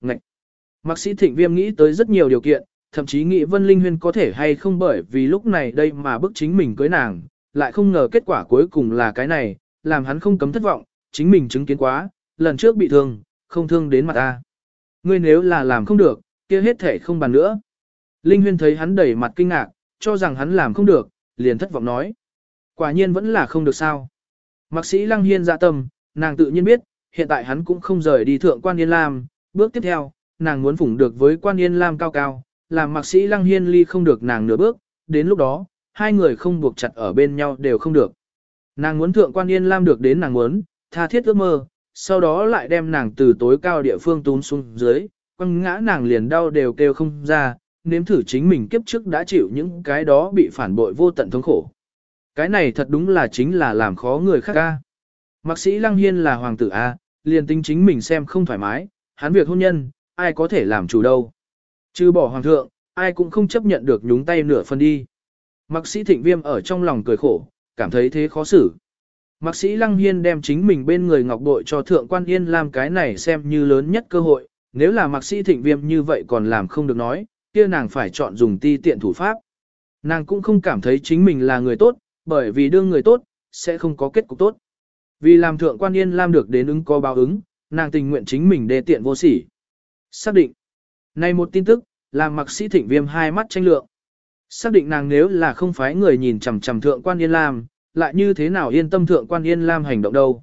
Ngậy! Mạc sĩ thịnh viêm nghĩ tới rất nhiều điều kiện, thậm chí nghĩ Vân Linh Huyên có thể hay không bởi vì lúc này đây mà bức chính mình cưới nàng, lại không ngờ kết quả cuối cùng là cái này, làm hắn không cấm thất vọng, chính mình chứng kiến quá, lần trước bị thương, không thương đến mặt ta. Ngươi nếu là làm không được, kia hết thể không bàn nữa. Linh Huyên thấy hắn đẩy mặt kinh ngạc, cho rằng hắn làm không được, liền thất vọng nói. Quả nhiên vẫn là không được sao. Mạc sĩ Lăng Hiên dạ tâm, nàng tự nhiên biết, hiện tại hắn cũng không rời đi thượng quan Yên Lam, bước tiếp theo, nàng muốn phủng được với quan Yên Lam cao cao, làm mạc sĩ Lăng Hiên ly không được nàng nửa bước, đến lúc đó, hai người không buộc chặt ở bên nhau đều không được. Nàng muốn thượng quan Yên Lam được đến nàng muốn, tha thiết ước mơ, sau đó lại đem nàng từ tối cao địa phương tún xuống dưới, quăng ngã nàng liền đau đều kêu không ra, nếm thử chính mình kiếp trước đã chịu những cái đó bị phản bội vô tận thống khổ. Cái này thật đúng là chính là làm khó người khác ca. Mạc sĩ Lăng Hiên là hoàng tử A, liền tính chính mình xem không thoải mái, hắn việc hôn nhân, ai có thể làm chủ đâu. Chứ bỏ hoàng thượng, ai cũng không chấp nhận được nhúng tay nửa phần đi. Mạc sĩ thịnh viêm ở trong lòng cười khổ, cảm thấy thế khó xử. Mạc sĩ Lăng Hiên đem chính mình bên người ngọc bội cho thượng quan yên làm cái này xem như lớn nhất cơ hội, nếu là mạc sĩ thịnh viêm như vậy còn làm không được nói, kia nàng phải chọn dùng ti tiện thủ pháp. Nàng cũng không cảm thấy chính mình là người tốt, bởi vì đương người tốt, sẽ không có kết cục tốt. Vì làm thượng quan yên lam được đến ứng có báo ứng, nàng tình nguyện chính mình đê tiện vô sỉ. Xác định. Này một tin tức, làm mặc sĩ thịnh viêm hai mắt tranh lượng. Xác định nàng nếu là không phái người nhìn chằm chằm thượng quan yên lam, lại như thế nào yên tâm thượng quan yên lam hành động đâu.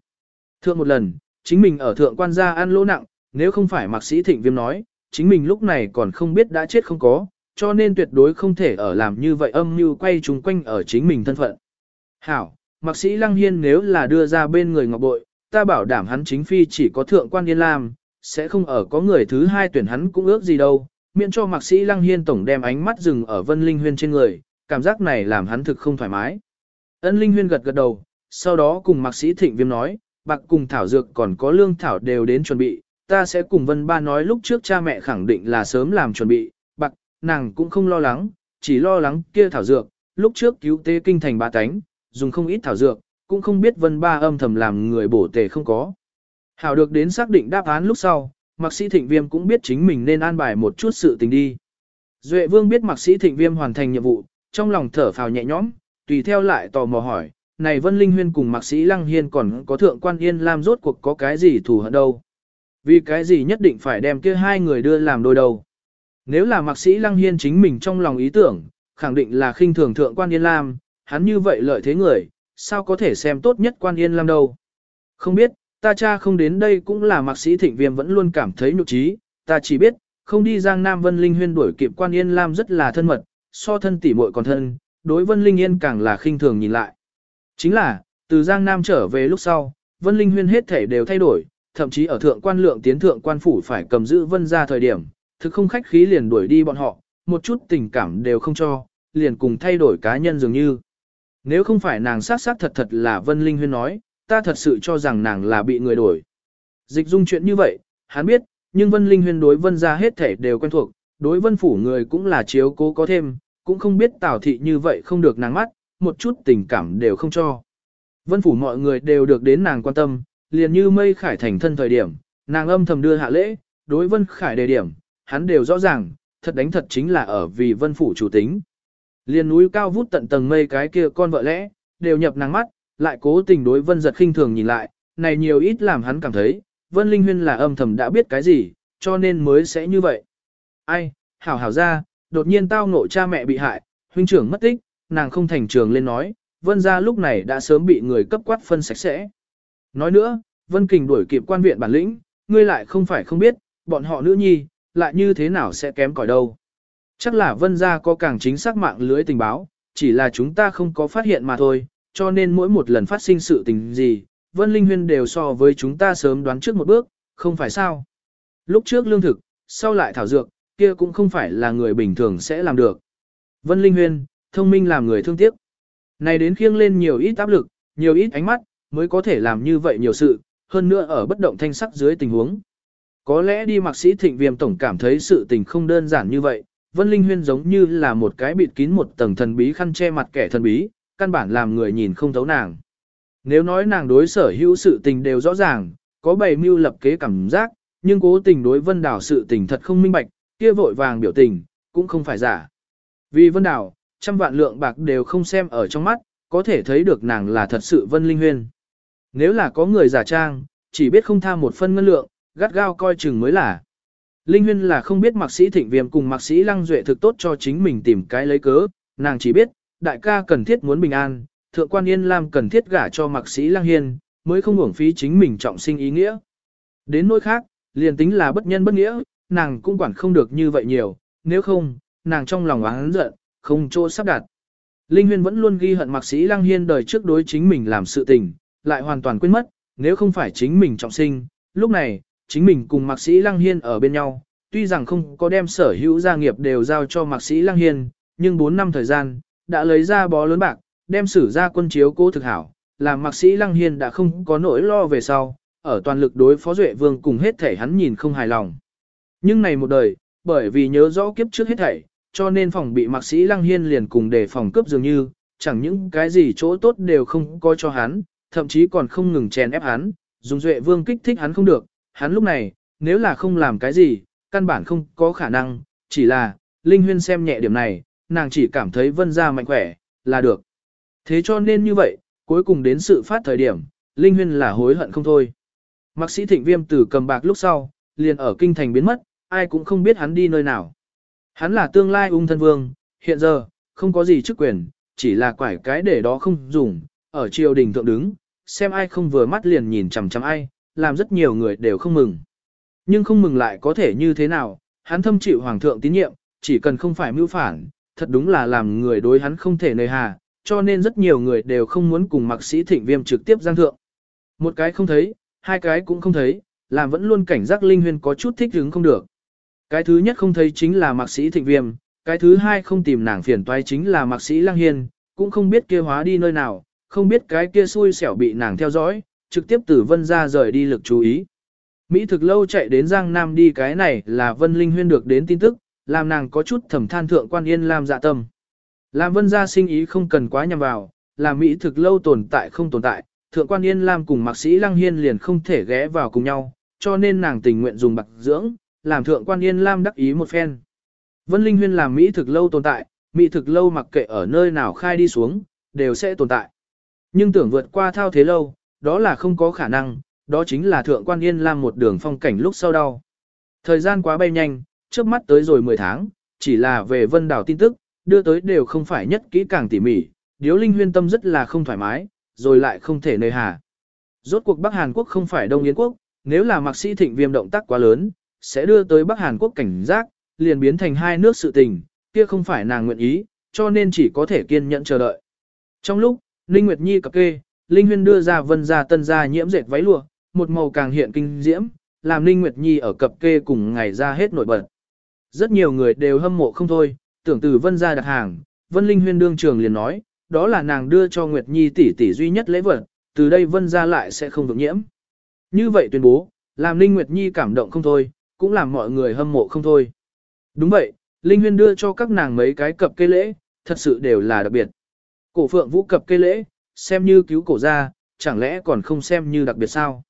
Thượng một lần, chính mình ở thượng quan gia ăn lỗ nặng, nếu không phải mạc sĩ thịnh viêm nói, chính mình lúc này còn không biết đã chết không có, cho nên tuyệt đối không thể ở làm như vậy âm mưu quay trung quanh ở chính mình thân phận. Hảo, mạc sĩ Lăng Hiên nếu là đưa ra bên người ngọc bội, ta bảo đảm hắn chính phi chỉ có thượng quan yên lam, sẽ không ở có người thứ hai tuyển hắn cũng ước gì đâu, miễn cho mạc sĩ Lăng Hiên tổng đem ánh mắt dừng ở Vân Linh Huyên trên người, cảm giác này làm hắn thực không thoải mái. Ân Linh Huyên gật gật đầu, sau đó cùng mạc sĩ Thịnh Viêm nói, bạc cùng thảo dược còn có lương thảo đều đến chuẩn bị, ta sẽ cùng Vân Ba nói lúc trước cha mẹ khẳng định là sớm làm chuẩn bị, bạc, nàng cũng không lo lắng, chỉ lo lắng kia thảo dược, lúc trước cứu tế kinh thành ba tánh, dùng không ít thảo dược, cũng không biết Vân Ba âm thầm làm người bổ tề không có. Hảo được đến xác định đáp án lúc sau, Mạc Sĩ Thịnh Viêm cũng biết chính mình nên an bài một chút sự tình đi. Duệ Vương biết Mạc Sĩ Thịnh Viêm hoàn thành nhiệm vụ, trong lòng thở phào nhẹ nhõm, tùy theo lại tò mò hỏi, này Vân Linh Huyên cùng Mạc Sĩ Lăng Hiên còn có thượng quan Yên Lam rốt cuộc có cái gì thù hận đâu. Vì cái gì nhất định phải đem kia hai người đưa làm đôi đầu. Nếu là Mạc Sĩ Lăng Hiên chính mình trong lòng ý tưởng, khẳng định là khinh thường thượng quan Yên Lam, hắn như vậy lợi thế người, sao có thể xem tốt nhất quan Yên Lam đâu. Không biết, ta cha không đến đây cũng là Mạc Sĩ Thịnh Viêm vẫn luôn cảm thấy nhục trí, ta chỉ biết, không đi Giang Nam Vân Linh Huyên đuổi kịp quan Yên Lam rất là thân mật, so thân tỉ muội còn thân, đối Vân Linh Yên càng là khinh thường nhìn lại. Chính là, từ Giang Nam trở về lúc sau, Vân Linh Huyên hết thể đều thay đổi, thậm chí ở thượng quan lượng tiến thượng quan phủ phải cầm giữ Vân ra thời điểm, thực không khách khí liền đuổi đi bọn họ, một chút tình cảm đều không cho, liền cùng thay đổi cá nhân dường như. Nếu không phải nàng sát sát thật thật là Vân Linh Huyên nói, ta thật sự cho rằng nàng là bị người đổi. Dịch dung chuyện như vậy, hắn biết, nhưng Vân Linh Huyên đối Vân ra hết thể đều quen thuộc, đối Vân phủ người cũng là chiếu cố có thêm, cũng không biết Tào thị như vậy không được nàng mắt, một chút tình cảm đều không cho. Vân phủ mọi người đều được đến nàng quan tâm, liền như mây khải thành thân thời điểm, nàng âm thầm đưa hạ lễ, đối Vân Khải đề điểm, hắn đều rõ ràng, thật đánh thật chính là ở vì Vân phủ chủ tính. Liền núi cao vút tận tầng mây cái kia con vợ lẽ, đều nhập nắng mắt, lại cố tình đối Vân giật khinh thường nhìn lại, này nhiều ít làm hắn cảm thấy, Vân Linh Huyên là âm thầm đã biết cái gì, cho nên mới sẽ như vậy. Ai, hảo hảo ra, đột nhiên tao ngộ cha mẹ bị hại, huynh trưởng mất tích, nàng không thành trường lên nói, Vân ra lúc này đã sớm bị người cấp quát phân sạch sẽ. Nói nữa, Vân Kình đuổi kịp quan viện bản lĩnh, ngươi lại không phải không biết, bọn họ nữ nhi, lại như thế nào sẽ kém cỏi đâu. Chắc là Vân gia có càng chính xác mạng lưới tình báo, chỉ là chúng ta không có phát hiện mà thôi, cho nên mỗi một lần phát sinh sự tình gì, Vân Linh Huyên đều so với chúng ta sớm đoán trước một bước, không phải sao. Lúc trước lương thực, sau lại thảo dược, kia cũng không phải là người bình thường sẽ làm được. Vân Linh Huyên, thông minh làm người thương tiếc. Này đến khiêng lên nhiều ít áp lực, nhiều ít ánh mắt, mới có thể làm như vậy nhiều sự, hơn nữa ở bất động thanh sắc dưới tình huống. Có lẽ đi mạc sĩ thịnh viêm tổng cảm thấy sự tình không đơn giản như vậy, Vân Linh Huyên giống như là một cái bịt kín một tầng thần bí khăn che mặt kẻ thần bí, căn bản làm người nhìn không thấu nàng. Nếu nói nàng đối sở hữu sự tình đều rõ ràng, có bày mưu lập kế cảm giác, nhưng cố tình đối Vân Đảo sự tình thật không minh bạch, kia vội vàng biểu tình, cũng không phải giả. Vì Vân Đảo, trăm vạn lượng bạc đều không xem ở trong mắt, có thể thấy được nàng là thật sự Vân Linh Huyên. Nếu là có người giả trang, chỉ biết không tha một phân ngân lượng, gắt gao coi chừng mới là. Linh Huyên là không biết mạc sĩ thịnh viêm cùng mạc sĩ lăng duệ thực tốt cho chính mình tìm cái lấy cớ, nàng chỉ biết, đại ca cần thiết muốn bình an, thượng quan yên lam cần thiết gả cho mạc sĩ lăng hiên, mới không uổng phí chính mình trọng sinh ý nghĩa. Đến nỗi khác, liền tính là bất nhân bất nghĩa, nàng cũng quản không được như vậy nhiều, nếu không, nàng trong lòng oán giận, không chỗ sắp đặt. Linh Huyên vẫn luôn ghi hận mạc sĩ lăng hiên đời trước đối chính mình làm sự tình, lại hoàn toàn quên mất, nếu không phải chính mình trọng sinh, lúc này, chính mình cùng mạc sĩ lăng hiên ở bên nhau, tuy rằng không có đem sở hữu gia nghiệp đều giao cho mạc sĩ lăng hiên, nhưng 4 năm thời gian, đã lấy ra bó lớn bạc, đem sử ra quân chiếu cố thực hảo, làm mạc sĩ lăng hiên đã không có nỗi lo về sau, ở toàn lực đối phó duệ vương cùng hết thể hắn nhìn không hài lòng. Nhưng này một đời, bởi vì nhớ rõ kiếp trước hết thảy, cho nên phòng bị mạc sĩ lăng hiên liền cùng để phòng cướp dường như, chẳng những cái gì chỗ tốt đều không có cho hắn, thậm chí còn không ngừng chèn ép hắn, dùng duệ vương kích thích hắn không được, hắn lúc này, nếu là không làm cái gì, căn bản không có khả năng, chỉ là, Linh Huyên xem nhẹ điểm này, nàng chỉ cảm thấy vân ra mạnh khỏe, là được. Thế cho nên như vậy, cuối cùng đến sự phát thời điểm, Linh Huyên là hối hận không thôi. Mạc sĩ thịnh viêm từ cầm bạc lúc sau, liền ở kinh thành biến mất, ai cũng không biết hắn đi nơi nào. Hắn là tương lai ung thân vương, hiện giờ, không có gì chức quyền, chỉ là quải cái để đó không dùng, ở triều đình thượng đứng, xem ai không vừa mắt liền nhìn chằm chằm ai, làm rất nhiều người đều không mừng. Nhưng không mừng lại có thể như thế nào, hắn thâm chịu hoàng thượng tín nhiệm, chỉ cần không phải mưu phản, thật đúng là làm người đối hắn không thể nơi hà, cho nên rất nhiều người đều không muốn cùng mạc sĩ thịnh viêm trực tiếp giang thượng. Một cái không thấy, hai cái cũng không thấy, làm vẫn luôn cảnh giác linh huyên có chút thích hứng không được. Cái thứ nhất không thấy chính là mạc sĩ thịnh viêm, cái thứ hai không tìm nàng phiền toái chính là mạc sĩ lang hiên, cũng không biết kia hóa đi nơi nào, không biết cái kia xui xẻo bị nàng theo dõi, trực tiếp từ vân ra rời đi lực chú ý. Mỹ thực lâu chạy đến Giang Nam đi cái này là Vân Linh Huyên được đến tin tức, làm nàng có chút thầm than thượng quan yên làm dạ tâm. Làm vân gia sinh ý không cần quá nhằm vào, làm Mỹ thực lâu tồn tại không tồn tại, thượng quan yên lam cùng mạc sĩ lăng hiên liền không thể ghé vào cùng nhau, cho nên nàng tình nguyện dùng bạc dưỡng, làm thượng quan yên lam đắc ý một phen. Vân Linh Huyên làm Mỹ thực lâu tồn tại, Mỹ thực lâu mặc kệ ở nơi nào khai đi xuống, đều sẽ tồn tại. Nhưng tưởng vượt qua thao thế lâu, đó là không có khả năng, đó chính là thượng quan yên lam một đường phong cảnh lúc sau đau. Thời gian quá bay nhanh, trước mắt tới rồi 10 tháng, chỉ là về vân đảo tin tức, đưa tới đều không phải nhất kỹ càng tỉ mỉ, điếu linh huyên tâm rất là không thoải mái, rồi lại không thể nơi hà. Rốt cuộc Bắc Hàn Quốc không phải Đông Yến Quốc, nếu là mạc sĩ thịnh viêm động tác quá lớn, sẽ đưa tới Bắc Hàn Quốc cảnh giác, liền biến thành hai nước sự tình, kia không phải nàng nguyện ý, cho nên chỉ có thể kiên nhẫn chờ đợi. Trong lúc, Linh Nguyệt Nhi cập kê, Linh Huyên đưa ra vân ra tân ra nhiễm dệt váy lụa, một màu càng hiện kinh diễm, làm Linh Nguyệt Nhi ở cập kê cùng ngày ra hết nổi bật. Rất nhiều người đều hâm mộ không thôi, tưởng từ vân ra đặt hàng, vân Linh Huyên đương trường liền nói, đó là nàng đưa cho Nguyệt Nhi tỷ tỷ duy nhất lễ vật, từ đây vân ra lại sẽ không được nhiễm. Như vậy tuyên bố, làm Linh Nguyệt Nhi cảm động không thôi, cũng làm mọi người hâm mộ không thôi. Đúng vậy, Linh Huyên đưa cho các nàng mấy cái cập cây lễ, thật sự đều là đặc biệt. Cổ phượng vũ cập cây lễ, xem như cứu cổ ra, chẳng lẽ còn không xem như đặc biệt sao?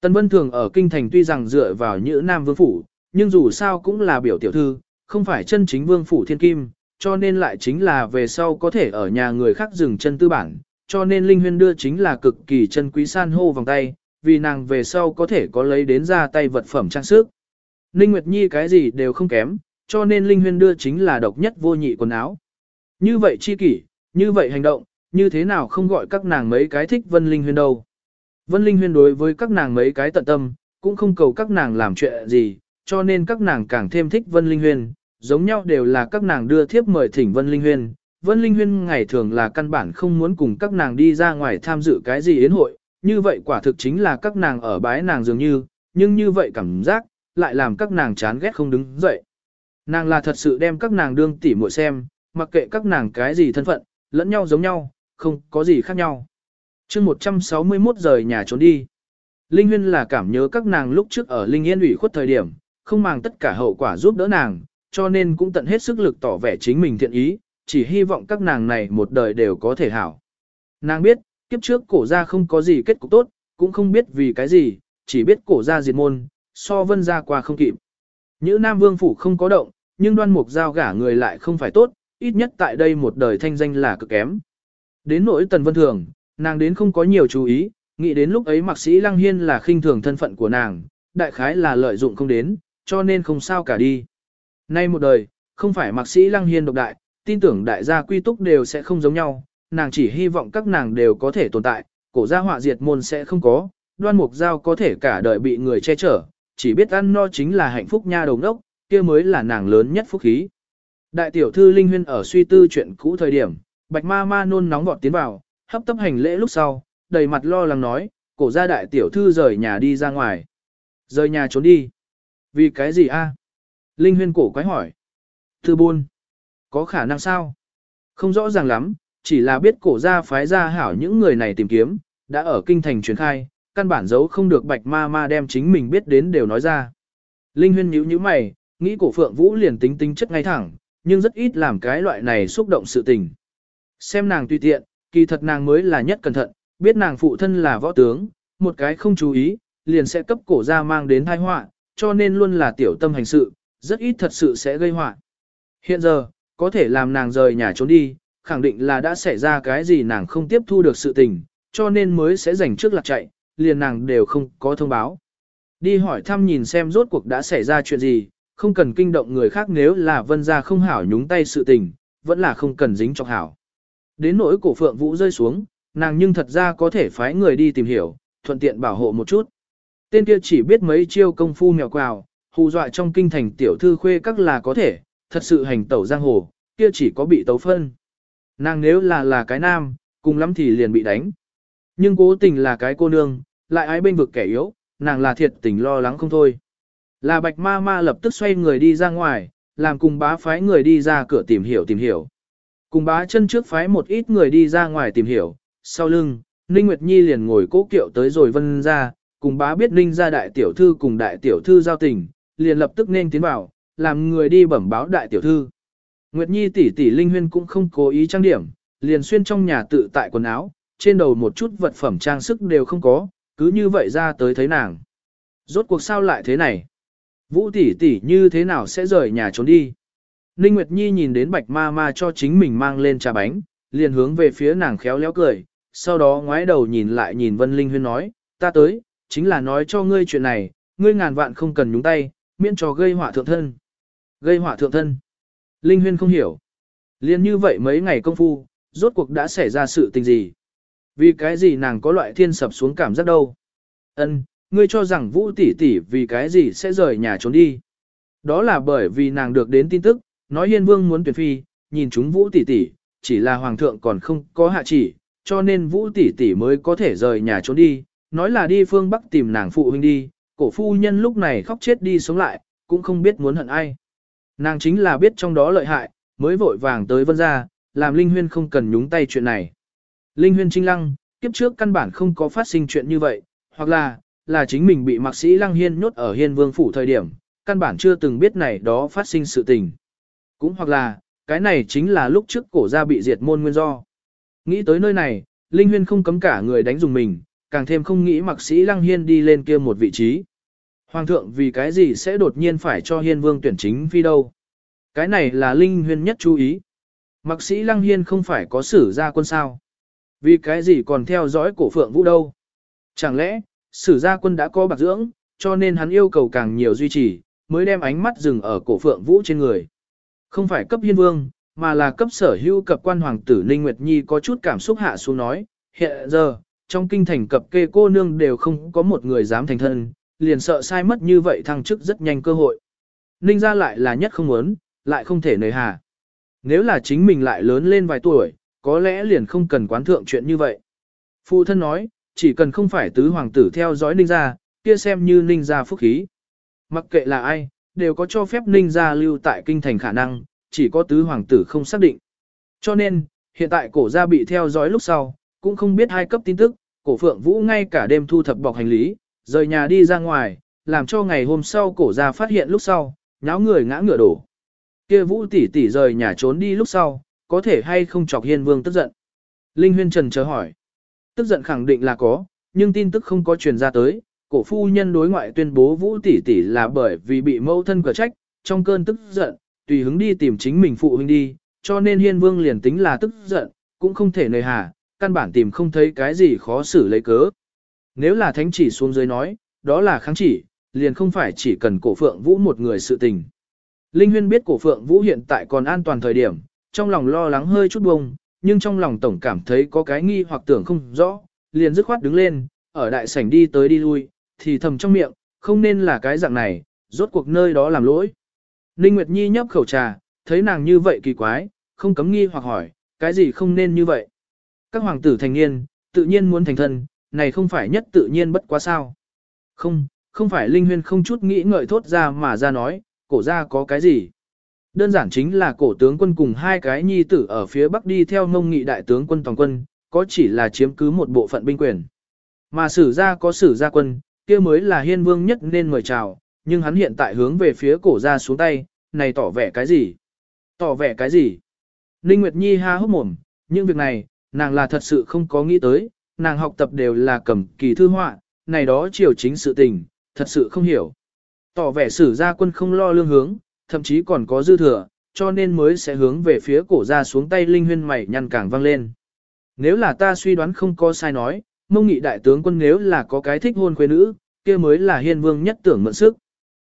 Tân Vân Thường ở Kinh Thành tuy rằng dựa vào nhữ Nam Vương Phủ, nhưng dù sao cũng là biểu tiểu thư, không phải chân chính Vương Phủ Thiên Kim, cho nên lại chính là về sau có thể ở nhà người khác dừng chân tư bản, cho nên Linh Huyên đưa chính là cực kỳ chân quý san hô vòng tay, vì nàng về sau có thể có lấy đến ra tay vật phẩm trang sức. Ninh Nguyệt Nhi cái gì đều không kém, cho nên Linh Huyên đưa chính là độc nhất vô nhị quần áo. Như vậy chi kỷ, như vậy hành động, như thế nào không gọi các nàng mấy cái thích Vân Linh Huyên đâu. Vân Linh Huyên đối với các nàng mấy cái tận tâm, cũng không cầu các nàng làm chuyện gì, cho nên các nàng càng thêm thích Vân Linh Huyên, giống nhau đều là các nàng đưa thiếp mời thỉnh Vân Linh Huyên. Vân Linh Huyên ngày thường là căn bản không muốn cùng các nàng đi ra ngoài tham dự cái gì yến hội, như vậy quả thực chính là các nàng ở bái nàng dường như, nhưng như vậy cảm giác, lại làm các nàng chán ghét không đứng dậy. Nàng là thật sự đem các nàng đương tỉ muội xem, mặc kệ các nàng cái gì thân phận, lẫn nhau giống nhau, không có gì khác nhau. chương 161 rời nhà trốn đi. Linh Huyên là cảm nhớ các nàng lúc trước ở Linh Yên ủy khuất thời điểm, không màng tất cả hậu quả giúp đỡ nàng, cho nên cũng tận hết sức lực tỏ vẻ chính mình thiện ý, chỉ hy vọng các nàng này một đời đều có thể hảo. Nàng biết, kiếp trước cổ ra không có gì kết cục tốt, cũng không biết vì cái gì, chỉ biết cổ ra diệt môn, so vân ra qua không kịp. Nhữ Nam Vương Phủ không có động, nhưng đoan mục giao gả người lại không phải tốt, ít nhất tại đây một đời thanh danh là cực kém. Đến nỗi Tần Vân Thường, nàng đến không có nhiều chú ý, nghĩ đến lúc ấy mạc sĩ Lăng Hiên là khinh thường thân phận của nàng, đại khái là lợi dụng không đến, cho nên không sao cả đi. Nay một đời, không phải mạc sĩ Lăng Hiên độc đại, tin tưởng đại gia quy túc đều sẽ không giống nhau, nàng chỉ hy vọng các nàng đều có thể tồn tại, cổ gia họa diệt môn sẽ không có, đoan mục giao có thể cả đời bị người che chở, chỉ biết ăn no chính là hạnh phúc nha đồng đốc, kia mới là nàng lớn nhất phúc khí. Đại tiểu thư Linh Huyên ở suy tư chuyện cũ thời điểm, bạch ma ma nôn nóng vọt tiến vào, hấp tấp hành lễ lúc sau, đầy mặt lo lắng nói, cổ gia đại tiểu thư rời nhà đi ra ngoài. Rời nhà trốn đi. Vì cái gì a? Linh Huyên cổ quái hỏi. Thư buôn. Có khả năng sao? Không rõ ràng lắm, chỉ là biết cổ gia phái gia hảo những người này tìm kiếm, đã ở kinh thành truyền khai, căn bản giấu không được bạch ma ma đem chính mình biết đến đều nói ra. Linh huyên nhíu nhíu mày, nghĩ cổ phượng vũ liền tính tính chất ngay thẳng, nhưng rất ít làm cái loại này xúc động sự tình. Xem nàng tùy tiện, kỳ thật nàng mới là nhất cẩn thận, biết nàng phụ thân là võ tướng, một cái không chú ý, liền sẽ cấp cổ ra mang đến tai họa, cho nên luôn là tiểu tâm hành sự, rất ít thật sự sẽ gây họa. Hiện giờ, có thể làm nàng rời nhà trốn đi, khẳng định là đã xảy ra cái gì nàng không tiếp thu được sự tình, cho nên mới sẽ dành trước lạc chạy, liền nàng đều không có thông báo. Đi hỏi thăm nhìn xem rốt cuộc đã xảy ra chuyện gì, không cần kinh động người khác nếu là vân gia không hảo nhúng tay sự tình, vẫn là không cần dính chọc hảo. Đến nỗi cổ phượng vũ rơi xuống, nàng nhưng thật ra có thể phái người đi tìm hiểu, thuận tiện bảo hộ một chút. Tên kia chỉ biết mấy chiêu công phu mèo quào, hù dọa trong kinh thành tiểu thư khuê các là có thể, thật sự hành tẩu giang hồ, kia chỉ có bị tấu phân. Nàng nếu là là cái nam, cùng lắm thì liền bị đánh. Nhưng cố tình là cái cô nương, lại ái bên vực kẻ yếu, nàng là thiệt tình lo lắng không thôi. Là bạch ma ma lập tức xoay người đi ra ngoài, làm cùng bá phái người đi ra cửa tìm hiểu tìm hiểu. Cùng bá chân trước phái một ít người đi ra ngoài tìm hiểu, sau lưng, Ninh Nguyệt Nhi liền ngồi cố kiệu tới rồi vân ra, cùng bá biết Ninh ra đại tiểu thư cùng đại tiểu thư giao tình, liền lập tức nên tiến vào, làm người đi bẩm báo đại tiểu thư. Nguyệt Nhi tỷ tỷ Linh Huyên cũng không cố ý trang điểm, liền xuyên trong nhà tự tại quần áo, trên đầu một chút vật phẩm trang sức đều không có, cứ như vậy ra tới thấy nàng. Rốt cuộc sao lại thế này? Vũ tỷ tỷ như thế nào sẽ rời nhà trốn đi? Ninh Nguyệt Nhi nhìn đến bạch ma ma cho chính mình mang lên trà bánh, liền hướng về phía nàng khéo léo cười, sau đó ngoái đầu nhìn lại nhìn Vân Linh Huyên nói, ta tới, chính là nói cho ngươi chuyện này, ngươi ngàn vạn không cần nhúng tay, miễn cho gây họa thượng thân. Gây họa thượng thân. Linh Huyên không hiểu. Liên như vậy mấy ngày công phu, rốt cuộc đã xảy ra sự tình gì? Vì cái gì nàng có loại thiên sập xuống cảm giác đâu? Ân, ngươi cho rằng Vũ tỷ tỷ vì cái gì sẽ rời nhà trốn đi? Đó là bởi vì nàng được đến tin tức, nói Hiên Vương muốn tuyển phi, nhìn chúng Vũ tỷ tỷ, chỉ là hoàng thượng còn không có hạ chỉ, cho nên Vũ tỷ tỷ mới có thể rời nhà trốn đi, nói là đi phương Bắc tìm nàng phụ huynh đi, cổ phu nhân lúc này khóc chết đi sống lại, cũng không biết muốn hận ai. Nàng chính là biết trong đó lợi hại, mới vội vàng tới vân gia, làm Linh Huyên không cần nhúng tay chuyện này. Linh Huyên trinh lăng, kiếp trước căn bản không có phát sinh chuyện như vậy, hoặc là, là chính mình bị mạc sĩ lăng hiên nhốt ở hiên vương phủ thời điểm, căn bản chưa từng biết này đó phát sinh sự tình. Cũng hoặc là, cái này chính là lúc trước cổ gia bị diệt môn nguyên do. Nghĩ tới nơi này, Linh Huyên không cấm cả người đánh dùng mình, càng thêm không nghĩ mặc sĩ lăng hiên đi lên kia một vị trí. Hoàng thượng vì cái gì sẽ đột nhiên phải cho hiên vương tuyển chính phi đâu. Cái này là Linh Huyên nhất chú ý. mặc sĩ lăng hiên không phải có sử gia quân sao. Vì cái gì còn theo dõi cổ phượng vũ đâu? Chẳng lẽ, sử gia quân đã có bạc dưỡng, cho nên hắn yêu cầu càng nhiều duy trì, mới đem ánh mắt dừng ở cổ phượng vũ trên người. Không phải cấp hiên vương, mà là cấp sở hữu cập quan hoàng tử Ninh Nguyệt Nhi có chút cảm xúc hạ xuống nói, hiện giờ, trong kinh thành cập kê cô nương đều không có một người dám thành thân, liền sợ sai mất như vậy thăng chức rất nhanh cơ hội. Ninh ra lại là nhất không muốn, lại không thể nời hà. Nếu là chính mình lại lớn lên vài tuổi, có lẽ liền không cần quán thượng chuyện như vậy. Phụ thân nói, chỉ cần không phải tứ hoàng tử theo dõi ninh gia, kia xem như ninh gia phúc khí. Mặc kệ là ai, đều có cho phép ninh gia lưu tại kinh thành khả năng, chỉ có tứ hoàng tử không xác định. Cho nên, hiện tại cổ gia bị theo dõi lúc sau, cũng không biết hai cấp tin tức, cổ phượng vũ ngay cả đêm thu thập bọc hành lý, rời nhà đi ra ngoài, làm cho ngày hôm sau cổ gia phát hiện lúc sau, nháo người ngã ngựa đổ. Kia vũ tỷ tỷ rời nhà trốn đi lúc sau, có thể hay không chọc hiên vương tức giận. Linh huyên trần chờ hỏi. Tức giận khẳng định là có, nhưng tin tức không có truyền ra tới, cổ phu nhân đối ngoại tuyên bố Vũ tỷ tỷ là bởi vì bị mẫu thân cửa trách, trong cơn tức giận, tùy hứng đi tìm chính mình phụ huynh đi, cho nên hiên vương liền tính là tức giận, cũng không thể nề hà, căn bản tìm không thấy cái gì khó xử lấy cớ. Nếu là thánh chỉ xuống dưới nói, đó là kháng chỉ, liền không phải chỉ cần cổ phượng vũ một người sự tình. Linh Huyên biết cổ phượng vũ hiện tại còn an toàn thời điểm, trong lòng lo lắng hơi chút bông, nhưng trong lòng tổng cảm thấy có cái nghi hoặc tưởng không rõ, liền dứt khoát đứng lên, ở đại sảnh đi tới đi lui, thì thầm trong miệng, không nên là cái dạng này, rốt cuộc nơi đó làm lỗi. Ninh Nguyệt Nhi nhấp khẩu trà, thấy nàng như vậy kỳ quái, không cấm nghi hoặc hỏi, cái gì không nên như vậy. Các hoàng tử thành niên, tự nhiên muốn thành thân, này không phải nhất tự nhiên bất quá sao. Không, không phải Linh Huyên không chút nghĩ ngợi thốt ra mà ra nói, cổ ra có cái gì. Đơn giản chính là cổ tướng quân cùng hai cái nhi tử ở phía bắc đi theo nông nghị đại tướng quân toàn quân, có chỉ là chiếm cứ một bộ phận binh quyền. Mà sử ra có sử gia quân, kia mới là hiên vương nhất nên mời chào, nhưng hắn hiện tại hướng về phía cổ ra xuống tay, này tỏ vẻ cái gì? Tỏ vẻ cái gì? Ninh Nguyệt Nhi ha hốc mồm, những việc này, nàng là thật sự không có nghĩ tới, nàng học tập đều là cầm kỳ thư họa, này đó chiều chính sự tình, thật sự không hiểu. Tỏ vẻ sử gia quân không lo lương hướng, thậm chí còn có dư thừa, cho nên mới sẽ hướng về phía cổ ra xuống tay linh huyên mày nhăn càng vang lên. Nếu là ta suy đoán không có sai nói, mông nghị đại tướng quân nếu là có cái thích hôn khuê nữ, kia mới là hiên vương nhất tưởng mượn sức.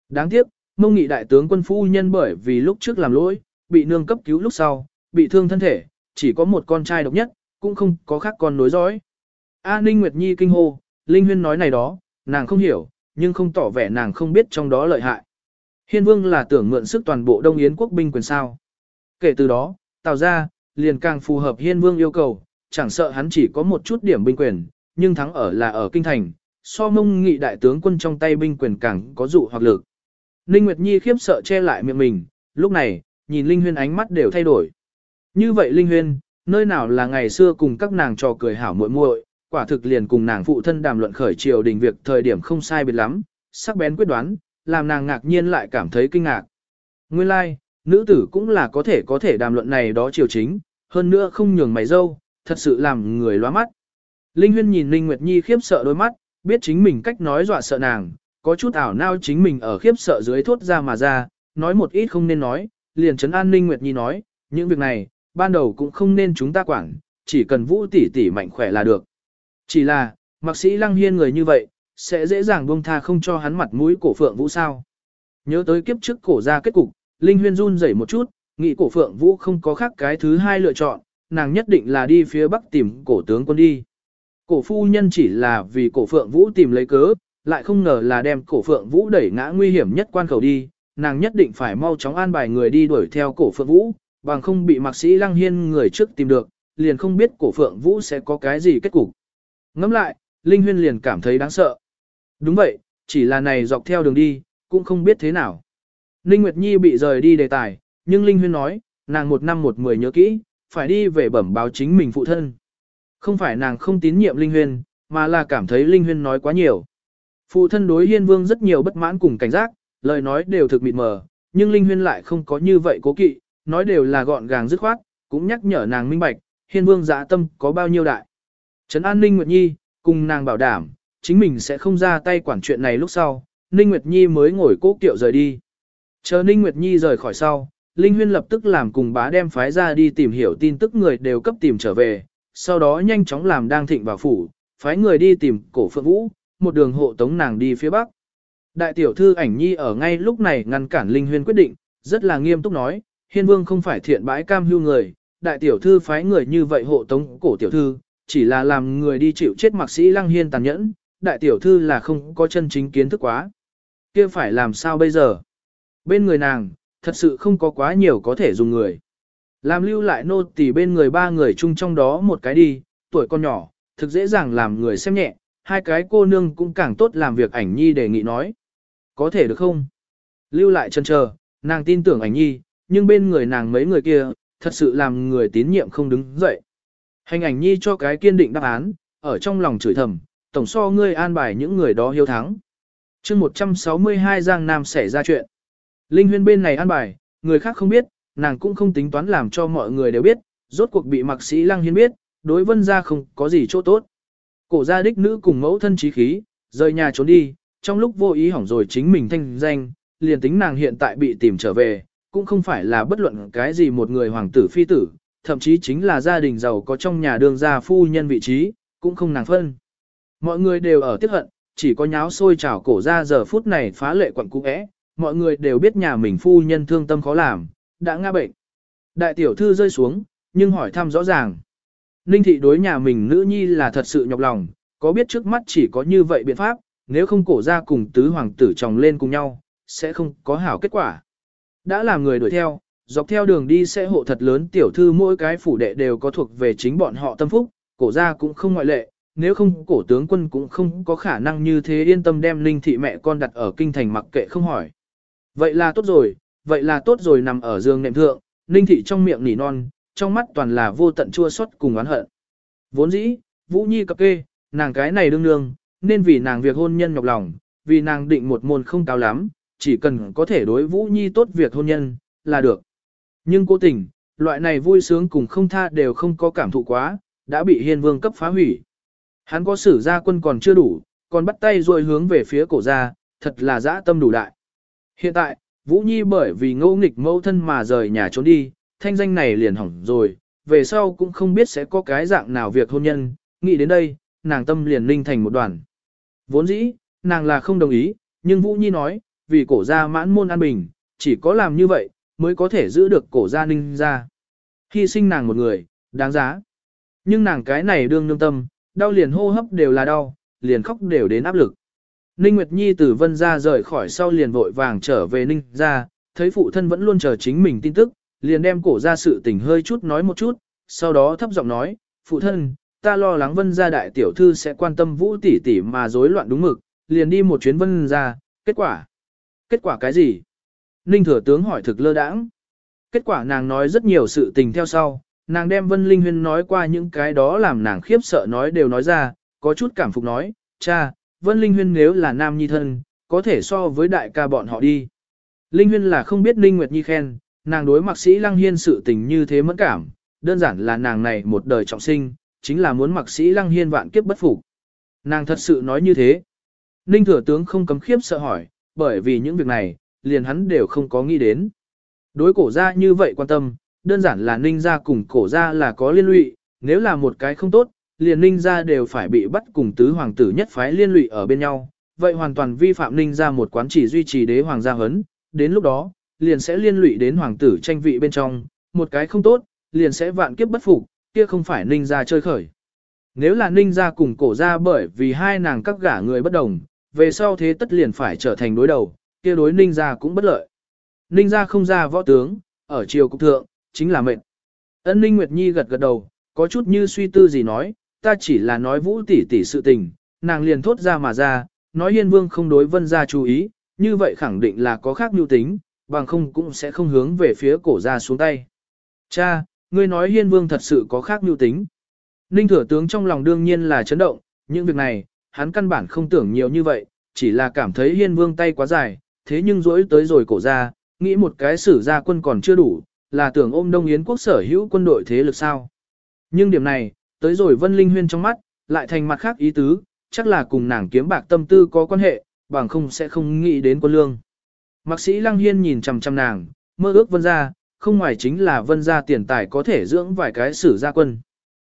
Đáng tiếc, mông nghị đại tướng quân phu nhân bởi vì lúc trước làm lỗi, bị nương cấp cứu lúc sau, bị thương thân thể, chỉ có một con trai độc nhất, cũng không có khác con nối dõi. A Ninh Nguyệt Nhi kinh hô, Linh Huyên nói này đó, nàng không hiểu, nhưng không tỏ vẻ nàng không biết trong đó lợi hại. Hiên Vương là tưởng mượn sức toàn bộ Đông Yến quốc binh quyền sao. Kể từ đó, tạo ra, liền càng phù hợp Hiên Vương yêu cầu, chẳng sợ hắn chỉ có một chút điểm binh quyền, nhưng thắng ở là ở kinh thành, so mông nghị đại tướng quân trong tay binh quyền càng có dụ hoặc lực. Ninh Nguyệt Nhi khiếp sợ che lại miệng mình, lúc này, nhìn Linh Huyên ánh mắt đều thay đổi. Như vậy Linh Huyên, nơi nào là ngày xưa cùng các nàng trò cười hảo muội muội, quả thực liền cùng nàng phụ thân đàm luận khởi triều đình việc thời điểm không sai biệt lắm, sắc bén quyết đoán, làm nàng ngạc nhiên lại cảm thấy kinh ngạc. Nguyên lai, like, nữ tử cũng là có thể có thể đàm luận này đó triều chính, hơn nữa không nhường mày dâu, thật sự làm người loa mắt. Linh Huyên nhìn Linh Nguyệt Nhi khiếp sợ đôi mắt, biết chính mình cách nói dọa sợ nàng, có chút ảo nao chính mình ở khiếp sợ dưới thốt ra mà ra, nói một ít không nên nói, liền chấn an Linh Nguyệt Nhi nói, những việc này, ban đầu cũng không nên chúng ta quản, chỉ cần vũ tỷ tỷ mạnh khỏe là được. Chỉ là, mạc sĩ lăng hiên người như vậy, sẽ dễ dàng buông tha không cho hắn mặt mũi cổ phượng vũ sao. Nhớ tới kiếp trước cổ ra kết cục, Linh Huyên run rẩy một chút, nghĩ cổ phượng vũ không có khác cái thứ hai lựa chọn, nàng nhất định là đi phía bắc tìm cổ tướng quân đi. Cổ phu nhân chỉ là vì cổ phượng vũ tìm lấy cớ, lại không ngờ là đem cổ phượng vũ đẩy ngã nguy hiểm nhất quan khẩu đi, nàng nhất định phải mau chóng an bài người đi đuổi theo cổ phượng vũ, bằng không bị mạc sĩ lăng hiên người trước tìm được, liền không biết cổ phượng vũ sẽ có cái gì kết cục. Ngẫm lại, Linh Huyên liền cảm thấy đáng sợ. Đúng vậy, chỉ là này dọc theo đường đi, cũng không biết thế nào. Ninh Nguyệt Nhi bị rời đi đề tài, nhưng Linh Huyên nói, nàng một năm một mười nhớ kỹ, phải đi về bẩm báo chính mình phụ thân. Không phải nàng không tín nhiệm Linh Huyên, mà là cảm thấy Linh Huyên nói quá nhiều. Phụ thân đối Hiên Vương rất nhiều bất mãn cùng cảnh giác, lời nói đều thực mịt mờ, nhưng Linh Huyên lại không có như vậy cố kỵ, nói đều là gọn gàng dứt khoát, cũng nhắc nhở nàng minh bạch, Hiên Vương dạ tâm có bao nhiêu đại. Trấn An Ninh Nguyệt Nhi, cùng nàng bảo đảm, chính mình sẽ không ra tay quản chuyện này lúc sau, Ninh Nguyệt Nhi mới ngồi cố kiệu rời đi. Chờ Ninh Nguyệt Nhi rời khỏi sau, Linh Huyên lập tức làm cùng bá đem phái ra đi tìm hiểu tin tức người đều cấp tìm trở về, sau đó nhanh chóng làm đang thịnh vào phủ, phái người đi tìm cổ phượng vũ, một đường hộ tống nàng đi phía bắc. Đại tiểu thư ảnh nhi ở ngay lúc này ngăn cản Linh Huyên quyết định, rất là nghiêm túc nói, hiên vương không phải thiện bãi cam hưu người, đại tiểu thư phái người như vậy hộ tống cổ tiểu thư, chỉ là làm người đi chịu chết mạc sĩ lăng hiên tàn nhẫn, đại tiểu thư là không có chân chính kiến thức quá. kia phải làm sao bây giờ? Bên người nàng, thật sự không có quá nhiều có thể dùng người. Làm lưu lại nô tỳ bên người ba người chung trong đó một cái đi, tuổi con nhỏ, thực dễ dàng làm người xem nhẹ, hai cái cô nương cũng càng tốt làm việc ảnh nhi đề nghị nói. Có thể được không? Lưu lại chân chờ, nàng tin tưởng ảnh nhi, nhưng bên người nàng mấy người kia, thật sự làm người tín nhiệm không đứng dậy. Hành ảnh nhi cho cái kiên định đáp án, ở trong lòng chửi thầm, tổng so ngươi an bài những người đó hiếu thắng. chương 162 Giang Nam xảy ra chuyện. Linh huyên bên này an bài, người khác không biết, nàng cũng không tính toán làm cho mọi người đều biết, rốt cuộc bị mặc sĩ lăng hiên biết, đối vân ra không có gì chỗ tốt. Cổ gia đích nữ cùng mẫu thân trí khí, Rời nhà trốn đi, trong lúc vô ý hỏng rồi chính mình thanh danh, liền tính nàng hiện tại bị tìm trở về, cũng không phải là bất luận cái gì một người hoàng tử phi tử, thậm chí chính là gia đình giàu có trong nhà đương gia phu nhân vị trí, cũng không nàng phân. Mọi người đều ở tiếc hận, chỉ có nháo sôi trào cổ ra giờ phút này phá lệ quặng cũ é, mọi người đều biết nhà mình phu nhân thương tâm khó làm, đã ngã bệnh. Đại tiểu thư rơi xuống, nhưng hỏi thăm rõ ràng. Ninh thị đối nhà mình nữ nhi là thật sự nhọc lòng, có biết trước mắt chỉ có như vậy biện pháp, nếu không cổ ra cùng tứ hoàng tử chồng lên cùng nhau, sẽ không có hảo kết quả. Đã là người đuổi theo, dọc theo đường đi sẽ hộ thật lớn tiểu thư mỗi cái phủ đệ đều có thuộc về chính bọn họ tâm phúc, cổ ra cũng không ngoại lệ, nếu không cổ tướng quân cũng không có khả năng như thế yên tâm đem linh thị mẹ con đặt ở kinh thành mặc kệ không hỏi. Vậy là tốt rồi, vậy là tốt rồi nằm ở giường nệm thượng, linh thị trong miệng nỉ non, trong mắt toàn là vô tận chua xót cùng oán hận. Vốn dĩ, Vũ Nhi cập kê, nàng cái này đương nương, nên vì nàng việc hôn nhân nhọc lòng, vì nàng định một môn không cao lắm, chỉ cần có thể đối Vũ Nhi tốt việc hôn nhân, là được. Nhưng cố tình, loại này vui sướng cùng không tha đều không có cảm thụ quá, đã bị hiên vương cấp phá hủy. Hắn có sử ra quân còn chưa đủ, còn bắt tay rồi hướng về phía cổ ra, thật là dã tâm đủ đại. Hiện tại, Vũ Nhi bởi vì ngô nghịch mẫu thân mà rời nhà trốn đi, thanh danh này liền hỏng rồi, về sau cũng không biết sẽ có cái dạng nào việc hôn nhân, nghĩ đến đây, nàng tâm liền linh thành một đoàn. Vốn dĩ, nàng là không đồng ý, nhưng Vũ Nhi nói, vì cổ gia mãn môn an bình, chỉ có làm như vậy, mới có thể giữ được cổ gia ninh ra. Hy sinh nàng một người, đáng giá. Nhưng nàng cái này đương nương tâm, đau liền hô hấp đều là đau, liền khóc đều đến áp lực. Ninh Nguyệt Nhi từ vân ra rời khỏi sau liền vội vàng trở về Ninh ra, thấy phụ thân vẫn luôn chờ chính mình tin tức, liền đem cổ ra sự tình hơi chút nói một chút, sau đó thấp giọng nói, phụ thân, ta lo lắng vân gia đại tiểu thư sẽ quan tâm vũ tỷ tỷ mà rối loạn đúng mực, liền đi một chuyến vân gia, kết quả. Kết quả cái gì? Ninh thừa tướng hỏi thực lơ đãng. Kết quả nàng nói rất nhiều sự tình theo sau, nàng đem Vân Linh Huyên nói qua những cái đó làm nàng khiếp sợ nói đều nói ra, có chút cảm phục nói, cha, Vân Linh Huyên nếu là nam nhi thân, có thể so với đại ca bọn họ đi. Linh Huyên là không biết Linh Nguyệt Nhi khen, nàng đối mạc sĩ Lăng Hiên sự tình như thế mẫn cảm, đơn giản là nàng này một đời trọng sinh, chính là muốn mạc sĩ Lăng Hiên vạn kiếp bất phục. Nàng thật sự nói như thế. Ninh thừa tướng không cấm khiếp sợ hỏi, bởi vì những việc này, liền hắn đều không có nghĩ đến. Đối cổ gia như vậy quan tâm, đơn giản là ninh gia cùng cổ gia là có liên lụy, nếu là một cái không tốt, liền ninh gia đều phải bị bắt cùng tứ hoàng tử nhất phái liên lụy ở bên nhau, vậy hoàn toàn vi phạm ninh gia một quán chỉ duy trì đế hoàng gia hấn, đến lúc đó, liền sẽ liên lụy đến hoàng tử tranh vị bên trong, một cái không tốt, liền sẽ vạn kiếp bất phục, kia không phải ninh gia chơi khởi. Nếu là ninh gia cùng cổ gia bởi vì hai nàng các gả người bất đồng, về sau thế tất liền phải trở thành đối đầu, kia đối ninh gia cũng bất lợi. Ninh gia không ra võ tướng, ở triều cục thượng, chính là mệnh. Ân ninh Nguyệt Nhi gật gật đầu, có chút như suy tư gì nói, ta chỉ là nói vũ tỷ tỷ sự tình, nàng liền thốt ra mà ra, nói hiên vương không đối vân gia chú ý, như vậy khẳng định là có khác mưu tính, bằng không cũng sẽ không hướng về phía cổ gia xuống tay. Cha, ngươi nói hiên vương thật sự có khác mưu tính. Ninh thừa tướng trong lòng đương nhiên là chấn động, những việc này, hắn căn bản không tưởng nhiều như vậy, chỉ là cảm thấy hiên vương tay quá dài, thế nhưng rỗi tới rồi cổ ra, nghĩ một cái sử gia quân còn chưa đủ, là tưởng ôm Đông Yến quốc sở hữu quân đội thế lực sao. Nhưng điểm này, tới rồi Vân Linh Huyên trong mắt, lại thành mặt khác ý tứ, chắc là cùng nàng kiếm bạc tâm tư có quan hệ, bằng không sẽ không nghĩ đến quân lương. Mạc sĩ Lăng Hiên nhìn chằm chằm nàng, mơ ước vân gia, không ngoài chính là vân gia tiền tài có thể dưỡng vài cái sử gia quân.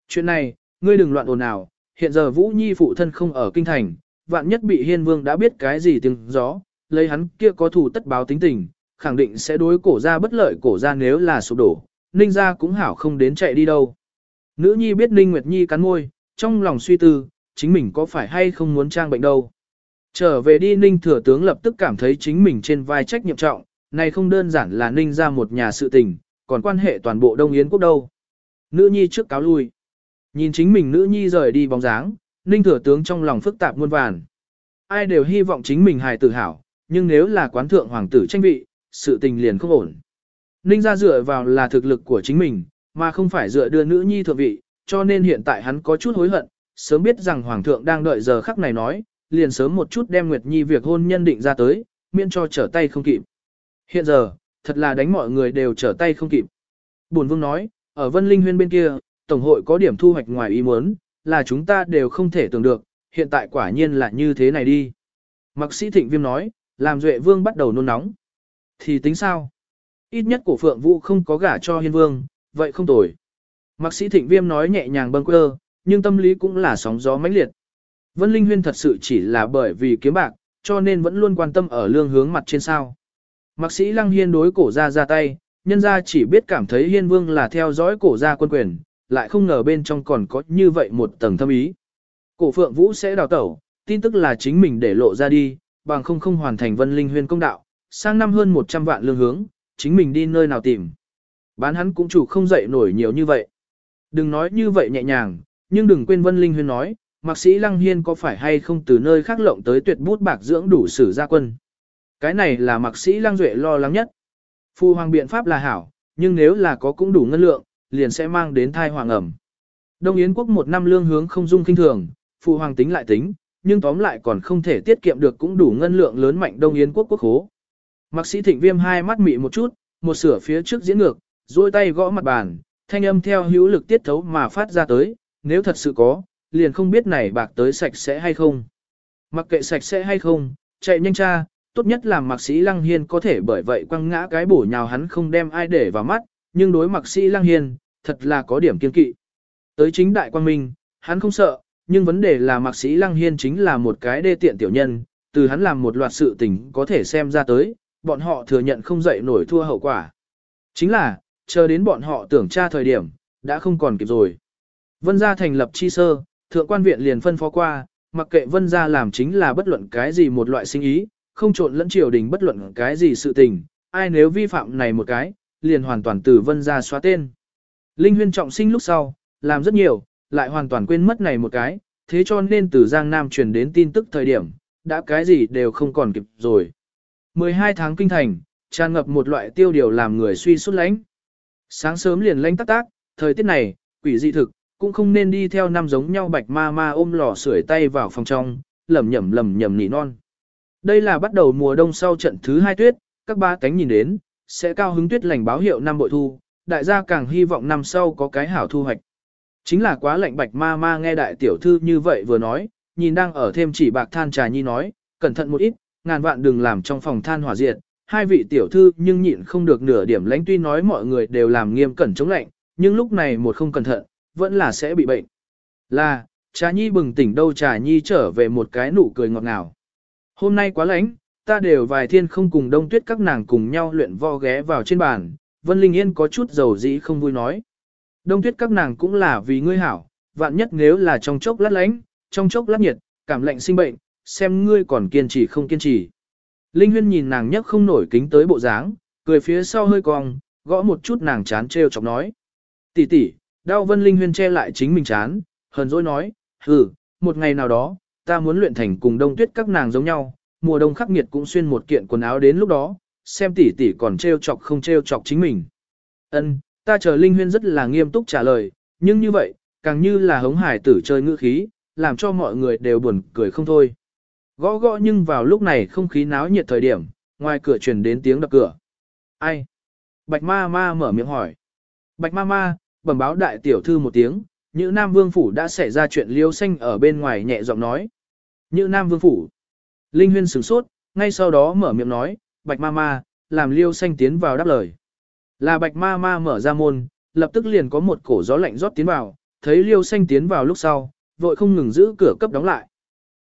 Chuyện này, ngươi đừng loạn ồn ào, hiện giờ Vũ Nhi phụ thân không ở kinh thành, vạn nhất bị hiên vương đã biết cái gì tiếng gió, lấy hắn kia có thủ tất báo tính tình, khẳng định sẽ đối cổ ra bất lợi cổ ra nếu là sụp đổ, ninh ra cũng hảo không đến chạy đi đâu. Nữ nhi biết ninh Nguyệt Nhi cắn môi, trong lòng suy tư, chính mình có phải hay không muốn trang bệnh đâu. Trở về đi ninh thừa tướng lập tức cảm thấy chính mình trên vai trách nhiệm trọng, này không đơn giản là ninh ra một nhà sự tình, còn quan hệ toàn bộ Đông Yến quốc đâu. Nữ nhi trước cáo lui. Nhìn chính mình nữ nhi rời đi bóng dáng, ninh thừa tướng trong lòng phức tạp muôn vàn. Ai đều hy vọng chính mình hài tử hảo, nhưng nếu là quán thượng hoàng tử tranh vị, sự tình liền không ổn. Ninh ra dựa vào là thực lực của chính mình, mà không phải dựa đưa nữ nhi thượng vị, cho nên hiện tại hắn có chút hối hận, sớm biết rằng hoàng thượng đang đợi giờ khắc này nói, liền sớm một chút đem Nguyệt Nhi việc hôn nhân định ra tới, miễn cho trở tay không kịp. Hiện giờ, thật là đánh mọi người đều trở tay không kịp. Bổn vương nói, ở Vân Linh Huyên bên kia, Tổng hội có điểm thu hoạch ngoài ý muốn, là chúng ta đều không thể tưởng được, hiện tại quả nhiên là như thế này đi. Mạc sĩ thịnh viêm nói, làm duệ vương bắt đầu nôn nóng. Thì tính sao? Ít nhất cổ phượng vũ không có gả cho hiên vương, vậy không tồi. Mạc sĩ thịnh viêm nói nhẹ nhàng bâng quơ, nhưng tâm lý cũng là sóng gió mãnh liệt. Vân Linh Huyên thật sự chỉ là bởi vì kiếm bạc, cho nên vẫn luôn quan tâm ở lương hướng mặt trên sao. Mạc sĩ Lăng Hiên đối cổ ra ra tay, nhân ra chỉ biết cảm thấy Hiên Vương là theo dõi cổ ra quân quyền, lại không ngờ bên trong còn có như vậy một tầng thâm ý. Cổ Phượng Vũ sẽ đào tẩu, tin tức là chính mình để lộ ra đi, bằng không không hoàn thành Vân Linh Huyên công đạo, sang năm hơn 100 vạn lương hướng, chính mình đi nơi nào tìm. Bán hắn cũng chủ không dậy nổi nhiều như vậy. Đừng nói như vậy nhẹ nhàng, nhưng đừng quên Vân Linh Huyên nói, Mạc sĩ Lăng Hiên có phải hay không từ nơi khác lộng tới tuyệt bút bạc dưỡng đủ sử gia quân. Cái này là Mạc sĩ Lăng Duệ lo lắng nhất. Phu hoàng biện pháp là hảo, nhưng nếu là có cũng đủ ngân lượng, liền sẽ mang đến thai hoàng ẩm. Đông Yến quốc một năm lương hướng không dung kinh thường, phụ hoàng tính lại tính, nhưng tóm lại còn không thể tiết kiệm được cũng đủ ngân lượng lớn mạnh Đông Yến quốc quốc khố. Mạc sĩ Thịnh Viêm hai mắt mị một chút, một sửa phía trước diễn ngược, duỗi tay gõ mặt bàn, thanh âm theo hữu lực tiết thấu mà phát ra tới, nếu thật sự có, liền không biết này bạc tới sạch sẽ hay không. Mặc kệ sạch sẽ hay không, chạy nhanh cha, tốt nhất là mạc sĩ Lăng Hiên có thể bởi vậy quăng ngã cái bổ nhào hắn không đem ai để vào mắt, nhưng đối mạc sĩ Lăng Hiên, thật là có điểm kiên kỵ. Tới chính đại quang minh, hắn không sợ, nhưng vấn đề là mạc sĩ Lăng Hiên chính là một cái đê tiện tiểu nhân, từ hắn làm một loạt sự tình có thể xem ra tới, bọn họ thừa nhận không dậy nổi thua hậu quả. Chính là, chờ đến bọn họ tưởng tra thời điểm, đã không còn kịp rồi. Vân gia thành lập chi sơ, thượng quan viện liền phân phó qua, mặc kệ vân gia làm chính là bất luận cái gì một loại sinh ý, không trộn lẫn triều đình bất luận cái gì sự tình, ai nếu vi phạm này một cái, liền hoàn toàn từ vân gia xóa tên. Linh huyên trọng sinh lúc sau, làm rất nhiều, lại hoàn toàn quên mất này một cái, thế cho nên từ Giang Nam truyền đến tin tức thời điểm, đã cái gì đều không còn kịp rồi. 12 tháng kinh thành, tràn ngập một loại tiêu điều làm người suy sút lãnh. Sáng sớm liền lanh tắc tác, thời tiết này, quỷ dị thực, cũng không nên đi theo năm giống nhau bạch ma ma ôm lò sưởi tay vào phòng trong, lầm nhầm lầm nhầm nỉ non. Đây là bắt đầu mùa đông sau trận thứ hai tuyết, các ba cánh nhìn đến, sẽ cao hứng tuyết lành báo hiệu năm bội thu, đại gia càng hy vọng năm sau có cái hảo thu hoạch. Chính là quá lạnh bạch ma ma nghe đại tiểu thư như vậy vừa nói, nhìn đang ở thêm chỉ bạc than trà nhi nói, cẩn thận một ít, ngàn vạn đừng làm trong phòng than hỏa diệt. Hai vị tiểu thư nhưng nhịn không được nửa điểm lãnh tuy nói mọi người đều làm nghiêm cẩn chống lạnh, nhưng lúc này một không cẩn thận, vẫn là sẽ bị bệnh. Là, trà nhi bừng tỉnh đâu trà nhi trở về một cái nụ cười ngọt ngào. Hôm nay quá lạnh, ta đều vài thiên không cùng đông tuyết các nàng cùng nhau luyện vo ghé vào trên bàn, Vân Linh Yên có chút dầu dĩ không vui nói. Đông tuyết các nàng cũng là vì ngươi hảo, vạn nhất nếu là trong chốc lát lạnh, trong chốc lát nhiệt, cảm lạnh sinh bệnh, xem ngươi còn kiên trì không kiên trì. Linh Huyên nhìn nàng nhấc không nổi kính tới bộ dáng, cười phía sau hơi cong, gõ một chút nàng chán trêu chọc nói. Tỷ tỷ, đau Vân Linh Huyên che lại chính mình chán, hờn dỗi nói, hừ, một ngày nào đó, ta muốn luyện thành cùng đông tuyết các nàng giống nhau, mùa đông khắc nghiệt cũng xuyên một kiện quần áo đến lúc đó, xem tỷ tỷ còn trêu chọc không trêu chọc chính mình. Ân, ta chờ Linh Huyên rất là nghiêm túc trả lời, nhưng như vậy, càng như là hống hải tử chơi ngữ khí, làm cho mọi người đều buồn cười không thôi. Gõ gõ nhưng vào lúc này không khí náo nhiệt thời điểm, ngoài cửa truyền đến tiếng đập cửa. Ai? Bạch ma ma mở miệng hỏi. Bạch ma ma, bẩm báo đại tiểu thư một tiếng, Như Nam Vương Phủ đã xảy ra chuyện liêu xanh ở bên ngoài nhẹ giọng nói. Như Nam Vương Phủ. Linh Huyên sửng sốt, ngay sau đó mở miệng nói, Bạch ma ma, làm liêu xanh tiến vào đáp lời. Là Bạch ma ma mở ra môn, lập tức liền có một cổ gió lạnh rót tiến vào, thấy liêu xanh tiến vào lúc sau, vội không ngừng giữ cửa cấp đóng lại.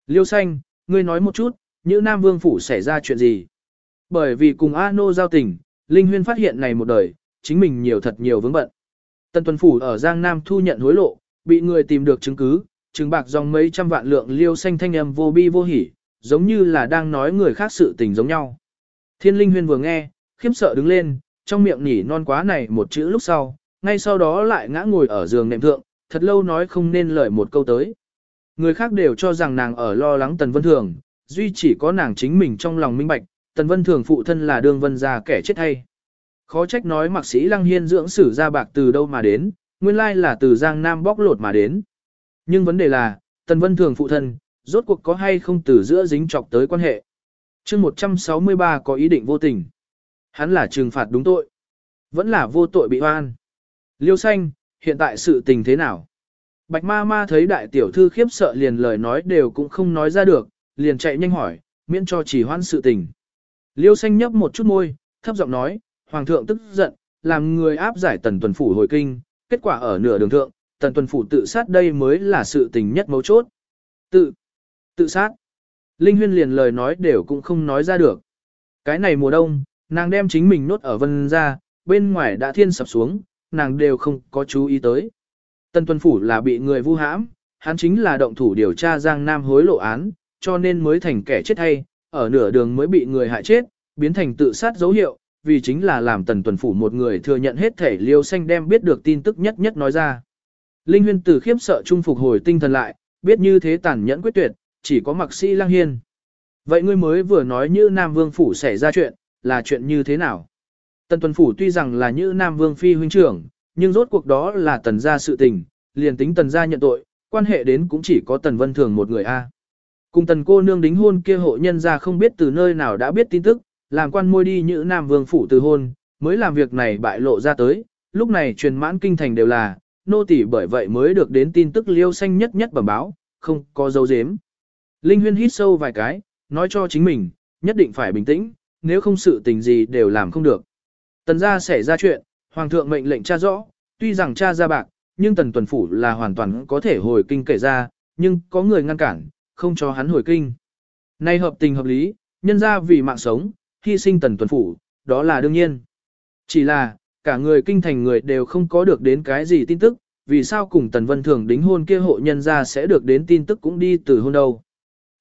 Liêu xanh, ngươi nói một chút, như Nam Vương Phủ xảy ra chuyện gì? Bởi vì cùng A Nô giao tình, Linh Huyên phát hiện này một đời, chính mình nhiều thật nhiều vướng bận. Tân Tuần Phủ ở Giang Nam thu nhận hối lộ, bị người tìm được chứng cứ, chứng bạc dòng mấy trăm vạn lượng liêu xanh thanh âm vô bi vô hỉ, giống như là đang nói người khác sự tình giống nhau. Thiên Linh Huyên vừa nghe, khiếp sợ đứng lên, trong miệng nhỉ non quá này một chữ lúc sau, ngay sau đó lại ngã ngồi ở giường nệm thượng, thật lâu nói không nên lời một câu tới. Người khác đều cho rằng nàng ở lo lắng Tần Vân Thường, duy chỉ có nàng chính mình trong lòng minh bạch, Tần Vân Thường phụ thân là đương vân gia kẻ chết hay. Khó trách nói mạc sĩ Lăng Hiên dưỡng sử ra bạc từ đâu mà đến, nguyên lai là từ Giang Nam bóc lột mà đến. Nhưng vấn đề là, Tần Vân Thường phụ thân, rốt cuộc có hay không từ giữa dính chọc tới quan hệ. chương 163 có ý định vô tình. Hắn là trừng phạt đúng tội. Vẫn là vô tội bị oan. Liêu xanh, hiện tại sự tình thế nào? Bạch ma ma thấy đại tiểu thư khiếp sợ liền lời nói đều cũng không nói ra được, liền chạy nhanh hỏi, miễn cho chỉ hoãn sự tình. Liêu xanh nhấp một chút môi, thấp giọng nói, hoàng thượng tức giận, làm người áp giải tần tuần phủ hồi kinh, kết quả ở nửa đường thượng, tần tuần phủ tự sát đây mới là sự tình nhất mấu chốt. Tự, tự sát. Linh huyên liền lời nói đều cũng không nói ra được. Cái này mùa đông, nàng đem chính mình nốt ở vân ra, bên ngoài đã thiên sập xuống, nàng đều không có chú ý tới. Tần tuần phủ là bị người vu hãm, hắn chính là động thủ điều tra Giang Nam hối lộ án, cho nên mới thành kẻ chết hay, ở nửa đường mới bị người hại chết, biến thành tự sát dấu hiệu, vì chính là làm tần tuần phủ một người thừa nhận hết thể liêu xanh đem biết được tin tức nhất nhất nói ra. Linh huyên tử khiếp sợ trung phục hồi tinh thần lại, biết như thế tàn nhẫn quyết tuyệt, chỉ có mặc sĩ lang hiên. Vậy ngươi mới vừa nói như Nam Vương Phủ xảy ra chuyện, là chuyện như thế nào? Tần tuần phủ tuy rằng là như Nam Vương Phi huynh trưởng, nhưng rốt cuộc đó là tần gia sự tình, liền tính tần gia nhận tội, quan hệ đến cũng chỉ có tần vân thường một người a. Cùng tần cô nương đính hôn kia hộ nhân gia không biết từ nơi nào đã biết tin tức, làm quan môi đi như Nam Vương phủ từ hôn, mới làm việc này bại lộ ra tới, lúc này truyền mãn kinh thành đều là, nô tỳ bởi vậy mới được đến tin tức liêu xanh nhất nhất bẩm báo, không có dấu dếm. Linh huyên hít sâu vài cái, nói cho chính mình, nhất định phải bình tĩnh, nếu không sự tình gì đều làm không được. Tần gia xảy ra chuyện, hoàng thượng mệnh lệnh tra rõ, tuy rằng cha ra bạc, nhưng tần tuần phủ là hoàn toàn có thể hồi kinh kể ra, nhưng có người ngăn cản, không cho hắn hồi kinh. Nay hợp tình hợp lý, nhân ra vì mạng sống, hy sinh tần tuần phủ, đó là đương nhiên. Chỉ là, cả người kinh thành người đều không có được đến cái gì tin tức, vì sao cùng tần vân thường đính hôn kia hộ nhân ra sẽ được đến tin tức cũng đi từ hôn đâu.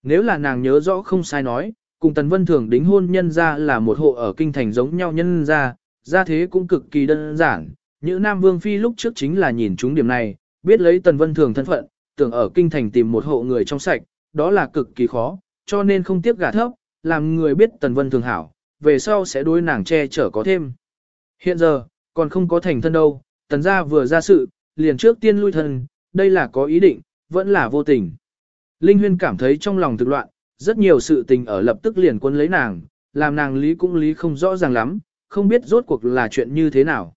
Nếu là nàng nhớ rõ không sai nói, cùng tần vân thường đính hôn nhân ra là một hộ ở kinh thành giống nhau nhân ra, ra thế cũng cực kỳ đơn giản. Như Nam Vương Phi lúc trước chính là nhìn chúng điểm này, biết lấy tần vân thường thân phận, tưởng ở kinh thành tìm một hộ người trong sạch, đó là cực kỳ khó, cho nên không tiếp gả thấp, làm người biết Tần Vân thường hảo, về sau sẽ đối nàng che chở có thêm. Hiện giờ, còn không có thành thân đâu, Tần gia vừa ra sự, liền trước tiên lui thân, đây là có ý định, vẫn là vô tình. Linh Huyên cảm thấy trong lòng thực loạn, rất nhiều sự tình ở lập tức liền quân lấy nàng, làm nàng lý cũng lý không rõ ràng lắm, không biết rốt cuộc là chuyện như thế nào.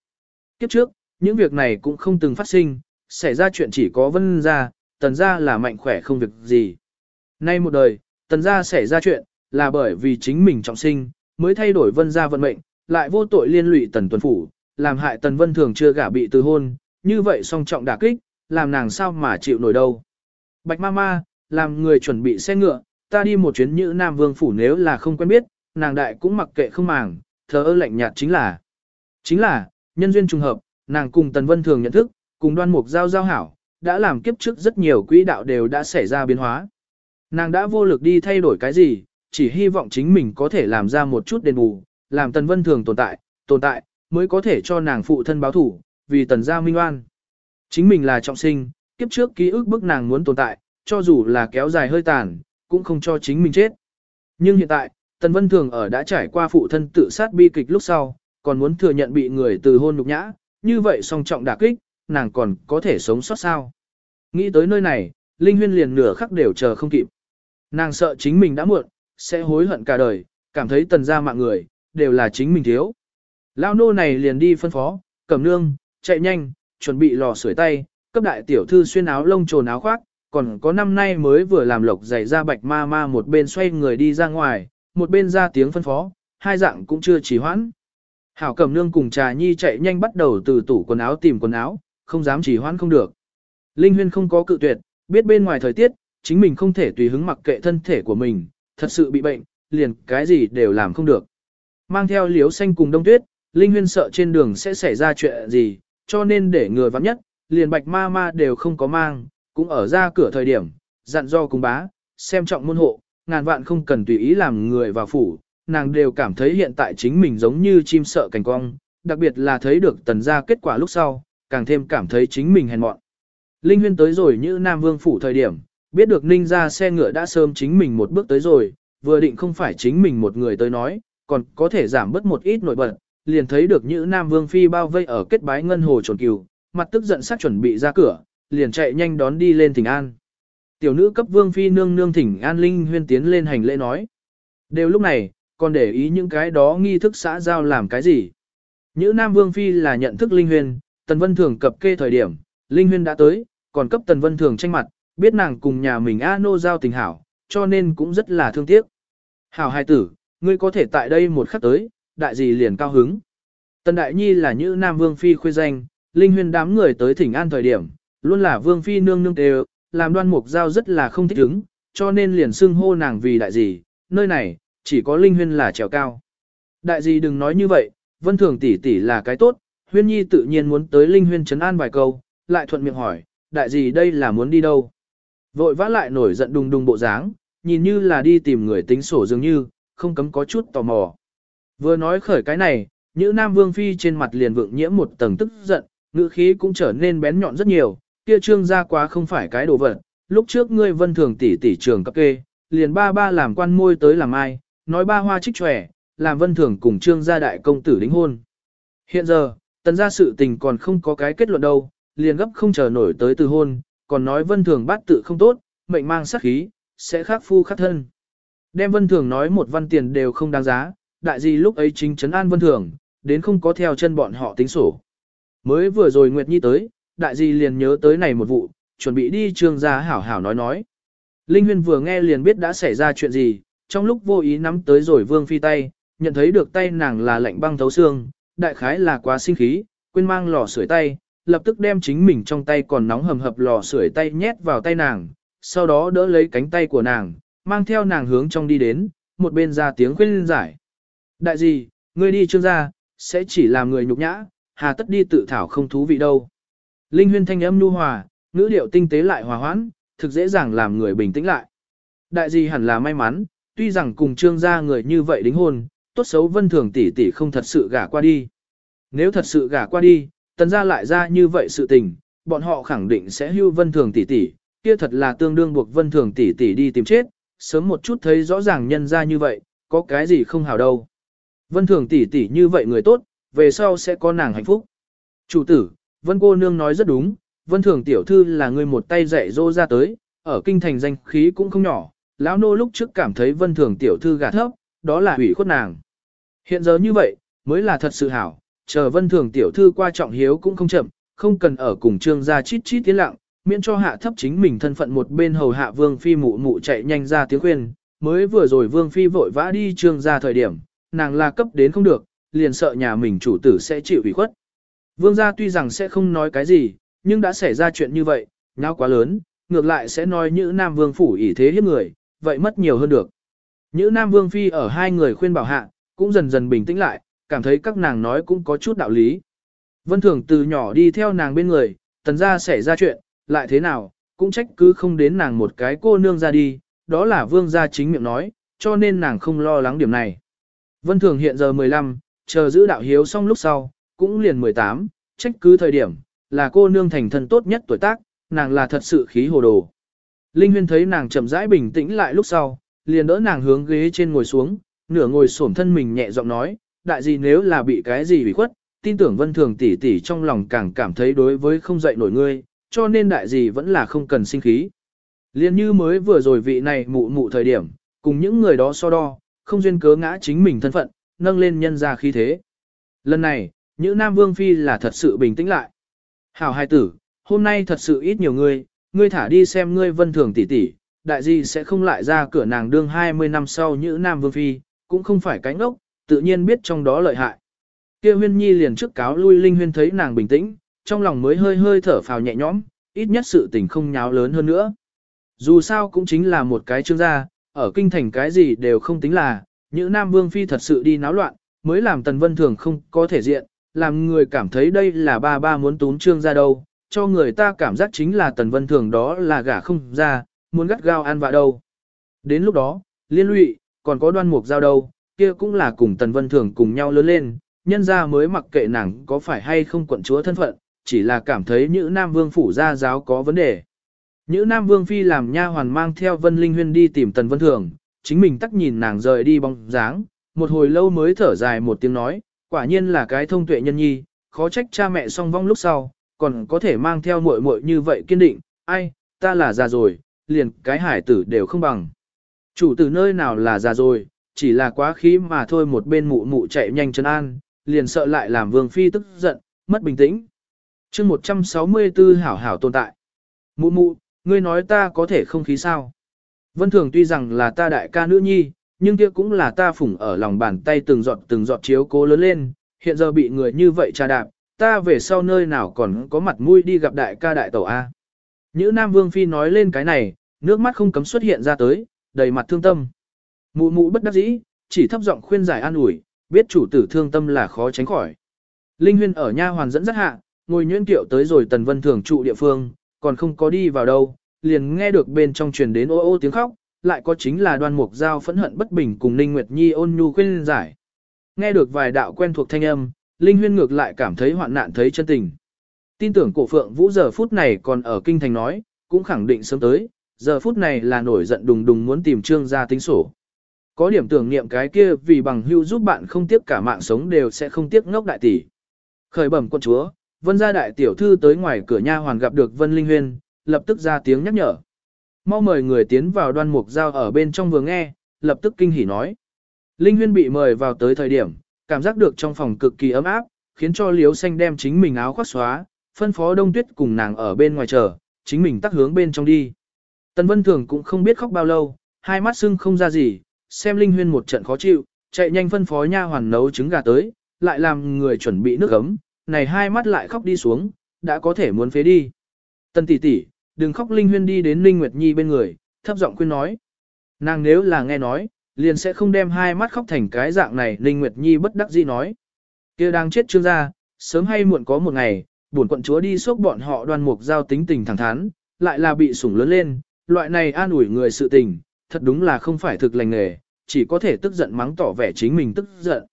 Kiếp trước, những việc này cũng không từng phát sinh, xảy ra chuyện chỉ có vân gia, tần gia là mạnh khỏe không việc gì. Nay một đời, tần gia xảy ra chuyện, là bởi vì chính mình trọng sinh, mới thay đổi vân gia vận mệnh, lại vô tội liên lụy tần tuần phủ, làm hại tần vân thường chưa gả bị từ hôn, như vậy song trọng đả kích, làm nàng sao mà chịu nổi đâu. Bạch ma ma, làm người chuẩn bị xe ngựa, ta đi một chuyến như Nam Vương phủ nếu là không quen biết, nàng đại cũng mặc kệ không màng, thờ ơ lạnh nhạt chính là. Chính là, nhân duyên trùng hợp, nàng cùng Tần Vân Thường nhận thức, cùng đoan mục giao giao hảo, đã làm kiếp trước rất nhiều quỹ đạo đều đã xảy ra biến hóa. Nàng đã vô lực đi thay đổi cái gì, chỉ hy vọng chính mình có thể làm ra một chút đền bù, làm Tần Vân Thường tồn tại, tồn tại, mới có thể cho nàng phụ thân báo thủ, vì Tần gia minh oan. Chính mình là trọng sinh, kiếp trước ký ức bức nàng muốn tồn tại, cho dù là kéo dài hơi tàn, cũng không cho chính mình chết. Nhưng hiện tại, Tần Vân Thường ở đã trải qua phụ thân tự sát bi kịch lúc sau, còn muốn thừa nhận bị người từ hôn nhục nhã, như vậy song trọng đả kích, nàng còn có thể sống sót sao. Nghĩ tới nơi này, Linh Huyên liền nửa khắc đều chờ không kịp. Nàng sợ chính mình đã muộn, sẽ hối hận cả đời, cảm thấy tần gia mạng người, đều là chính mình thiếu. Lao nô này liền đi phân phó, cầm nương, chạy nhanh, chuẩn bị lò sưởi tay, cấp đại tiểu thư xuyên áo lông trồn áo khoác, còn có năm nay mới vừa làm lộc giày ra bạch ma ma một bên xoay người đi ra ngoài, một bên ra tiếng phân phó, hai dạng cũng chưa chỉ hoãn. Hảo cẩm nương cùng trà nhi chạy nhanh bắt đầu từ tủ quần áo tìm quần áo, không dám chỉ hoãn không được. Linh huyên không có cự tuyệt, biết bên ngoài thời tiết, chính mình không thể tùy hứng mặc kệ thân thể của mình, thật sự bị bệnh, liền cái gì đều làm không được. Mang theo liếu xanh cùng đông tuyết, Linh Huyên sợ trên đường sẽ xảy ra chuyện gì, cho nên để người vắng nhất, liền bạch ma ma đều không có mang, cũng ở ra cửa thời điểm, dặn do cùng bá, xem trọng môn hộ, ngàn vạn không cần tùy ý làm người vào phủ, nàng đều cảm thấy hiện tại chính mình giống như chim sợ cảnh cong, đặc biệt là thấy được tần gia kết quả lúc sau, càng thêm cảm thấy chính mình hèn mọn. Linh Huyên tới rồi như Nam Vương phủ thời điểm, Biết được ninh ra xe ngựa đã sớm chính mình một bước tới rồi, vừa định không phải chính mình một người tới nói, còn có thể giảm bớt một ít nổi bật, liền thấy được như nam vương phi bao vây ở kết bái ngân hồ trồn cừu, mặt tức giận sắc chuẩn bị ra cửa, liền chạy nhanh đón đi lên thỉnh an. Tiểu nữ cấp vương phi nương nương thỉnh an linh huyên tiến lên hành lễ nói. Đều lúc này, còn để ý những cái đó nghi thức xã giao làm cái gì. nữ nam vương phi là nhận thức linh huyên, tần vân thường cập kê thời điểm, linh huyên đã tới, còn cấp Tần Vân Thường tranh mặt, biết nàng cùng nhà mình A nô giao tình hảo, cho nên cũng rất là thương tiếc. Hảo hai tử, ngươi có thể tại đây một khắc tới, đại gì liền cao hứng. Tần Đại Nhi là nữ Nam Vương Phi khuê danh, linh huyên đám người tới thỉnh an thời điểm, luôn là Vương Phi nương nương đều, làm đoan mục giao rất là không thích ứng, cho nên liền xưng hô nàng vì đại gì, nơi này, chỉ có linh huyên là trèo cao. Đại gì đừng nói như vậy, vân thường tỷ tỷ là cái tốt, huyên nhi tự nhiên muốn tới linh huyên chấn an vài câu, lại thuận miệng hỏi, đại gì đây là muốn đi đâu? Vội vã lại nổi giận đùng đùng bộ dáng, nhìn như là đi tìm người tính sổ dường như, không cấm có chút tò mò. Vừa nói khởi cái này, nữ nam vương phi trên mặt liền vượng nhiễm một tầng tức giận, ngữ khí cũng trở nên bén nhọn rất nhiều, kia trương gia quá không phải cái đồ vật, lúc trước ngươi vân thường tỷ tỷ trường cấp kê, liền ba ba làm quan môi tới làm ai, nói ba hoa trích trẻ, làm vân thường cùng trương gia đại công tử đính hôn. Hiện giờ, tần gia sự tình còn không có cái kết luận đâu, liền gấp không chờ nổi tới từ hôn, còn nói vân thường bát tự không tốt, mệnh mang sát khí, sẽ khắc phu khắc thân. Đem vân thường nói một văn tiền đều không đáng giá, đại gì lúc ấy chính trấn an vân thường, đến không có theo chân bọn họ tính sổ. Mới vừa rồi Nguyệt Nhi tới, đại di liền nhớ tới này một vụ, chuẩn bị đi trương gia hảo hảo nói nói. Linh Huyên vừa nghe liền biết đã xảy ra chuyện gì, trong lúc vô ý nắm tới rồi vương phi tay, nhận thấy được tay nàng là lạnh băng thấu xương, đại khái là quá sinh khí, quên mang lò sưởi tay, lập tức đem chính mình trong tay còn nóng hầm hập lò sưởi tay nhét vào tay nàng, sau đó đỡ lấy cánh tay của nàng, mang theo nàng hướng trong đi đến, một bên ra tiếng khuyên giải. Đại gì, ngươi đi trương gia, sẽ chỉ làm người nhục nhã, hà tất đi tự thảo không thú vị đâu. Linh huyên thanh âm nu hòa, ngữ điệu tinh tế lại hòa hoãn, thực dễ dàng làm người bình tĩnh lại. Đại gì hẳn là may mắn, tuy rằng cùng trương gia người như vậy đính hôn, tốt xấu vân thường tỷ tỷ không thật sự gả qua đi. Nếu thật sự gả qua đi, tần gia lại ra như vậy sự tình, bọn họ khẳng định sẽ hưu vân thường tỷ tỷ, kia thật là tương đương buộc vân thường tỷ tỷ đi tìm chết, sớm một chút thấy rõ ràng nhân ra như vậy, có cái gì không hào đâu. Vân thường tỷ tỷ như vậy người tốt, về sau sẽ có nàng hạnh phúc. Chủ tử, vân cô nương nói rất đúng, vân thường tiểu thư là người một tay dạy dỗ ra tới, ở kinh thành danh khí cũng không nhỏ, lão nô lúc trước cảm thấy vân thường tiểu thư gạt thấp, đó là hủy khuất nàng. Hiện giờ như vậy, mới là thật sự hảo, chờ vân thường tiểu thư qua trọng hiếu cũng không chậm, không cần ở cùng trương gia chít chít tiến lặng, miễn cho hạ thấp chính mình thân phận một bên hầu hạ vương phi mụ mụ chạy nhanh ra tiếng khuyên, mới vừa rồi vương phi vội vã đi trương gia thời điểm, nàng là cấp đến không được, liền sợ nhà mình chủ tử sẽ chịu ủy khuất. Vương gia tuy rằng sẽ không nói cái gì, nhưng đã xảy ra chuyện như vậy, nhau quá lớn, ngược lại sẽ nói như Nam Vương phủ ỷ thế hiếp người, vậy mất nhiều hơn được. Như Nam Vương Phi ở hai người khuyên bảo hạ, cũng dần dần bình tĩnh lại, cảm thấy các nàng nói cũng có chút đạo lý. Vân Thường từ nhỏ đi theo nàng bên người, tần ra xảy ra chuyện, lại thế nào, cũng trách cứ không đến nàng một cái cô nương ra đi, đó là vương gia chính miệng nói, cho nên nàng không lo lắng điểm này. Vân Thường hiện giờ 15, chờ giữ đạo hiếu xong lúc sau, cũng liền 18, trách cứ thời điểm, là cô nương thành thân tốt nhất tuổi tác, nàng là thật sự khí hồ đồ. Linh Huyên thấy nàng chậm rãi bình tĩnh lại lúc sau, liền đỡ nàng hướng ghế trên ngồi xuống, nửa ngồi xổm thân mình nhẹ giọng nói, đại gì nếu là bị cái gì bị khuất, tin tưởng vân thường tỷ tỷ trong lòng càng cảm thấy đối với không dậy nổi ngươi, cho nên đại gì vẫn là không cần sinh khí. Liên như mới vừa rồi vị này mụ mụ thời điểm, cùng những người đó so đo, không duyên cớ ngã chính mình thân phận, nâng lên nhân ra khí thế. Lần này, những Nam Vương Phi là thật sự bình tĩnh lại. Hảo hai tử, hôm nay thật sự ít nhiều ngươi, ngươi thả đi xem ngươi vân thường tỷ tỷ, đại gì sẽ không lại ra cửa nàng đương 20 năm sau như Nam Vương Phi, cũng không phải cánh ốc, tự nhiên biết trong đó lợi hại. Kia huyên nhi liền trước cáo lui linh huyên thấy nàng bình tĩnh, trong lòng mới hơi hơi thở phào nhẹ nhõm, ít nhất sự tình không nháo lớn hơn nữa. Dù sao cũng chính là một cái chương gia, ở kinh thành cái gì đều không tính là, những Nam Vương Phi thật sự đi náo loạn, mới làm Tần Vân Thường không có thể diện, làm người cảm thấy đây là ba ba muốn tún trương ra đâu, cho người ta cảm giác chính là Tần Vân Thường đó là gả không ra, muốn gắt gao ăn vạ đâu. Đến lúc đó, liên lụy, còn có đoan mục giao đâu, kia cũng là cùng Tần Vân Thường cùng nhau lớn lên, nhân ra mới mặc kệ nàng có phải hay không quận chúa thân phận, chỉ là cảm thấy nữ Nam Vương phủ gia giáo có vấn đề. Nữ Nam Vương Phi làm nha hoàn mang theo Vân Linh Huyên đi tìm Tần Vân Thường, chính mình tắc nhìn nàng rời đi bóng dáng, một hồi lâu mới thở dài một tiếng nói, quả nhiên là cái thông tuệ nhân nhi, khó trách cha mẹ song vong lúc sau, còn có thể mang theo muội muội như vậy kiên định, ai, ta là già rồi, liền cái hải tử đều không bằng. Chủ tử nơi nào là già rồi, chỉ là quá khí mà thôi một bên mụ mụ chạy nhanh chân an, liền sợ lại làm vương phi tức giận, mất bình tĩnh. chương 164 hảo hảo tồn tại. Mụ mụ, ngươi nói ta có thể không khí sao? Vân Thường tuy rằng là ta đại ca nữ nhi, nhưng kia cũng là ta phủng ở lòng bàn tay từng giọt từng giọt chiếu cố lớn lên, hiện giờ bị người như vậy trà đạp, ta về sau nơi nào còn có mặt mũi đi gặp đại ca đại tẩu A. Nhữ Nam Vương Phi nói lên cái này, nước mắt không cấm xuất hiện ra tới, đầy mặt thương tâm. Mụ mụ bất đắc dĩ, chỉ thấp giọng khuyên giải an ủi, biết chủ tử thương tâm là khó tránh khỏi. Linh Huyên ở nha hoàn dẫn rất hạ, ngồi nhuyễn kiệu tới rồi Tần Vân Thường trụ địa phương, còn không có đi vào đâu, liền nghe được bên trong truyền đến ô ô tiếng khóc, lại có chính là đoan mục giao phẫn hận bất bình cùng Ninh Nguyệt Nhi ôn nhu khuyên giải. Nghe được vài đạo quen thuộc thanh âm, Linh Huyên ngược lại cảm thấy hoạn nạn thấy chân tình. Tin tưởng cổ phượng vũ giờ phút này còn ở kinh thành nói, cũng khẳng định sớm tới, giờ phút này là nổi giận đùng đùng muốn tìm trương gia tính sổ. Có điểm tưởng niệm cái kia vì bằng hưu giúp bạn không tiếc cả mạng sống đều sẽ không tiếc ngốc đại tỷ. Khởi bẩm quân chúa, vân gia đại tiểu thư tới ngoài cửa nha hoàn gặp được vân linh huyên, lập tức ra tiếng nhắc nhở. Mau mời người tiến vào đoan mục giao ở bên trong vừa nghe, lập tức kinh hỉ nói. Linh huyên bị mời vào tới thời điểm, cảm giác được trong phòng cực kỳ ấm áp, khiến cho liếu xanh đem chính mình áo khoác xóa, phân phó đông tuyết cùng nàng ở bên ngoài chờ, chính mình tắt hướng bên trong đi. Tần Vân Thường cũng không biết khóc bao lâu, hai mắt sưng không ra gì, xem Linh Huyên một trận khó chịu, chạy nhanh phân phó nha hoàn nấu trứng gà tới, lại làm người chuẩn bị nước ấm, này hai mắt lại khóc đi xuống, đã có thể muốn phế đi. Tần tỷ tỷ, đừng khóc Linh Huyên đi đến Linh Nguyệt Nhi bên người, thấp giọng khuyên nói. Nàng nếu là nghe nói, liền sẽ không đem hai mắt khóc thành cái dạng này, Linh Nguyệt Nhi bất đắc dĩ nói. kia đang chết trương gia, sớm hay muộn có một ngày, buồn quận chúa đi xúc bọn họ đoan mục giao tính tình thẳng thắn, lại là bị sủng lớn lên, loại này an ủi người sự tình, thật đúng là không phải thực lành nghề, chỉ có thể tức giận mắng tỏ vẻ chính mình tức giận.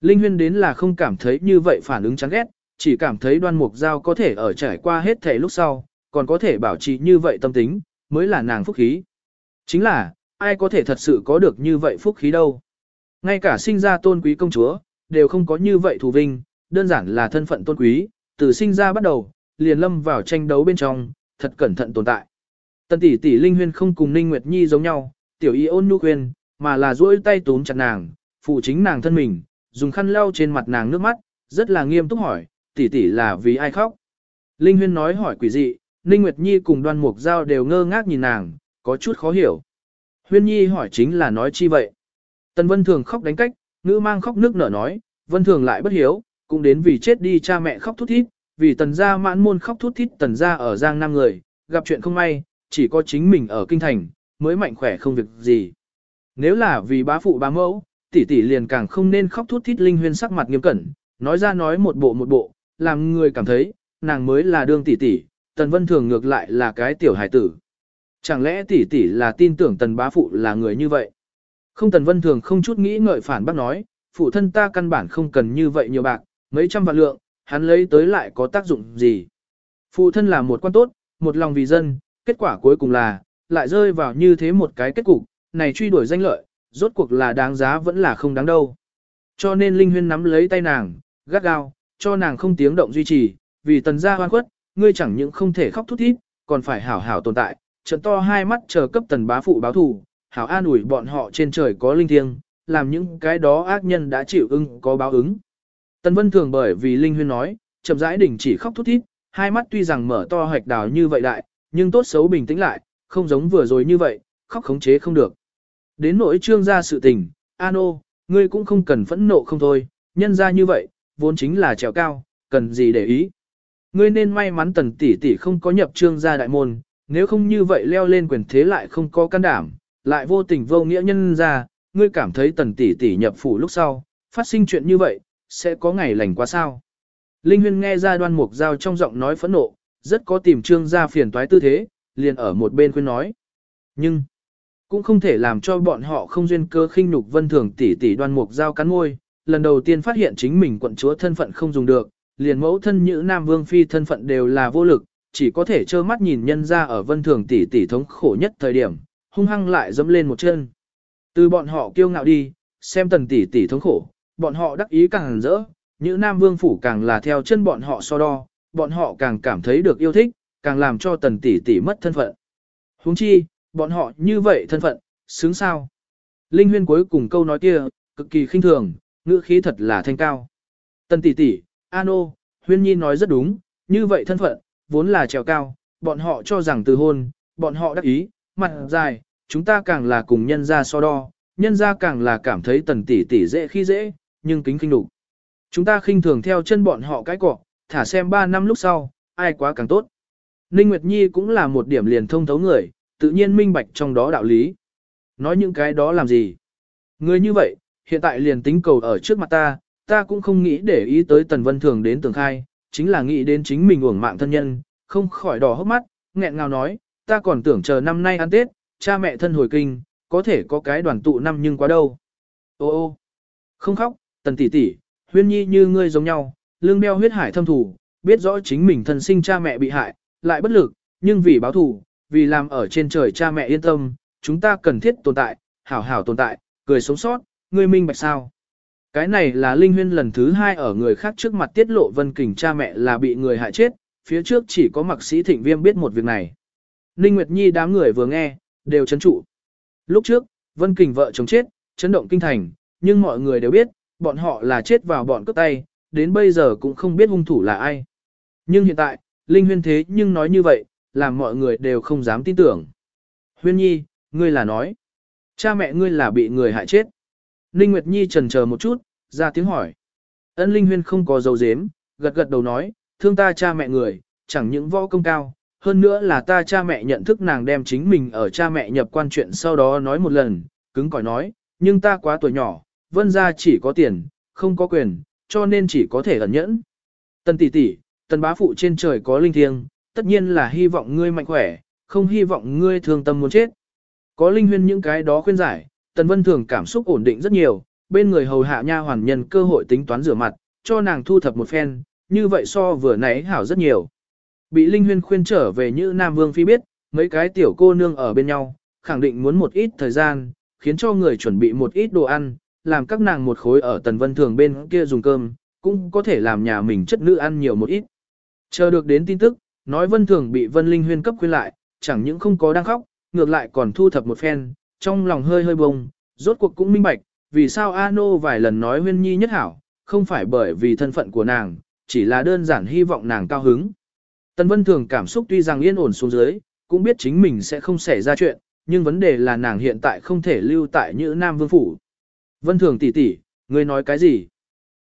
Linh huyên đến là không cảm thấy như vậy phản ứng chán ghét, chỉ cảm thấy đoan mục giao có thể ở trải qua hết thể lúc sau, còn có thể bảo trì như vậy tâm tính, mới là nàng phúc khí. Chính là, ai có thể thật sự có được như vậy phúc khí đâu. Ngay cả sinh ra tôn quý công chúa, đều không có như vậy thù vinh, đơn giản là thân phận tôn quý, từ sinh ra bắt đầu, liền lâm vào tranh đấu bên trong, thật cẩn thận tồn tại. Tần tỷ tỷ Linh Huyên không cùng Ninh Nguyệt Nhi giống nhau, tiểu y ôn nhu khuyên, mà là duỗi tay túm chặt nàng, phụ chính nàng thân mình, dùng khăn lau trên mặt nàng nước mắt, rất là nghiêm túc hỏi, tỷ tỷ là vì ai khóc. Linh Huyên nói hỏi quỷ dị, Ninh Nguyệt Nhi cùng đoan mục giao đều ngơ ngác nhìn nàng, có chút khó hiểu. Huyên Nhi hỏi chính là nói chi vậy. Tần Vân Thường khóc đánh cách, ngữ mang khóc nước nở nói, Vân Thường lại bất hiếu, cũng đến vì chết đi cha mẹ khóc thút thít, vì tần gia mãn môn khóc thút thít tần gia ở Giang Nam người, gặp chuyện không may, chỉ có chính mình ở kinh thành, mới mạnh khỏe không việc gì. Nếu là vì bá phụ bá mẫu, tỷ tỷ liền càng không nên khóc thút thít linh huyên sắc mặt nghiêm cẩn, nói ra nói một bộ một bộ, làm người cảm thấy, nàng mới là đương tỷ tỷ, tần vân thường ngược lại là cái tiểu hải tử. Chẳng lẽ tỷ tỷ là tin tưởng tần bá phụ là người như vậy? Không tần vân thường không chút nghĩ ngợi phản bác nói, phụ thân ta căn bản không cần như vậy nhiều bạc, mấy trăm vạn lượng, hắn lấy tới lại có tác dụng gì? Phụ thân là một quan tốt, một lòng vì dân, kết quả cuối cùng là, lại rơi vào như thế một cái kết cục, này truy đuổi danh lợi, rốt cuộc là đáng giá vẫn là không đáng đâu. Cho nên Linh Huyên nắm lấy tay nàng, gắt gao, cho nàng không tiếng động duy trì, vì tần gia hoan khuất, ngươi chẳng những không thể khóc thút thít, còn phải hảo hảo tồn tại, trận to hai mắt chờ cấp tần bá phụ báo thù, hảo an ủi bọn họ trên trời có linh thiêng, làm những cái đó ác nhân đã chịu ưng có báo ứng. Tần Vân Thường bởi vì Linh Huyên nói, chậm rãi đỉnh chỉ khóc thút thít, hai mắt tuy rằng mở to hoạch đào như vậy đại, nhưng tốt xấu bình tĩnh lại, không giống vừa rồi như vậy, khóc khống chế không được. Đến nỗi trương ra sự tình, Ano, ngươi cũng không cần phẫn nộ không thôi, nhân ra như vậy, vốn chính là trèo cao, cần gì để ý. Ngươi nên may mắn tần tỷ tỷ không có nhập trương gia đại môn, nếu không như vậy leo lên quyền thế lại không có can đảm, lại vô tình vô nghĩa nhân ra, ngươi cảm thấy tần tỷ tỷ nhập phủ lúc sau, phát sinh chuyện như vậy, sẽ có ngày lành quá sao. Linh Huyên nghe ra đoan mục giao trong giọng nói phẫn nộ, rất có tìm trương gia phiền toái tư thế, liền ở một bên khuyên nói. Nhưng, cũng không thể làm cho bọn họ không duyên cơ khinh nhục vân thường tỷ tỷ đoan mục giao cắn môi, lần đầu tiên phát hiện chính mình quận chúa thân phận không dùng được, liền mẫu thân như Nam Vương Phi thân phận đều là vô lực, chỉ có thể trơ mắt nhìn nhân ra ở vân thường tỷ tỷ thống khổ nhất thời điểm, hung hăng lại dẫm lên một chân. Từ bọn họ kiêu ngạo đi, xem tần tỷ tỷ thống khổ, bọn họ đắc ý càng rỡ, như Nam Vương Phủ càng là theo chân bọn họ so đo, bọn họ càng cảm thấy được yêu thích, càng làm cho tần tỷ tỷ mất thân phận. huống chi, bọn họ như vậy thân phận, xứng sao. Linh huyên cuối cùng câu nói kia, cực kỳ khinh thường, ngữ khí thật là thanh cao. Tần tỷ tỷ, Ano, huyên nhi nói rất đúng, như vậy thân phận, vốn là trèo cao, bọn họ cho rằng từ hôn, bọn họ đắc ý, mặt dài, chúng ta càng là cùng nhân ra so đo, nhân ra càng là cảm thấy tần tỷ tỷ dễ khi dễ, nhưng kính kinh đủ. Chúng ta khinh thường theo chân bọn họ cái cọ, thả xem 3 năm lúc sau, ai quá càng tốt. Ninh Nguyệt Nhi cũng là một điểm liền thông thấu người, tự nhiên minh bạch trong đó đạo lý. Nói những cái đó làm gì? Người như vậy, hiện tại liền tính cầu ở trước mặt ta, ta cũng không nghĩ để ý tới Tần Vân Thường đến tường khai, chính là nghĩ đến chính mình uổng mạng thân nhân, không khỏi đỏ hốc mắt, nghẹn ngào nói, ta còn tưởng chờ năm nay ăn Tết, cha mẹ thân hồi kinh, có thể có cái đoàn tụ năm nhưng quá đâu. Ô ô, không khóc, Tần tỷ tỷ, huyên nhi như ngươi giống nhau, lương đeo huyết hải thâm thủ, biết rõ chính mình thân sinh cha mẹ bị hại, lại bất lực, nhưng vì báo thù, vì làm ở trên trời cha mẹ yên tâm, chúng ta cần thiết tồn tại, hảo hảo tồn tại, cười sống sót, ngươi minh bạch sao. Cái này là Linh Huyên lần thứ hai ở người khác trước mặt tiết lộ Vân Kình cha mẹ là bị người hại chết, phía trước chỉ có mặc sĩ thịnh viêm biết một việc này. Ninh Nguyệt Nhi đám người vừa nghe, đều chấn trụ. Lúc trước, Vân Kình vợ chồng chết, chấn động kinh thành, nhưng mọi người đều biết, bọn họ là chết vào bọn cướp tay, đến bây giờ cũng không biết hung thủ là ai. Nhưng hiện tại, Linh Huyên thế nhưng nói như vậy, làm mọi người đều không dám tin tưởng. Huyên Nhi, ngươi là nói, cha mẹ ngươi là bị người hại chết. Ninh Nguyệt Nhi trần chờ một chút, ra tiếng hỏi. Ân Linh Huyên không có dấu dếm, gật gật đầu nói, thương ta cha mẹ người, chẳng những võ công cao, hơn nữa là ta cha mẹ nhận thức nàng đem chính mình ở cha mẹ nhập quan chuyện sau đó nói một lần, cứng cỏi nói, nhưng ta quá tuổi nhỏ, vân gia chỉ có tiền, không có quyền, cho nên chỉ có thể ẩn nhẫn. Tần tỷ tỷ, tần bá phụ trên trời có linh thiêng, tất nhiên là hy vọng ngươi mạnh khỏe, không hy vọng ngươi thương tâm muốn chết. Có linh huyên những cái đó khuyên giải, tần vân thường cảm xúc ổn định rất nhiều, bên người hầu hạ nha hoàn nhân cơ hội tính toán rửa mặt, cho nàng thu thập một phen, như vậy so vừa nãy hảo rất nhiều. Bị linh huyên khuyên trở về như Nam Vương Phi biết, mấy cái tiểu cô nương ở bên nhau, khẳng định muốn một ít thời gian, khiến cho người chuẩn bị một ít đồ ăn, làm các nàng một khối ở tần vân thường bên kia dùng cơm, cũng có thể làm nhà mình chất nữ ăn nhiều một ít. Chờ được đến tin tức, nói vân thường bị vân linh huyên cấp khuyên lại, chẳng những không có đang khóc, ngược lại còn thu thập một phen, trong lòng hơi hơi bông, rốt cuộc cũng minh bạch, vì sao Ano vài lần nói huyên nhi nhất hảo, không phải bởi vì thân phận của nàng, chỉ là đơn giản hy vọng nàng cao hứng. Tần Vân Thường cảm xúc tuy rằng yên ổn xuống dưới, cũng biết chính mình sẽ không xảy ra chuyện, nhưng vấn đề là nàng hiện tại không thể lưu tại như Nam Vương Phủ. Vân Thường tỷ tỷ, ngươi nói cái gì?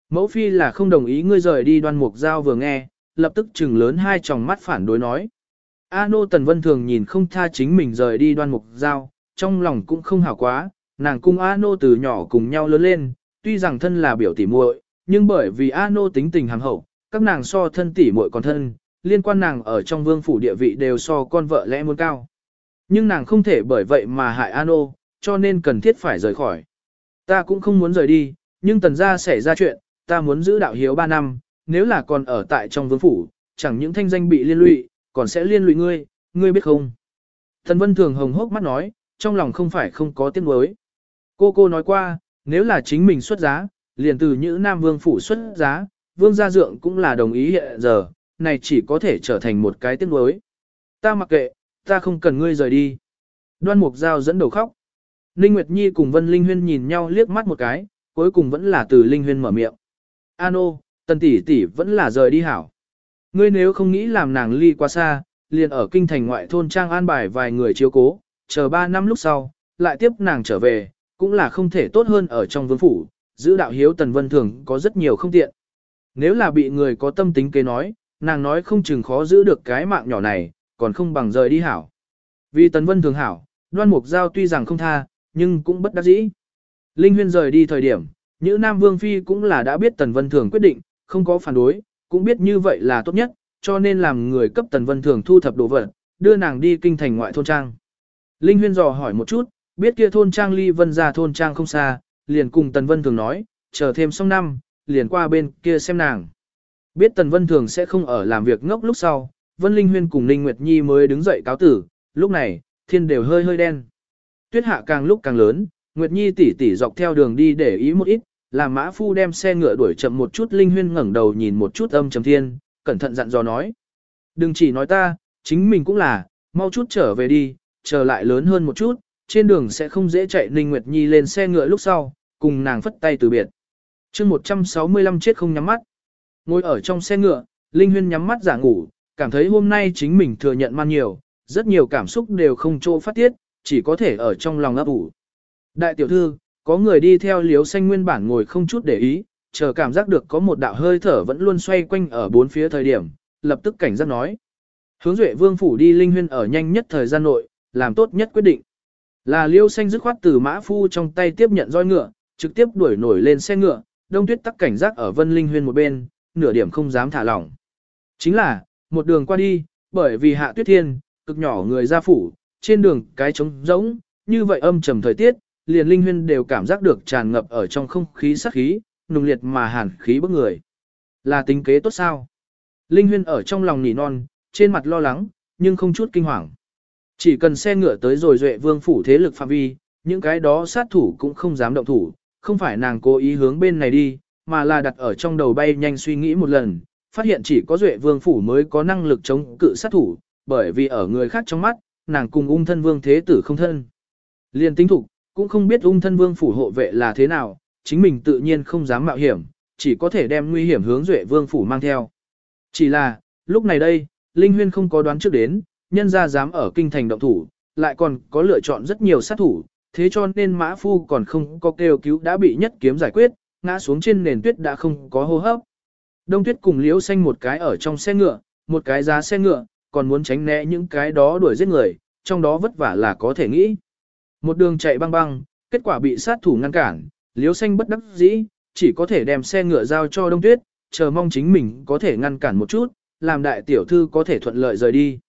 Mẫu phi là không đồng ý ngươi rời đi đoan mục giao vừa nghe, lập tức trừng lớn hai tròng mắt phản đối nói. A nô Tần Vân Thường nhìn không tha chính mình rời đi đoan mục giao, trong lòng cũng không hảo quá, nàng cung A nô từ nhỏ cùng nhau lớn lên, tuy rằng thân là biểu tỷ muội, nhưng bởi vì A nô tính tình hằng hậu, các nàng so thân tỷ muội còn thân, liên quan nàng ở trong vương phủ địa vị đều so con vợ lẽ muốn cao. Nhưng nàng không thể bởi vậy mà hại A nô, cho nên cần thiết phải rời khỏi. Ta cũng không muốn rời đi, nhưng tần gia xảy ra chuyện, ta muốn giữ đạo hiếu 3 năm, nếu là còn ở tại trong vương phủ, chẳng những thanh danh bị liên lụy, còn sẽ liên lụy ngươi, ngươi biết không? Thần Vân Thường hồng hốc mắt nói, trong lòng không phải không có tiếc nuối. Cô cô nói qua, nếu là chính mình xuất giá, liền từ những Nam Vương phủ xuất giá, Vương gia dượng cũng là đồng ý hiện giờ, này chỉ có thể trở thành một cái tiếc nuối. Ta mặc kệ, ta không cần ngươi rời đi. Đoan Mục Giao dẫn đầu khóc. Ninh Nguyệt Nhi cùng Vân Linh Huyên nhìn nhau liếc mắt một cái, cuối cùng vẫn là từ Linh Huyên mở miệng. Ano, tần tỷ tỷ vẫn là rời đi hảo. Ngươi nếu không nghĩ làm nàng ly quá xa, liền ở kinh thành ngoại thôn trang an bài vài người chiếu cố, chờ 3 năm lúc sau, lại tiếp nàng trở về, cũng là không thể tốt hơn ở trong vương phủ, giữ đạo hiếu tần vân thường có rất nhiều không tiện. Nếu là bị người có tâm tính kế nói, nàng nói không chừng khó giữ được cái mạng nhỏ này, còn không bằng rời đi hảo. Vì tần vân thường hảo, đoan mục giao tuy rằng không tha, nhưng cũng bất đắc dĩ. Linh huyên rời đi thời điểm, nữ Nam Vương Phi cũng là đã biết Tần Vân Thường quyết định, không có phản đối, cũng biết như vậy là tốt nhất, cho nên làm người cấp Tần Vân Thường thu thập đồ vật, đưa nàng đi kinh thành ngoại thôn trang. Linh huyên dò hỏi một chút, biết kia thôn trang ly vân ra thôn trang không xa, liền cùng Tần Vân Thường nói, chờ thêm xong năm, liền qua bên kia xem nàng. Biết Tần Vân Thường sẽ không ở làm việc ngốc lúc sau, Vân Linh Huyên cùng Ninh Nguyệt Nhi mới đứng dậy cáo tử, lúc này, thiên đều hơi hơi đen. Tuyết hạ càng lúc càng lớn, Nguyệt Nhi tỉ tỉ dọc theo đường đi để ý một ít, làm mã phu đem xe ngựa đuổi chậm một chút Linh Huyên ngẩng đầu nhìn một chút âm trầm thiên, cẩn thận dặn dò nói. Đừng chỉ nói ta, chính mình cũng là, mau chút trở về đi, trở lại lớn hơn một chút, trên đường sẽ không dễ chạy Ninh Nguyệt Nhi lên xe ngựa lúc sau, cùng nàng phất tay từ biệt. chương 165 chết không nhắm mắt. Ngồi ở trong xe ngựa, Linh Huyên nhắm mắt giả ngủ, cảm thấy hôm nay chính mình thừa nhận man nhiều, rất nhiều cảm xúc đều không chỗ phát tiết, chỉ có thể ở trong lòng ấp ủ. Đại tiểu thư, có người đi theo liếu xanh nguyên bản ngồi không chút để ý, chờ cảm giác được có một đạo hơi thở vẫn luôn xoay quanh ở bốn phía thời điểm, lập tức cảnh giác nói. Hướng duệ vương phủ đi linh huyên ở nhanh nhất thời gian nội, làm tốt nhất quyết định. Là liêu xanh dứt khoát từ mã phu trong tay tiếp nhận roi ngựa, trực tiếp đuổi nổi lên xe ngựa, đông tuyết tắc cảnh giác ở vân linh huyên một bên, nửa điểm không dám thả lỏng. Chính là, một đường qua đi, bởi vì hạ tuyết thiên, cực nhỏ người ra phủ, trên đường cái trống rỗng, như vậy âm trầm thời tiết, liền linh huyên đều cảm giác được tràn ngập ở trong không khí sát khí, nùng liệt mà hàn khí bức người. Là tính kế tốt sao? Linh huyên ở trong lòng nỉ non, trên mặt lo lắng, nhưng không chút kinh hoàng. Chỉ cần xe ngựa tới rồi duệ vương phủ thế lực phạm vi, những cái đó sát thủ cũng không dám động thủ, không phải nàng cố ý hướng bên này đi, mà là đặt ở trong đầu bay nhanh suy nghĩ một lần, phát hiện chỉ có duệ vương phủ mới có năng lực chống cự sát thủ, bởi vì ở người khác trong mắt, nàng cùng ung thân vương thế tử không thân. Liên tính thủ, cũng không biết ung thân vương phủ hộ vệ là thế nào, chính mình tự nhiên không dám mạo hiểm, chỉ có thể đem nguy hiểm hướng duệ vương phủ mang theo. Chỉ là, lúc này đây, Linh Huyên không có đoán trước đến, nhân ra dám ở kinh thành động thủ, lại còn có lựa chọn rất nhiều sát thủ, thế cho nên mã phu còn không có kêu cứu đã bị nhất kiếm giải quyết, ngã xuống trên nền tuyết đã không có hô hấp. Đông tuyết cùng liễu xanh một cái ở trong xe ngựa, một cái giá xe ngựa, còn muốn tránh né những cái đó đuổi giết người, trong đó vất vả là có thể nghĩ. Một đường chạy băng băng, kết quả bị sát thủ ngăn cản, liễu xanh bất đắc dĩ, chỉ có thể đem xe ngựa giao cho đông tuyết, chờ mong chính mình có thể ngăn cản một chút, làm đại tiểu thư có thể thuận lợi rời đi.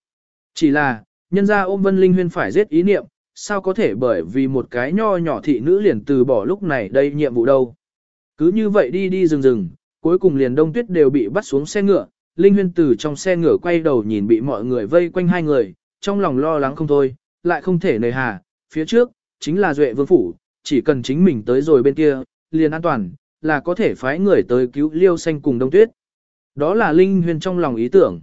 Chỉ là, nhân ra ôm Vân Linh Huyên phải giết ý niệm, sao có thể bởi vì một cái nho nhỏ thị nữ liền từ bỏ lúc này đây nhiệm vụ đâu. Cứ như vậy đi đi rừng rừng, cuối cùng liền đông tuyết đều bị bắt xuống xe ngựa, Linh Huyên từ trong xe ngựa quay đầu nhìn bị mọi người vây quanh hai người, trong lòng lo lắng không thôi, lại không thể nề hà, phía trước, chính là Duệ Vương Phủ, chỉ cần chính mình tới rồi bên kia, liền an toàn, là có thể phái người tới cứu Liêu Xanh cùng Đông Tuyết. Đó là Linh Huyên trong lòng ý tưởng.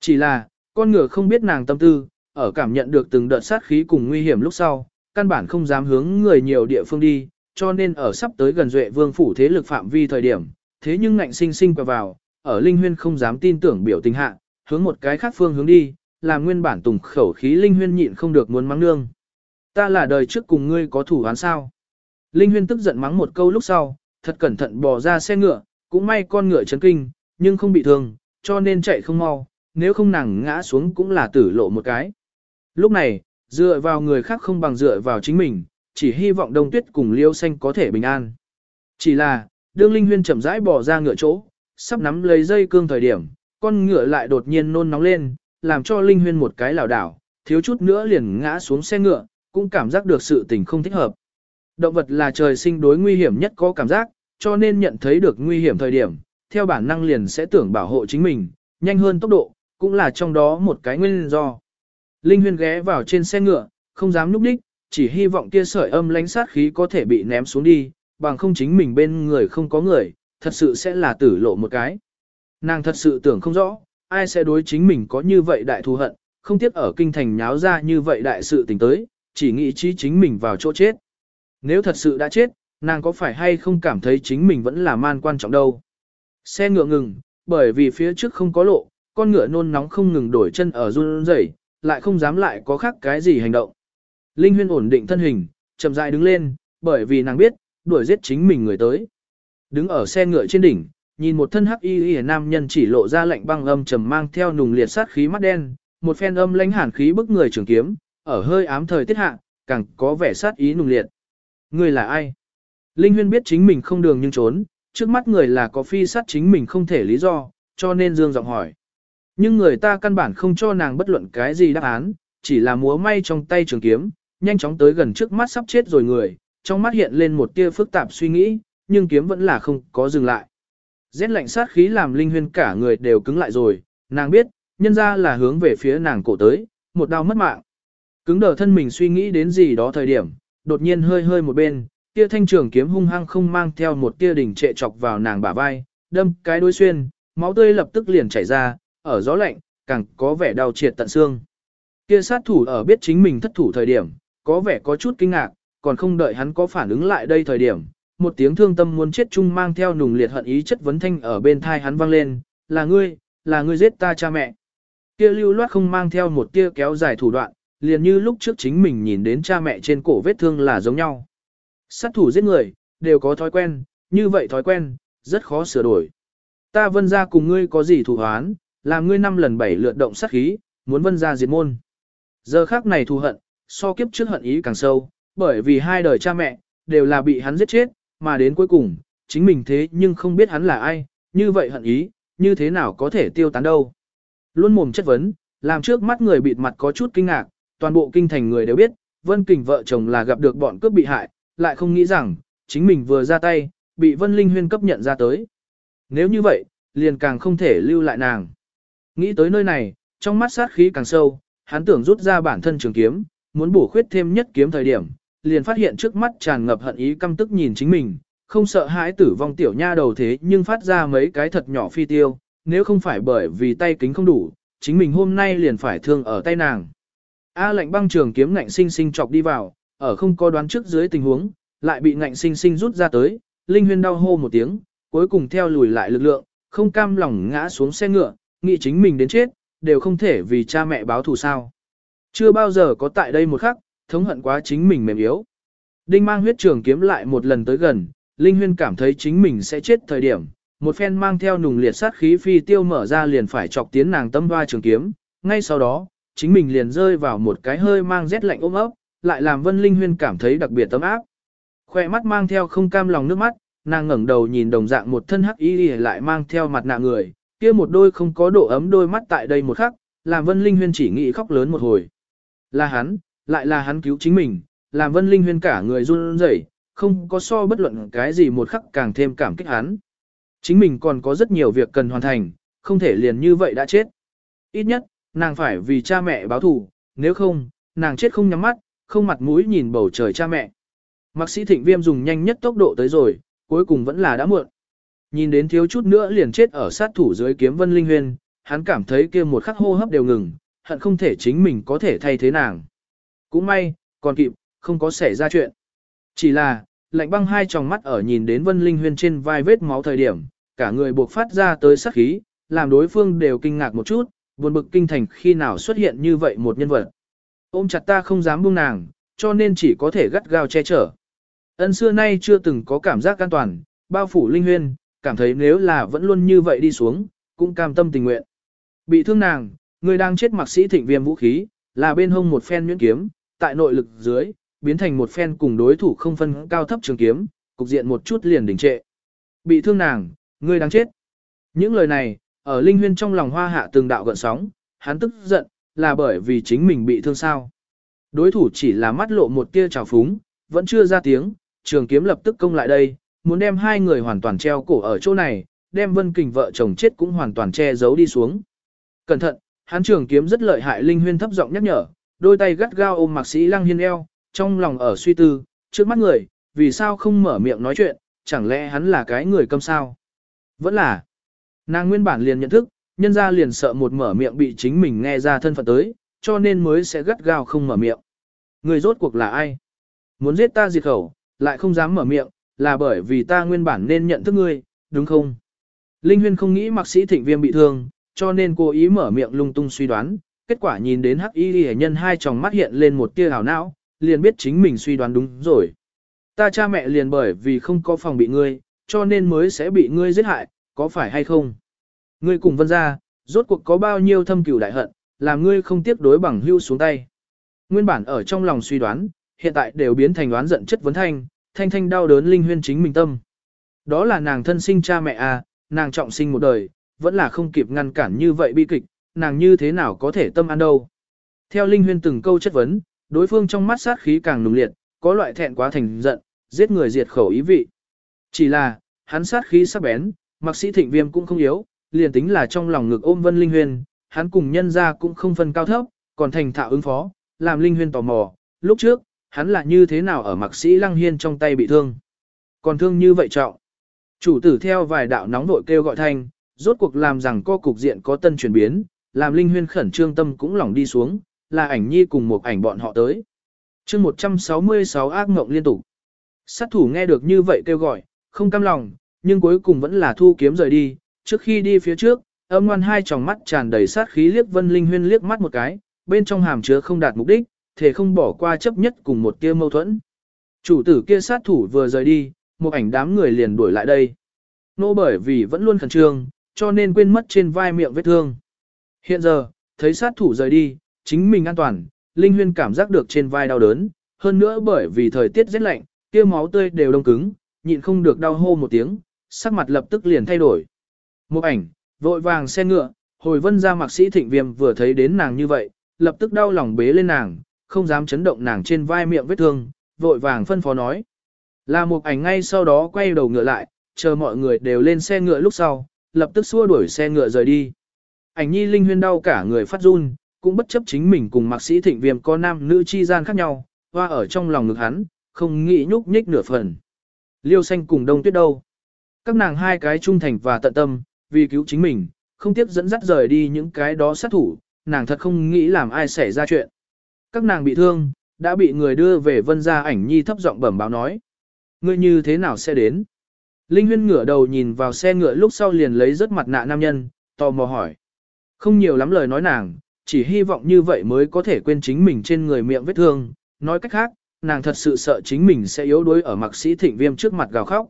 Chỉ là, con ngựa không biết nàng tâm tư, ở cảm nhận được từng đợt sát khí cùng nguy hiểm lúc sau, căn bản không dám hướng người nhiều địa phương đi, cho nên ở sắp tới gần Duệ Vương phủ thế lực phạm vi thời điểm, thế nhưng ngạnh sinh sinh quẹo vào, ở Linh Huyên không dám tin tưởng biểu tình hạ, hướng một cái khác phương hướng đi, làm nguyên bản tùng khẩu khí Linh Huyên nhịn không được muốn mắng nương. Ta là đời trước cùng ngươi có thủ án sao? Linh Huyên tức giận mắng một câu lúc sau, thật cẩn thận bò ra xe ngựa, cũng may con ngựa chấn kinh, nhưng không bị thương, cho nên chạy không mau, nếu không nàng ngã xuống cũng là tử lộ một cái. Lúc này, dựa vào người khác không bằng dựa vào chính mình, chỉ hy vọng đông tuyết cùng liêu xanh có thể bình an. Chỉ là, đương Linh Huyên chậm rãi bỏ ra ngựa chỗ, sắp nắm lấy dây cương thời điểm, con ngựa lại đột nhiên nôn nóng lên, làm cho Linh Huyên một cái lảo đảo, thiếu chút nữa liền ngã xuống xe ngựa, cũng cảm giác được sự tình không thích hợp. Động vật là trời sinh đối nguy hiểm nhất có cảm giác, cho nên nhận thấy được nguy hiểm thời điểm, theo bản năng liền sẽ tưởng bảo hộ chính mình, nhanh hơn tốc độ, cũng là trong đó một cái nguyên do. Linh Huyên ghé vào trên xe ngựa, không dám núp đích, chỉ hy vọng kia sợi âm lánh sát khí có thể bị ném xuống đi, bằng không chính mình bên người không có người, thật sự sẽ là tử lộ một cái. Nàng thật sự tưởng không rõ, ai sẽ đối chính mình có như vậy đại thù hận, không tiếc ở kinh thành nháo ra như vậy đại sự tình tới, chỉ nghĩ chí chính mình vào chỗ chết. Nếu thật sự đã chết, nàng có phải hay không cảm thấy chính mình vẫn là man quan trọng đâu. Xe ngựa ngừng, bởi vì phía trước không có lộ, con ngựa nôn nóng không ngừng đổi chân ở run rẩy, lại không dám lại có khác cái gì hành động. Linh Huyên ổn định thân hình, chậm rãi đứng lên, bởi vì nàng biết, đuổi giết chính mình người tới. Đứng ở xe ngựa trên đỉnh, nhìn một thân hắc y y nam nhân chỉ lộ ra lạnh băng âm trầm mang theo nùng liệt sát khí mắt đen, một phen âm lãnh hàn khí bức người trường kiếm, ở hơi ám thời tiết hạ, càng có vẻ sát ý nùng liệt. Người là ai? Linh Huyên biết chính mình không đường nhưng trốn, trước mắt người là có phi sát chính mình không thể lý do, cho nên dương giọng hỏi. Nhưng người ta căn bản không cho nàng bất luận cái gì đáp án, chỉ là múa may trong tay trường kiếm, nhanh chóng tới gần trước mắt sắp chết rồi người, trong mắt hiện lên một tia phức tạp suy nghĩ, nhưng kiếm vẫn là không có dừng lại. Rét lạnh sát khí làm linh huyên cả người đều cứng lại rồi, nàng biết, nhân ra là hướng về phía nàng cổ tới, một đau mất mạng. Cứng đờ thân mình suy nghĩ đến gì đó thời điểm, đột nhiên hơi hơi một bên, tia thanh trường kiếm hung hăng không mang theo một tia đỉnh trệ chọc vào nàng bả vai, đâm cái đối xuyên, máu tươi lập tức liền chảy ra, ở gió lạnh, càng có vẻ đau triệt tận xương. Kia sát thủ ở biết chính mình thất thủ thời điểm, có vẻ có chút kinh ngạc, còn không đợi hắn có phản ứng lại đây thời điểm, một tiếng thương tâm muốn chết chung mang theo nùng liệt hận ý chất vấn thanh ở bên thai hắn vang lên, là ngươi, là ngươi giết ta cha mẹ. Kia lưu loát không mang theo một tia kéo dài thủ đoạn, liền như lúc trước chính mình nhìn đến cha mẹ trên cổ vết thương là giống nhau. Sát thủ giết người, đều có thói quen, như vậy thói quen, rất khó sửa đổi. Ta vân ra cùng ngươi có gì thủ hoán, làm ngươi năm lần bảy lượt động sát khí, muốn vân ra diệt môn. Giờ khác này thù hận, so kiếp trước hận ý càng sâu, bởi vì hai đời cha mẹ, đều là bị hắn giết chết, mà đến cuối cùng, chính mình thế nhưng không biết hắn là ai, như vậy hận ý, như thế nào có thể tiêu tán đâu. Luôn mồm chất vấn, làm trước mắt người bịt mặt có chút kinh ngạc, toàn bộ kinh thành người đều biết, Vân Kình vợ chồng là gặp được bọn cướp bị hại, lại không nghĩ rằng, chính mình vừa ra tay, bị Vân Linh Huyên cấp nhận ra tới. Nếu như vậy, liền càng không thể lưu lại nàng. Nghĩ tới nơi này, trong mắt sát khí càng sâu, hắn tưởng rút ra bản thân trường kiếm, muốn bổ khuyết thêm nhất kiếm thời điểm, liền phát hiện trước mắt tràn ngập hận ý căm tức nhìn chính mình, không sợ hãi tử vong tiểu nha đầu thế nhưng phát ra mấy cái thật nhỏ phi tiêu, nếu không phải bởi vì tay kính không đủ, chính mình hôm nay liền phải thương ở tay nàng. A lệnh băng trường kiếm ngạnh sinh sinh chọc đi vào, ở không có đoán trước dưới tình huống, lại bị ngạnh sinh sinh rút ra tới, Linh Huyên đau hô một tiếng, cuối cùng theo lùi lại lực lượng, không cam lòng ngã xuống xe ngựa, nghĩ chính mình đến chết, đều không thể vì cha mẹ báo thù sao. Chưa bao giờ có tại đây một khắc, thống hận quá chính mình mềm yếu. Đinh mang huyết trường kiếm lại một lần tới gần, Linh Huyên cảm thấy chính mình sẽ chết thời điểm, một phen mang theo nùng liệt sát khí phi tiêu mở ra liền phải chọc tiến nàng tâm hoa trường kiếm, ngay sau đó, chính mình liền rơi vào một cái hơi mang rét lạnh ôm ấp, lại làm Vân Linh Huyên cảm thấy đặc biệt tấm áp. Khoe mắt mang theo không cam lòng nước mắt, nàng ngẩng đầu nhìn đồng dạng một thân hắc y lại mang theo mặt nạ người, kia một đôi không có độ ấm đôi mắt tại đây một khắc, làm Vân Linh Huyên chỉ nghĩ khóc lớn một hồi. Là hắn, lại là hắn cứu chính mình, làm Vân Linh Huyên cả người run rẩy, không có so bất luận cái gì một khắc càng thêm cảm kích hắn. Chính mình còn có rất nhiều việc cần hoàn thành, không thể liền như vậy đã chết. Ít nhất, nàng phải vì cha mẹ báo thù, nếu không, nàng chết không nhắm mắt, không mặt mũi nhìn bầu trời cha mẹ. Mạc sĩ thịnh viêm dùng nhanh nhất tốc độ tới rồi, cuối cùng vẫn là đã muộn. Nhìn đến thiếu chút nữa liền chết ở sát thủ dưới kiếm vân linh huyên, hắn cảm thấy kia một khắc hô hấp đều ngừng, hận không thể chính mình có thể thay thế nàng. Cũng may, còn kịp, không có xảy ra chuyện. Chỉ là, lạnh băng hai tròng mắt ở nhìn đến vân linh huyên trên vai vết máu thời điểm, cả người buộc phát ra tới sát khí, làm đối phương đều kinh ngạc một chút, buồn bực kinh thành khi nào xuất hiện như vậy một nhân vật. Ôm chặt ta không dám buông nàng, cho nên chỉ có thể gắt gao che chở. Ân xưa nay chưa từng có cảm giác an toàn, bao phủ linh huyên, cảm thấy nếu là vẫn luôn như vậy đi xuống, cũng cam tâm tình nguyện. Bị thương nàng, người đang chết mặc sĩ thịnh viêm vũ khí, là bên hông một phen nhuyễn kiếm, tại nội lực dưới, biến thành một phen cùng đối thủ không phân cao thấp trường kiếm, cục diện một chút liền đình trệ. Bị thương nàng, người đang chết. Những lời này, ở linh huyên trong lòng hoa hạ từng đạo gợn sóng, hắn tức giận, là bởi vì chính mình bị thương sao. Đối thủ chỉ là mắt lộ một tia trào phúng, vẫn chưa ra tiếng, trường kiếm lập tức công lại đây, muốn đem hai người hoàn toàn treo cổ ở chỗ này, đem vân kình vợ chồng chết cũng hoàn toàn che giấu đi xuống. Cẩn thận, hắn trường kiếm rất lợi hại linh huyên thấp giọng nhắc nhở, đôi tay gắt gao ôm mạc sĩ lăng hiên eo, trong lòng ở suy tư, trước mắt người, vì sao không mở miệng nói chuyện, chẳng lẽ hắn là cái người câm sao? Vẫn là, nàng nguyên bản liền nhận thức, nhân ra liền sợ một mở miệng bị chính mình nghe ra thân phận tới, cho nên mới sẽ gắt gao không mở miệng. Người rốt cuộc là ai? Muốn giết ta diệt khẩu, lại không dám mở miệng, là bởi vì ta nguyên bản nên nhận thức ngươi, đúng không? Linh Huyên không nghĩ mạc sĩ thịnh viêm bị thương, cho nên cố ý mở miệng lung tung suy đoán, kết quả nhìn đến hắc y hệ nhân hai tròng mắt hiện lên một tia hào não, liền biết chính mình suy đoán đúng rồi. Ta cha mẹ liền bởi vì không có phòng bị ngươi, cho nên mới sẽ bị ngươi giết hại, có phải hay không? Ngươi cùng vân ra, rốt cuộc có bao nhiêu thâm cửu đại hận, làm ngươi không tiếc đối bằng hưu xuống tay. Nguyên bản ở trong lòng suy đoán, hiện tại đều biến thành đoán giận chất vấn thanh, thanh thanh đau đớn linh huyên chính mình tâm. Đó là nàng thân sinh cha mẹ à, nàng trọng sinh một đời, vẫn là không kịp ngăn cản như vậy bi kịch, nàng như thế nào có thể tâm an đâu. Theo linh huyên từng câu chất vấn, đối phương trong mắt sát khí càng nùng liệt, có loại thẹn quá thành giận, giết người diệt khẩu ý vị. Chỉ là, hắn sát khí sắc bén, mặc sĩ thịnh viêm cũng không yếu, liền tính là trong lòng ngực ôm vân linh huyên, hắn cùng nhân ra cũng không phân cao thấp, còn thành thạo ứng phó, làm linh huyên tò mò, lúc trước, hắn là như thế nào ở mạc sĩ lăng hiên trong tay bị thương. Còn thương như vậy trọng. Chủ tử theo vài đạo nóng vội kêu gọi thanh, rốt cuộc làm rằng co cục diện có tân chuyển biến, làm linh huyên khẩn trương tâm cũng lỏng đi xuống, là ảnh nhi cùng một ảnh bọn họ tới. chương 166 ác ngộng liên tục. Sát thủ nghe được như vậy kêu gọi, không cam lòng, nhưng cuối cùng vẫn là thu kiếm rời đi, trước khi đi phía trước, âm ngoan hai tròng mắt tràn đầy sát khí liếc Vân Linh Huyên liếc mắt một cái, bên trong hàm chứa không đạt mục đích, thể không bỏ qua chấp nhất cùng một tia mâu thuẫn. Chủ tử kia sát thủ vừa rời đi, một ảnh đám người liền đuổi lại đây. Nô bởi vì vẫn luôn khẩn trương, cho nên quên mất trên vai miệng vết thương. Hiện giờ, thấy sát thủ rời đi, chính mình an toàn, Linh Huyên cảm giác được trên vai đau đớn, hơn nữa bởi vì thời tiết rất lạnh, kia máu tươi đều đông cứng, nhịn không được đau hô một tiếng, sắc mặt lập tức liền thay đổi. Một ảnh, vội vàng xe ngựa, hồi vân ra mạc sĩ thịnh viêm vừa thấy đến nàng như vậy, lập tức đau lòng bế lên nàng, không dám chấn động nàng trên vai miệng vết thương, vội vàng phân phó nói. Là một ảnh ngay sau đó quay đầu ngựa lại, chờ mọi người đều lên xe ngựa lúc sau, lập tức xua đuổi xe ngựa rời đi. Ảnh nhi linh huyên đau cả người phát run, cũng bất chấp chính mình cùng mạc sĩ thịnh viêm có nam nữ chi gian khác nhau, hoa ở trong lòng ngực hắn, không nghĩ nhúc nhích nửa phần. Liêu xanh cùng đông tuyết đâu. Các nàng hai cái trung thành và tận tâm, vì cứu chính mình, không tiếc dẫn dắt rời đi những cái đó sát thủ, nàng thật không nghĩ làm ai xảy ra chuyện. Các nàng bị thương, đã bị người đưa về vân gia ảnh nhi thấp giọng bẩm báo nói. Ngươi như thế nào sẽ đến? Linh huyên ngửa đầu nhìn vào xe ngựa lúc sau liền lấy rất mặt nạ nam nhân, tò mò hỏi. Không nhiều lắm lời nói nàng, chỉ hy vọng như vậy mới có thể quên chính mình trên người miệng vết thương. Nói cách khác, nàng thật sự sợ chính mình sẽ yếu đuối ở mạc sĩ thịnh viêm trước mặt gào khóc.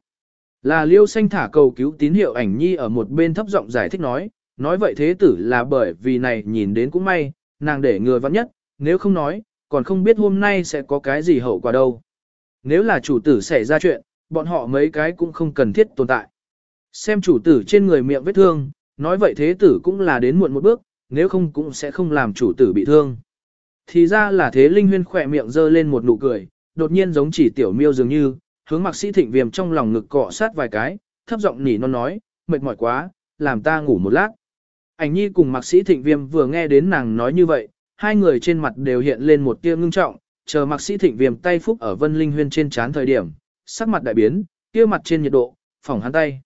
Là liêu xanh thả cầu cứu tín hiệu ảnh nhi ở một bên thấp giọng giải thích nói, nói vậy thế tử là bởi vì này nhìn đến cũng may, nàng để người vắng nhất, nếu không nói, còn không biết hôm nay sẽ có cái gì hậu quả đâu. Nếu là chủ tử xảy ra chuyện, bọn họ mấy cái cũng không cần thiết tồn tại. Xem chủ tử trên người miệng vết thương, nói vậy thế tử cũng là đến muộn một bước, nếu không cũng sẽ không làm chủ tử bị thương. Thì ra là thế Linh Huyên khỏe miệng dơ lên một nụ cười, đột nhiên giống chỉ tiểu miêu dường như, hướng mặc sĩ thịnh viêm trong lòng ngực cọ sát vài cái, thấp giọng nỉ non nói, mệt mỏi quá, làm ta ngủ một lát. Ảnh nhi cùng mặc sĩ thịnh viêm vừa nghe đến nàng nói như vậy, hai người trên mặt đều hiện lên một tia ngưng trọng, chờ mặc sĩ thịnh viêm tay phúc ở vân linh huyên trên chán thời điểm, sắc mặt đại biến, kia mặt trên nhiệt độ, phỏng hắn tay.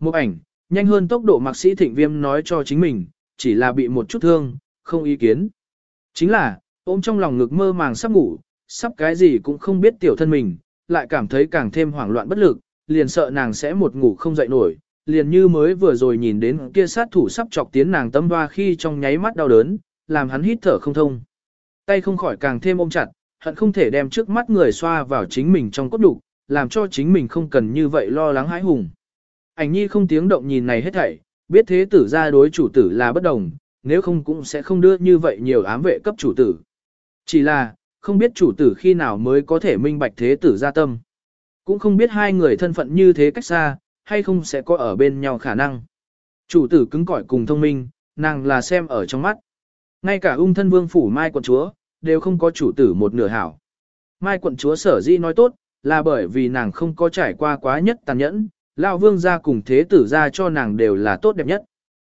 Một ảnh, nhanh hơn tốc độ mặc sĩ thịnh viêm nói cho chính mình, chỉ là bị một chút thương, không ý kiến. Chính là, ôm trong lòng ngực mơ màng sắp ngủ, sắp cái gì cũng không biết tiểu thân mình, lại cảm thấy càng thêm hoảng loạn bất lực, liền sợ nàng sẽ một ngủ không dậy nổi, liền như mới vừa rồi nhìn đến kia sát thủ sắp chọc tiến nàng tâm hoa khi trong nháy mắt đau đớn, làm hắn hít thở không thông. Tay không khỏi càng thêm ôm chặt, hận không thể đem trước mắt người xoa vào chính mình trong cốt đục, làm cho chính mình không cần như vậy lo lắng hãi hùng. Ảnh nhi không tiếng động nhìn này hết thảy, biết thế tử ra đối chủ tử là bất đồng, nếu không cũng sẽ không đưa như vậy nhiều ám vệ cấp chủ tử. Chỉ là, không biết chủ tử khi nào mới có thể minh bạch thế tử ra tâm. Cũng không biết hai người thân phận như thế cách xa, hay không sẽ có ở bên nhau khả năng. Chủ tử cứng cỏi cùng thông minh, nàng là xem ở trong mắt. Ngay cả ung thân vương phủ mai quận chúa, đều không có chủ tử một nửa hảo. Mai quận chúa sở di nói tốt, là bởi vì nàng không có trải qua quá nhất tàn nhẫn, lão vương gia cùng thế tử gia cho nàng đều là tốt đẹp nhất.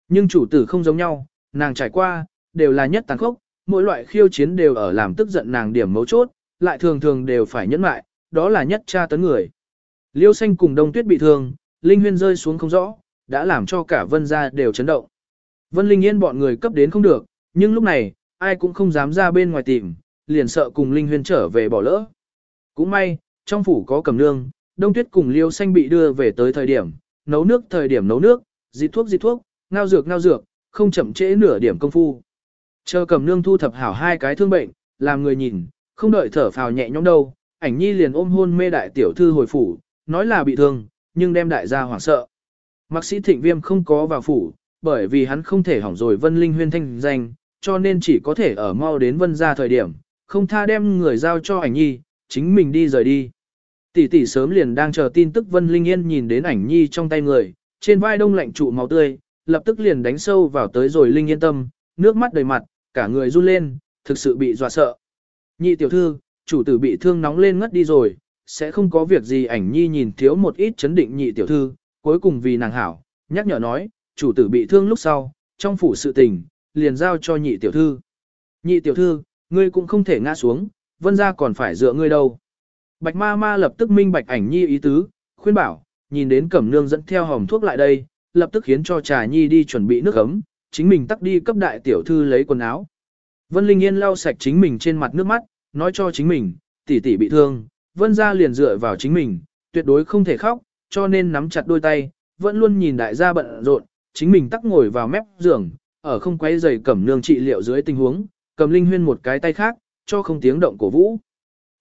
Nhưng chủ tử không giống nhau, nàng trải qua, đều là nhất tàn khốc, mỗi loại khiêu chiến đều ở làm tức giận nàng điểm mấu chốt, lại thường thường đều phải nhẫn lại, đó là nhất tra tấn người. Liêu xanh cùng đông tuyết bị thương, Linh Huyên rơi xuống không rõ, đã làm cho cả vân gia đều chấn động. Vân Linh Yên bọn người cấp đến không được, nhưng lúc này, ai cũng không dám ra bên ngoài tìm, liền sợ cùng Linh Huyên trở về bỏ lỡ. Cũng may, trong phủ có cầm nương, đông tuyết cùng liêu xanh bị đưa về tới thời điểm, nấu nước thời điểm nấu nước, dịch thuốc dịch thuốc, ngao dược ngao dược, không chậm trễ nửa điểm công phu. Chờ cầm nương thu thập hảo hai cái thương bệnh, làm người nhìn, không đợi thở phào nhẹ nhõm đâu, ảnh nhi liền ôm hôn mê đại tiểu thư hồi phủ, nói là bị thương, nhưng đem đại gia hoảng sợ. Mạc sĩ thịnh viêm không có vào phủ, bởi vì hắn không thể hỏng rồi vân linh huyên thanh danh, cho nên chỉ có thể ở mau đến vân ra thời điểm, không tha đem người giao cho ảnh nhi, chính mình đi rời đi. Tỷ tỷ sớm liền đang chờ tin tức Vân Linh Yên nhìn đến ảnh nhi trong tay người, trên vai đông lạnh trụ máu tươi, lập tức liền đánh sâu vào tới rồi Linh Yên tâm, nước mắt đầy mặt, cả người run lên, thực sự bị dọa sợ. Nhị tiểu thư, chủ tử bị thương nóng lên ngất đi rồi, sẽ không có việc gì ảnh nhi nhìn thiếu một ít chấn định nhị tiểu thư, cuối cùng vì nàng hảo, nhắc nhở nói, chủ tử bị thương lúc sau, trong phủ sự tình, liền giao cho nhị tiểu thư. Nhị tiểu thư, ngươi cũng không thể ngã xuống, vân ra còn phải dựa ngươi đâu. Bạch ma ma lập tức minh bạch ảnh nhi ý tứ, khuyên bảo, nhìn đến cẩm nương dẫn theo hòm thuốc lại đây, lập tức khiến cho trà nhi đi chuẩn bị nước ấm, chính mình tắt đi cấp đại tiểu thư lấy quần áo. Vân Linh Yên lau sạch chính mình trên mặt nước mắt, nói cho chính mình, tỷ tỷ bị thương, Vân gia liền dựa vào chính mình, tuyệt đối không thể khóc, cho nên nắm chặt đôi tay, vẫn luôn nhìn đại gia bận rộn, chính mình tắc ngồi vào mép giường, ở không quay giày cẩm nương trị liệu dưới tình huống, cầm linh huyên một cái tay khác, cho không tiếng động cổ vũ.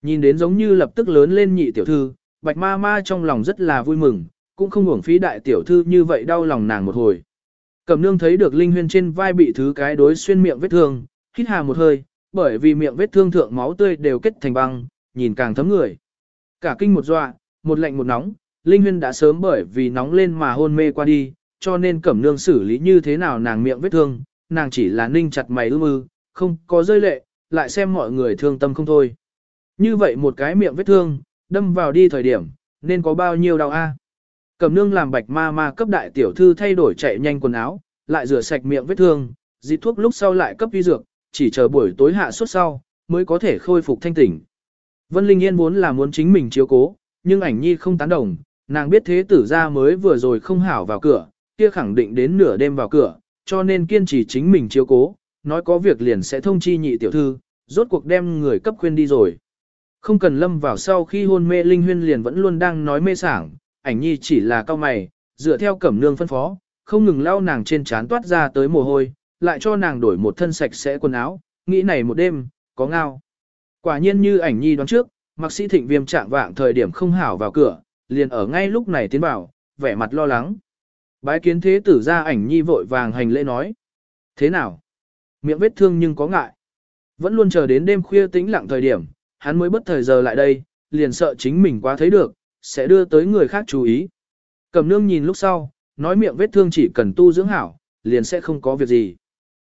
Nhìn đến giống như lập tức lớn lên nhị tiểu thư, bạch ma ma trong lòng rất là vui mừng, cũng không hưởng phí đại tiểu thư như vậy đau lòng nàng một hồi. Cẩm nương thấy được linh huyên trên vai bị thứ cái đối xuyên miệng vết thương, hít hà một hơi, bởi vì miệng vết thương thượng máu tươi đều kết thành băng, nhìn càng thấm người. Cả kinh một dọa, một lạnh một nóng, linh huyên đã sớm bởi vì nóng lên mà hôn mê qua đi, cho nên cẩm nương xử lý như thế nào nàng miệng vết thương, nàng chỉ là ninh chặt mày ư mư, không có rơi lệ, lại xem mọi người thương tâm không thôi. Như vậy một cái miệng vết thương, đâm vào đi thời điểm, nên có bao nhiêu đau a? Cẩm nương làm bạch ma ma cấp đại tiểu thư thay đổi chạy nhanh quần áo, lại rửa sạch miệng vết thương, dịch thuốc lúc sau lại cấp vi dược, chỉ chờ buổi tối hạ suốt sau, mới có thể khôi phục thanh tỉnh. Vân Linh Yên muốn là muốn chính mình chiếu cố, nhưng ảnh nhi không tán đồng, nàng biết thế tử ra mới vừa rồi không hảo vào cửa, kia khẳng định đến nửa đêm vào cửa, cho nên kiên trì chính mình chiếu cố, nói có việc liền sẽ thông chi nhị tiểu thư, rốt cuộc đem người cấp khuyên đi rồi. Không cần lâm vào sau khi hôn mê Linh Huyên liền vẫn luôn đang nói mê sảng, ảnh nhi chỉ là cao mày, dựa theo cẩm nương phân phó, không ngừng lau nàng trên trán toát ra tới mồ hôi, lại cho nàng đổi một thân sạch sẽ quần áo, nghĩ này một đêm, có ngao. Quả nhiên như ảnh nhi đoán trước, mặc sĩ thịnh viêm trạng vạng thời điểm không hảo vào cửa, liền ở ngay lúc này tiến vào, vẻ mặt lo lắng. Bái kiến thế tử ra ảnh nhi vội vàng hành lễ nói. Thế nào? Miệng vết thương nhưng có ngại. Vẫn luôn chờ đến đêm khuya tĩnh lặng thời điểm, hắn mới bất thời giờ lại đây, liền sợ chính mình quá thấy được, sẽ đưa tới người khác chú ý. Cầm nương nhìn lúc sau, nói miệng vết thương chỉ cần tu dưỡng hảo, liền sẽ không có việc gì.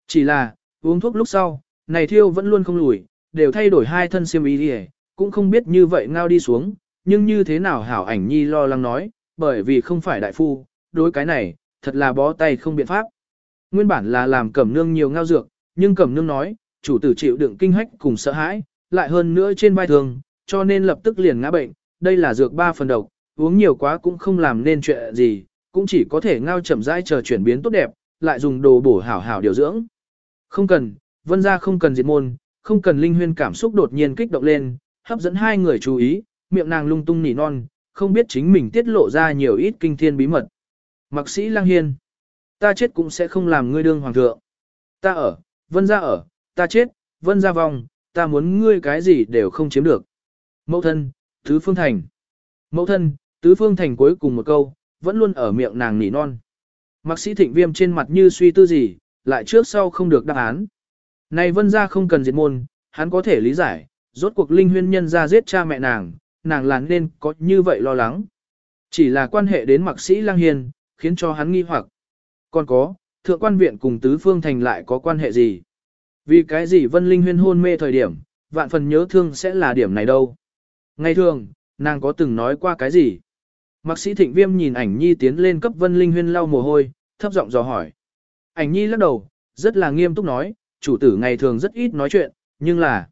Chỉ là, uống thuốc lúc sau, này thiêu vẫn luôn không lùi, đều thay đổi hai thân xiêm y đi cũng không biết như vậy ngao đi xuống, nhưng như thế nào hảo ảnh nhi lo lắng nói, bởi vì không phải đại phu, đối cái này, thật là bó tay không biện pháp. Nguyên bản là làm cẩm nương nhiều ngao dược, nhưng cẩm nương nói, chủ tử chịu đựng kinh hách cùng sợ hãi, lại hơn nữa trên vai thường, cho nên lập tức liền ngã bệnh, đây là dược ba phần độc, uống nhiều quá cũng không làm nên chuyện gì, cũng chỉ có thể ngao chậm rãi chờ chuyển biến tốt đẹp, lại dùng đồ bổ hảo hảo điều dưỡng. Không cần, vân ra không cần diệt môn, không cần linh huyên cảm xúc đột nhiên kích động lên, hấp dẫn hai người chú ý, miệng nàng lung tung nỉ non, không biết chính mình tiết lộ ra nhiều ít kinh thiên bí mật. Mạc sĩ lang hiên, ta chết cũng sẽ không làm ngươi đương hoàng thượng. Ta ở, vân ra ở, ta chết, vân ra vòng, ta muốn ngươi cái gì đều không chiếm được. Mẫu thân, tứ phương thành. Mẫu thân, tứ phương thành cuối cùng một câu, vẫn luôn ở miệng nàng nỉ non. Mạc sĩ thịnh viêm trên mặt như suy tư gì, lại trước sau không được đáp án. Này vân ra không cần diệt môn, hắn có thể lý giải, rốt cuộc linh huyên nhân ra giết cha mẹ nàng, nàng là nên có như vậy lo lắng. Chỉ là quan hệ đến mạc sĩ lang hiền, khiến cho hắn nghi hoặc. Còn có, thượng quan viện cùng tứ phương thành lại có quan hệ gì? Vì cái gì vân linh huyên hôn mê thời điểm, vạn phần nhớ thương sẽ là điểm này đâu? Ngày thường, nàng có từng nói qua cái gì? Mạc sĩ thịnh viêm nhìn ảnh nhi tiến lên cấp vân linh huyên lau mồ hôi, thấp giọng dò hỏi. Ảnh nhi lắc đầu, rất là nghiêm túc nói, chủ tử ngày thường rất ít nói chuyện, nhưng là...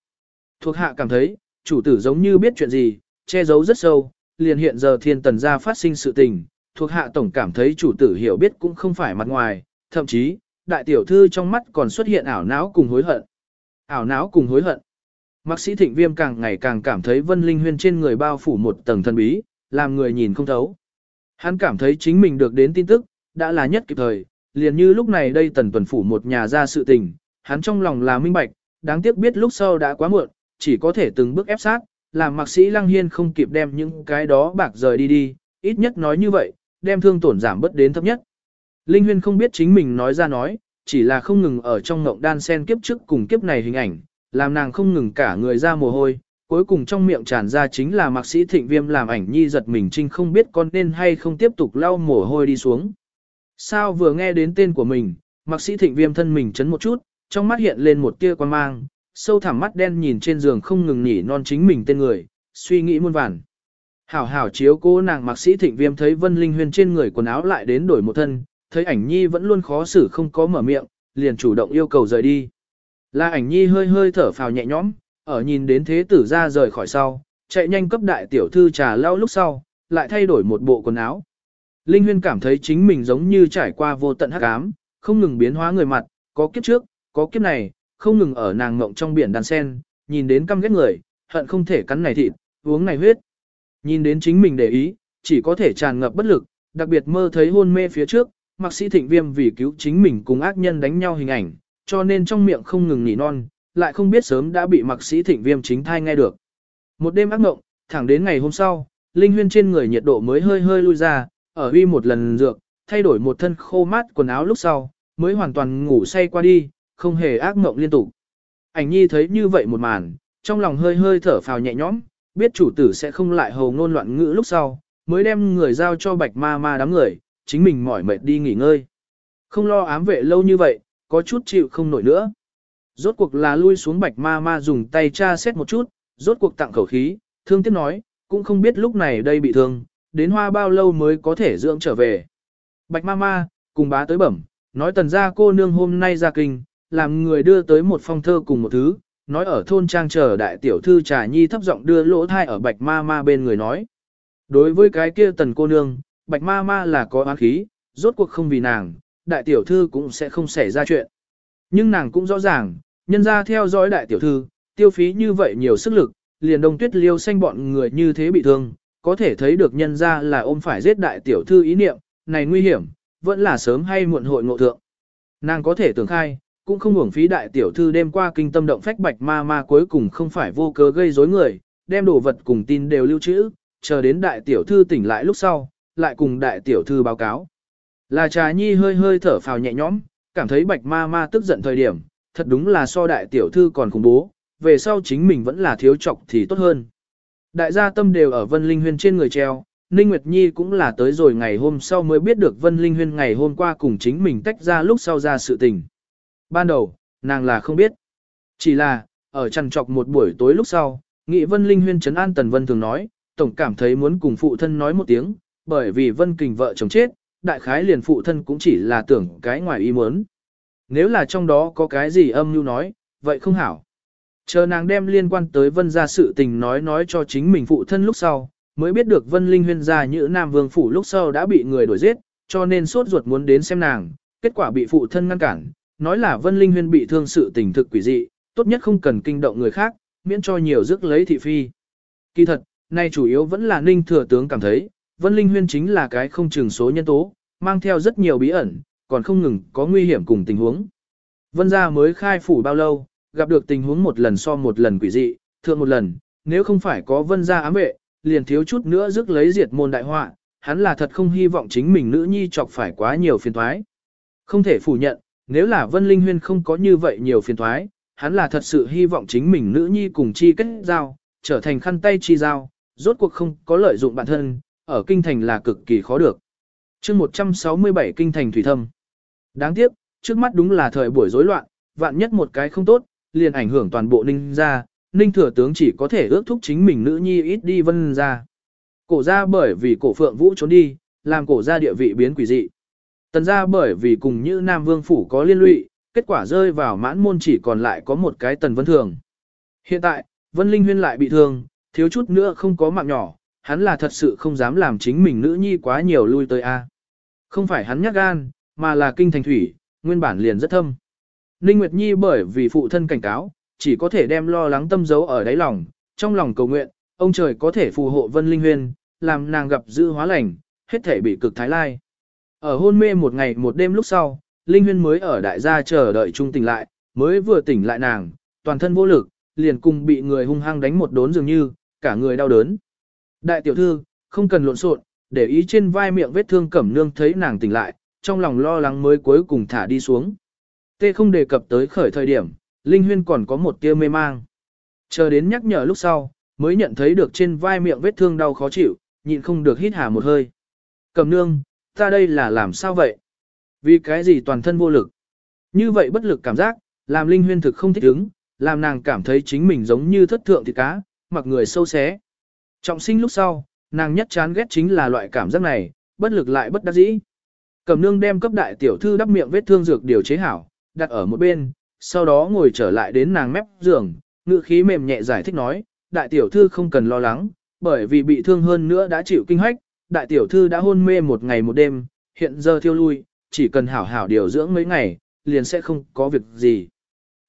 Thuộc hạ cảm thấy, chủ tử giống như biết chuyện gì, che giấu rất sâu, liền hiện giờ thiên tần gia phát sinh sự tình, thuộc hạ tổng cảm thấy chủ tử hiểu biết cũng không phải mặt ngoài, thậm chí, đại tiểu thư trong mắt còn xuất hiện ảo não cùng hối hận. Ảo não cùng hối hận. Mạc sĩ thịnh viêm càng ngày càng cảm thấy vân linh huyên trên người bao phủ một tầng thần bí, làm người nhìn không thấu. Hắn cảm thấy chính mình được đến tin tức, đã là nhất kịp thời, liền như lúc này đây tần tuần phủ một nhà ra sự tình, hắn trong lòng là minh bạch, đáng tiếc biết lúc sau đã quá muộn, chỉ có thể từng bước ép sát, làm mạc sĩ lăng hiên không kịp đem những cái đó bạc rời đi đi, ít nhất nói như vậy, đem thương tổn giảm bớt đến thấp nhất. Linh huyên không biết chính mình nói ra nói, chỉ là không ngừng ở trong ngộng đan sen kiếp trước cùng kiếp này hình ảnh, làm nàng không ngừng cả người ra mồ hôi, cuối cùng trong miệng tràn ra chính là mạc sĩ thịnh viêm làm ảnh nhi giật mình trinh không biết con nên hay không tiếp tục lau mồ hôi đi xuống. Sao vừa nghe đến tên của mình, mạc sĩ thịnh viêm thân mình chấn một chút, trong mắt hiện lên một tia quan mang, sâu thẳm mắt đen nhìn trên giường không ngừng nhỉ non chính mình tên người, suy nghĩ muôn vàn. Hảo hảo chiếu cô nàng mạc sĩ thịnh viêm thấy vân linh huyên trên người quần áo lại đến đổi một thân, thấy ảnh nhi vẫn luôn khó xử không có mở miệng, liền chủ động yêu cầu rời đi. Là ảnh nhi hơi hơi thở phào nhẹ nhõm, ở nhìn đến thế tử ra rời khỏi sau, chạy nhanh cấp đại tiểu thư trà lau lúc sau, lại thay đổi một bộ quần áo. Linh Huyên cảm thấy chính mình giống như trải qua vô tận hắc ám, không ngừng biến hóa người mặt, có kiếp trước, có kiếp này, không ngừng ở nàng ngộng trong biển đàn sen, nhìn đến căm ghét người, hận không thể cắn này thịt, uống này huyết. Nhìn đến chính mình để ý, chỉ có thể tràn ngập bất lực, đặc biệt mơ thấy hôn mê phía trước, mạc sĩ thịnh viêm vì cứu chính mình cùng ác nhân đánh nhau hình ảnh, cho nên trong miệng không ngừng nỉ non, lại không biết sớm đã bị mạc sĩ thịnh viêm chính thai nghe được. Một đêm ác mộng, thẳng đến ngày hôm sau, linh huyên trên người nhiệt độ mới hơi hơi lui ra, ở uy một lần dược, thay đổi một thân khô mát quần áo lúc sau, mới hoàn toàn ngủ say qua đi, không hề ác mộng liên tục. Ảnh nhi thấy như vậy một màn, trong lòng hơi hơi thở phào nhẹ nhõm, biết chủ tử sẽ không lại hầu ngôn loạn ngữ lúc sau, mới đem người giao cho bạch ma ma đám người, chính mình mỏi mệt đi nghỉ ngơi. Không lo ám vệ lâu như vậy, có chút chịu không nổi nữa. Rốt cuộc là lui xuống bạch ma ma dùng tay tra xét một chút, rốt cuộc tặng khẩu khí, thương tiếc nói, cũng không biết lúc này đây bị thương, đến hoa bao lâu mới có thể dưỡng trở về. Bạch ma ma, cùng bá tới bẩm, nói tần gia cô nương hôm nay ra kinh, làm người đưa tới một phong thơ cùng một thứ, nói ở thôn trang chờ đại tiểu thư trà nhi thấp giọng đưa lỗ thai ở bạch ma ma bên người nói. Đối với cái kia tần cô nương, bạch ma ma là có oán khí, rốt cuộc không vì nàng, đại tiểu thư cũng sẽ không xảy ra chuyện. Nhưng nàng cũng rõ ràng, nhân ra theo dõi đại tiểu thư, tiêu phí như vậy nhiều sức lực, liền đông tuyết liêu xanh bọn người như thế bị thương, có thể thấy được nhân ra là ôm phải giết đại tiểu thư ý niệm, này nguy hiểm, vẫn là sớm hay muộn hội ngộ thượng. Nàng có thể tưởng khai, cũng không uổng phí đại tiểu thư đêm qua kinh tâm động phách bạch ma ma cuối cùng không phải vô cớ gây rối người, đem đồ vật cùng tin đều lưu trữ, chờ đến đại tiểu thư tỉnh lại lúc sau, lại cùng đại tiểu thư báo cáo. Là trà nhi hơi hơi thở phào nhẹ nhõm, cảm thấy bạch ma ma tức giận thời điểm, thật đúng là so đại tiểu thư còn khủng bố, về sau chính mình vẫn là thiếu trọc thì tốt hơn. Đại gia tâm đều ở Vân Linh Huyên trên người treo, Ninh Nguyệt Nhi cũng là tới rồi ngày hôm sau mới biết được Vân Linh Huyên ngày hôm qua cùng chính mình tách ra lúc sau ra sự tình. Ban đầu, nàng là không biết. Chỉ là, ở chăn trọc một buổi tối lúc sau, Nghị Vân Linh Huyên trấn an Tần Vân thường nói, tổng cảm thấy muốn cùng phụ thân nói một tiếng, bởi vì Vân Kình vợ chồng chết, đại khái liền phụ thân cũng chỉ là tưởng cái ngoài ý muốn. Nếu là trong đó có cái gì âm mưu nói, vậy không hảo. Chờ nàng đem liên quan tới Vân gia sự tình nói nói cho chính mình phụ thân lúc sau, mới biết được Vân Linh Huyên gia như Nam Vương phủ lúc sau đã bị người đuổi giết, cho nên sốt ruột muốn đến xem nàng, kết quả bị phụ thân ngăn cản, nói là Vân Linh Huyên bị thương sự tình thực quỷ dị, tốt nhất không cần kinh động người khác, miễn cho nhiều rước lấy thị phi. Kỳ thật, nay chủ yếu vẫn là Ninh Thừa Tướng cảm thấy, Vân Linh Huyên chính là cái không chừng số nhân tố, mang theo rất nhiều bí ẩn, còn không ngừng có nguy hiểm cùng tình huống. Vân gia mới khai phủ bao lâu, gặp được tình huống một lần so một lần quỷ dị, thượng một lần, nếu không phải có vân gia ám vệ, liền thiếu chút nữa rước lấy diệt môn đại họa, hắn là thật không hy vọng chính mình nữ nhi chọc phải quá nhiều phiền toái. Không thể phủ nhận, nếu là Vân Linh Huyên không có như vậy nhiều phiền toái, hắn là thật sự hy vọng chính mình nữ nhi cùng chi kết giao, trở thành khăn tay chi giao, rốt cuộc không có lợi dụng bản thân, ở kinh thành là cực kỳ khó được. chương 167 kinh thành thủy thâm. Đáng tiếc, trước mắt đúng là thời buổi rối loạn, vạn nhất một cái không tốt, liền ảnh hưởng toàn bộ ninh gia, ninh thừa tướng chỉ có thể ước thúc chính mình nữ nhi ít đi vân ra. Cổ ra bởi vì cổ phượng vũ trốn đi, làm cổ ra địa vị biến quỷ dị. Tần gia bởi vì cùng như Nam Vương Phủ có liên lụy, kết quả rơi vào mãn môn chỉ còn lại có một cái tần vân thường. Hiện tại, Vân Linh Huyên lại bị thương, thiếu chút nữa không có mạng nhỏ, hắn là thật sự không dám làm chính mình nữ nhi quá nhiều lui tới A. Không phải hắn nhắc gan, mà là kinh thành thủy, nguyên bản liền rất thâm. Ninh Nguyệt Nhi bởi vì phụ thân cảnh cáo, chỉ có thể đem lo lắng tâm giấu ở đáy lòng, trong lòng cầu nguyện, ông trời có thể phù hộ Vân Linh Huyên, làm nàng gặp dư hóa lành, hết thể bị cực thái lai. Ở hôn mê một ngày một đêm lúc sau, Linh Huyên mới ở đại gia chờ đợi trung tỉnh lại, mới vừa tỉnh lại nàng, toàn thân vô lực, liền cùng bị người hung hăng đánh một đốn dường như, cả người đau đớn. Đại tiểu thư, không cần lộn xộn, để ý trên vai miệng vết thương cẩm nương thấy nàng tỉnh lại, trong lòng lo lắng mới cuối cùng thả đi xuống. Tê không đề cập tới khởi thời điểm, Linh Huyên còn có một tia mê mang. Chờ đến nhắc nhở lúc sau, mới nhận thấy được trên vai miệng vết thương đau khó chịu, nhịn không được hít hà một hơi. cẩm nương, ta đây là làm sao vậy? Vì cái gì toàn thân vô lực? Như vậy bất lực cảm giác, làm Linh Huyên thực không thích ứng, làm nàng cảm thấy chính mình giống như thất thượng thịt cá, mặc người sâu xé. Trọng sinh lúc sau, nàng nhất chán ghét chính là loại cảm giác này, bất lực lại bất đắc dĩ. Cầm nương đem cấp đại tiểu thư đắp miệng vết thương dược điều chế hảo, đặt ở một bên, sau đó ngồi trở lại đến nàng mép giường, ngự khí mềm nhẹ giải thích nói, đại tiểu thư không cần lo lắng, bởi vì bị thương hơn nữa đã chịu kinh hách, đại tiểu thư đã hôn mê một ngày một đêm, hiện giờ thiêu lui, chỉ cần hảo hảo điều dưỡng mấy ngày, liền sẽ không có việc gì.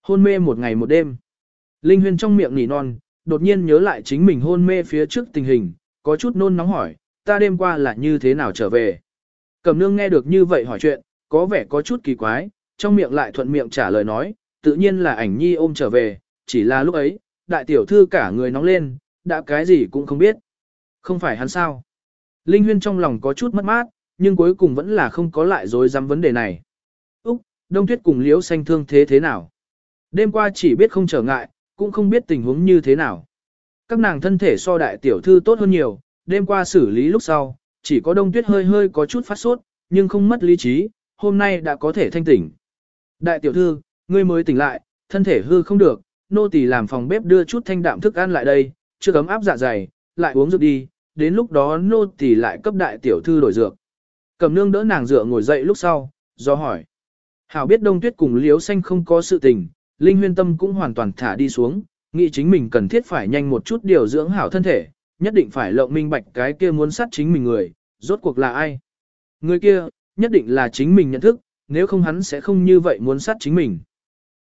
Hôn mê một ngày một đêm. Linh huyên trong miệng nỉ non, đột nhiên nhớ lại chính mình hôn mê phía trước tình hình, có chút nôn nóng hỏi, ta đêm qua là như thế nào trở về. Cẩm nương nghe được như vậy hỏi chuyện, có vẻ có chút kỳ quái, trong miệng lại thuận miệng trả lời nói, tự nhiên là ảnh nhi ôm trở về, chỉ là lúc ấy, đại tiểu thư cả người nóng lên, đã cái gì cũng không biết. Không phải hắn sao. Linh huyên trong lòng có chút mất mát, nhưng cuối cùng vẫn là không có lại dối dám vấn đề này. Úc, đông tuyết cùng liễu xanh thương thế thế nào? Đêm qua chỉ biết không trở ngại, cũng không biết tình huống như thế nào. Các nàng thân thể so đại tiểu thư tốt hơn nhiều, đêm qua xử lý lúc sau, chỉ có đông tuyết hơi hơi có chút phát sốt, nhưng không mất lý trí, hôm nay đã có thể thanh tỉnh. Đại tiểu thư, ngươi mới tỉnh lại, thân thể hư không được, nô tỳ làm phòng bếp đưa chút thanh đạm thức ăn lại đây, chưa cấm áp dạ dày, lại uống dược đi, đến lúc đó nô tỳ lại cấp đại tiểu thư đổi dược. Cầm nương đỡ nàng dựa ngồi dậy lúc sau, do hỏi. Hảo biết đông tuyết cùng liếu xanh không có sự tình, Linh huyên tâm cũng hoàn toàn thả đi xuống, nghĩ chính mình cần thiết phải nhanh một chút điều dưỡng hảo thân thể, nhất định phải lộng minh bạch cái kia muốn sát chính mình người, rốt cuộc là ai. Người kia, nhất định là chính mình nhận thức, nếu không hắn sẽ không như vậy muốn sát chính mình.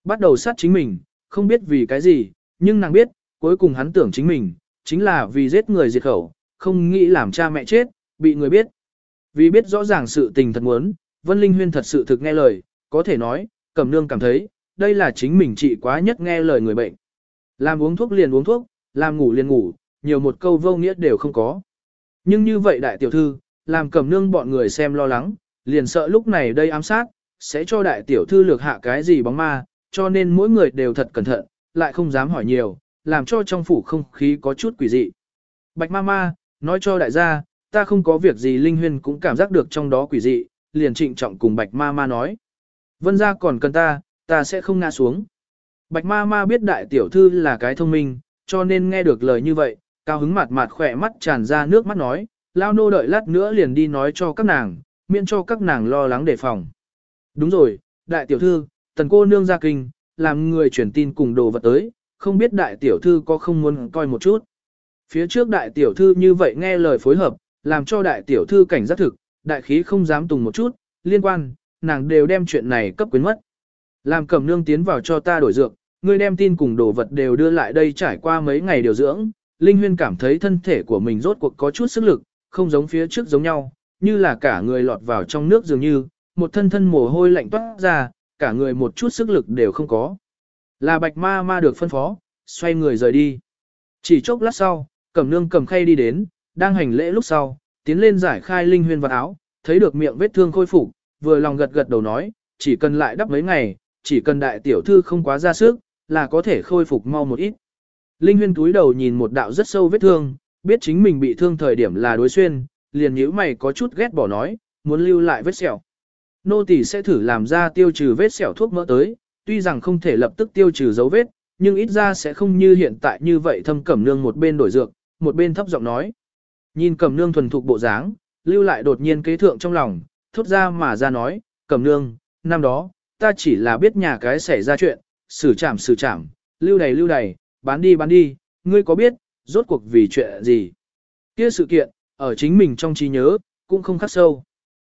Bắt đầu sát chính mình, không biết vì cái gì, nhưng nàng biết, cuối cùng hắn tưởng chính mình, chính là vì giết người diệt khẩu, không nghĩ làm cha mẹ chết, bị người biết. Vì biết rõ ràng sự tình thật muốn, Vân Linh Huyên thật sự thực nghe lời, có thể nói, Cẩm Nương cảm thấy, đây là chính mình trị quá nhất nghe lời người bệnh. Làm uống thuốc liền uống thuốc, làm ngủ liền ngủ, nhiều một câu vô nghĩa đều không có. Nhưng như vậy đại tiểu thư, làm Cẩm Nương bọn người xem lo lắng, liền sợ lúc này đây ám sát, sẽ cho đại tiểu thư lược hạ cái gì bóng ma, cho nên mỗi người đều thật cẩn thận, lại không dám hỏi nhiều, làm cho trong phủ không khí có chút quỷ dị. Bạch ma ma, nói cho đại gia, ta không có việc gì Linh Huyên cũng cảm giác được trong đó quỷ dị, liền trịnh trọng cùng Bạch ma ma nói. Vân gia còn cần ta, ta sẽ không ngã xuống. Bạch ma ma biết đại tiểu thư là cái thông minh, cho nên nghe được lời như vậy, cao hứng mặt mặt khỏe mắt tràn ra nước mắt nói, lao nô đợi lát nữa liền đi nói cho các nàng, miễn cho các nàng lo lắng đề phòng. Đúng rồi, đại tiểu thư, tần cô nương ra kinh, làm người truyền tin cùng đồ vật tới, không biết đại tiểu thư có không muốn coi một chút. Phía trước đại tiểu thư như vậy nghe lời phối hợp, làm cho đại tiểu thư cảnh giác thực, đại khí không dám tùng một chút, liên quan, nàng đều đem chuyện này cấp quyến mất. Làm cẩm nương tiến vào cho ta đổi dược, ngươi đem tin cùng đồ vật đều đưa lại đây trải qua mấy ngày điều dưỡng. Linh Huyên cảm thấy thân thể của mình rốt cuộc có chút sức lực, không giống phía trước giống nhau, như là cả người lọt vào trong nước dường như, một thân thân mồ hôi lạnh toát ra, cả người một chút sức lực đều không có. Là bạch ma ma được phân phó, xoay người rời đi. Chỉ chốc lát sau, cẩm nương cầm khay đi đến, đang hành lễ lúc sau, tiến lên giải khai linh huyên vật áo, thấy được miệng vết thương khôi phục, vừa lòng gật gật đầu nói, chỉ cần lại đắp mấy ngày, chỉ cần đại tiểu thư không quá ra sức, là có thể khôi phục mau một ít. Linh huyên túi đầu nhìn một đạo rất sâu vết thương, biết chính mình bị thương thời điểm là đối xuyên, liền nhíu mày có chút ghét bỏ nói, muốn lưu lại vết sẹo. Nô tỳ sẽ thử làm ra tiêu trừ vết sẹo thuốc mỡ tới, tuy rằng không thể lập tức tiêu trừ dấu vết, nhưng ít ra sẽ không như hiện tại như vậy thâm cẩm nương một bên đổi dược, một bên thấp giọng nói. Nhìn cẩm nương thuần thục bộ dáng, lưu lại đột nhiên kế thượng trong lòng, thốt ra mà ra nói, cẩm nương, năm đó, ta chỉ là biết nhà cái xảy ra chuyện, xử trảm xử trảm, lưu đầy lưu đầy, bán đi bán đi, ngươi có biết, rốt cuộc vì chuyện gì. Kia sự kiện, ở chính mình trong trí nhớ, cũng không khắc sâu.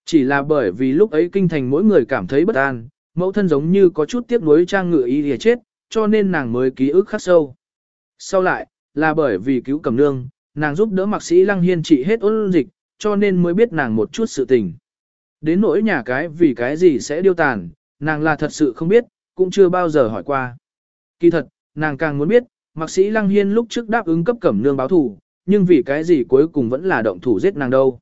Chỉ là bởi vì lúc ấy kinh thành mỗi người cảm thấy bất an, mẫu thân giống như có chút tiếc nuối trang ngựa y lìa chết, cho nên nàng mới ký ức khắc sâu. Sau lại, là bởi vì cứu cầm nương, nàng giúp đỡ mạc sĩ lăng hiên trị hết ôn dịch, cho nên mới biết nàng một chút sự tình. Đến nỗi nhà cái vì cái gì sẽ điêu tàn, nàng là thật sự không biết, cũng chưa bao giờ hỏi qua. Kỳ thật, nàng càng muốn biết, mạc sĩ lăng hiên lúc trước đáp ứng cấp cẩm nương báo thù, nhưng vì cái gì cuối cùng vẫn là động thủ giết nàng đâu.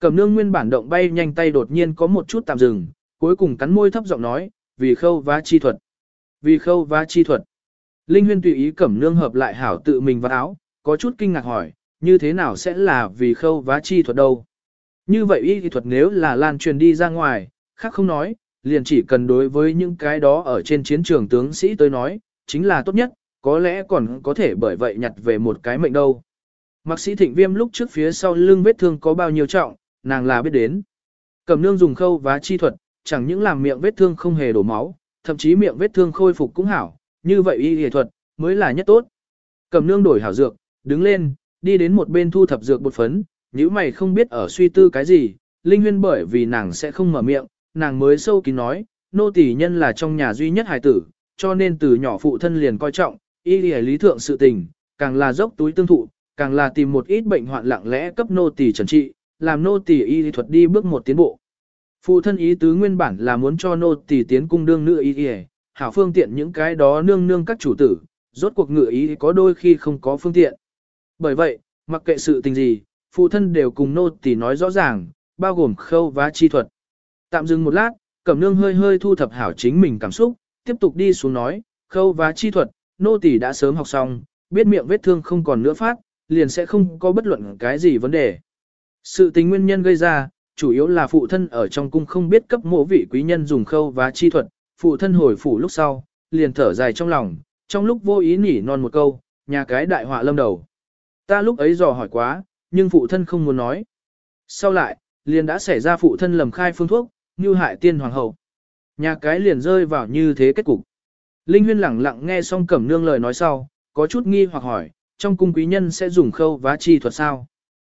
Cẩm nương nguyên bản động bay nhanh tay đột nhiên có một chút tạm dừng, cuối cùng cắn môi thấp giọng nói, vì khâu vá chi thuật. Vì khâu vá chi thuật. Linh huyên tùy ý cẩm nương hợp lại hảo tự mình vào áo, có chút kinh ngạc hỏi, như thế nào sẽ là vì khâu vá chi thuật đâu. Như vậy y thì thuật nếu là lan truyền đi ra ngoài, khác không nói, liền chỉ cần đối với những cái đó ở trên chiến trường tướng sĩ tới nói, chính là tốt nhất, có lẽ còn có thể bởi vậy nhặt về một cái mệnh đâu. Mạc sĩ thịnh viêm lúc trước phía sau lưng vết thương có bao nhiêu trọng, nàng là biết đến. Cầm nương dùng khâu vá chi thuật, chẳng những làm miệng vết thương không hề đổ máu, thậm chí miệng vết thương khôi phục cũng hảo, như vậy y y thuật mới là nhất tốt. Cầm nương đổi hảo dược, đứng lên, đi đến một bên thu thập dược bột phấn, nếu mày không biết ở suy tư cái gì, Linh Huyên bởi vì nàng sẽ không mở miệng, nàng mới sâu kín nói, nô tỳ nhân là trong nhà duy nhất hài tử, cho nên từ nhỏ phụ thân liền coi trọng, y y lý thượng sự tình, càng là dốc túi tương thụ, càng là tìm một ít bệnh hoạn lặng lẽ cấp nô tỳ trần trị, làm nô tỳ y thuật đi bước một tiến bộ. Phụ thân ý tứ nguyên bản là muốn cho nô tỳ tiến cung đương nữ y y, hảo phương tiện những cái đó nương nương các chủ tử, rốt cuộc ngự ý có đôi khi không có phương tiện. Bởi vậy, mặc kệ sự tình gì, phụ thân đều cùng nô tỳ nói rõ ràng, bao gồm khâu và chi thuật. Tạm dừng một lát, Cẩm Nương hơi hơi thu thập hảo chính mình cảm xúc, tiếp tục đi xuống nói, khâu và chi thuật, nô tỳ đã sớm học xong, biết miệng vết thương không còn nữa phát, liền sẽ không có bất luận cái gì vấn đề. Sự tình nguyên nhân gây ra, chủ yếu là phụ thân ở trong cung không biết cấp mộ vị quý nhân dùng khâu và chi thuật, phụ thân hồi phủ lúc sau, liền thở dài trong lòng, trong lúc vô ý nỉ non một câu, nhà cái đại họa lâm đầu. Ta lúc ấy dò hỏi quá, nhưng phụ thân không muốn nói. Sau lại, liền đã xảy ra phụ thân lầm khai phương thuốc, như hại tiên hoàng hậu. Nhà cái liền rơi vào như thế kết cục. Linh huyên lẳng lặng nghe xong cẩm nương lời nói sau, có chút nghi hoặc hỏi, trong cung quý nhân sẽ dùng khâu vá chi thuật sao?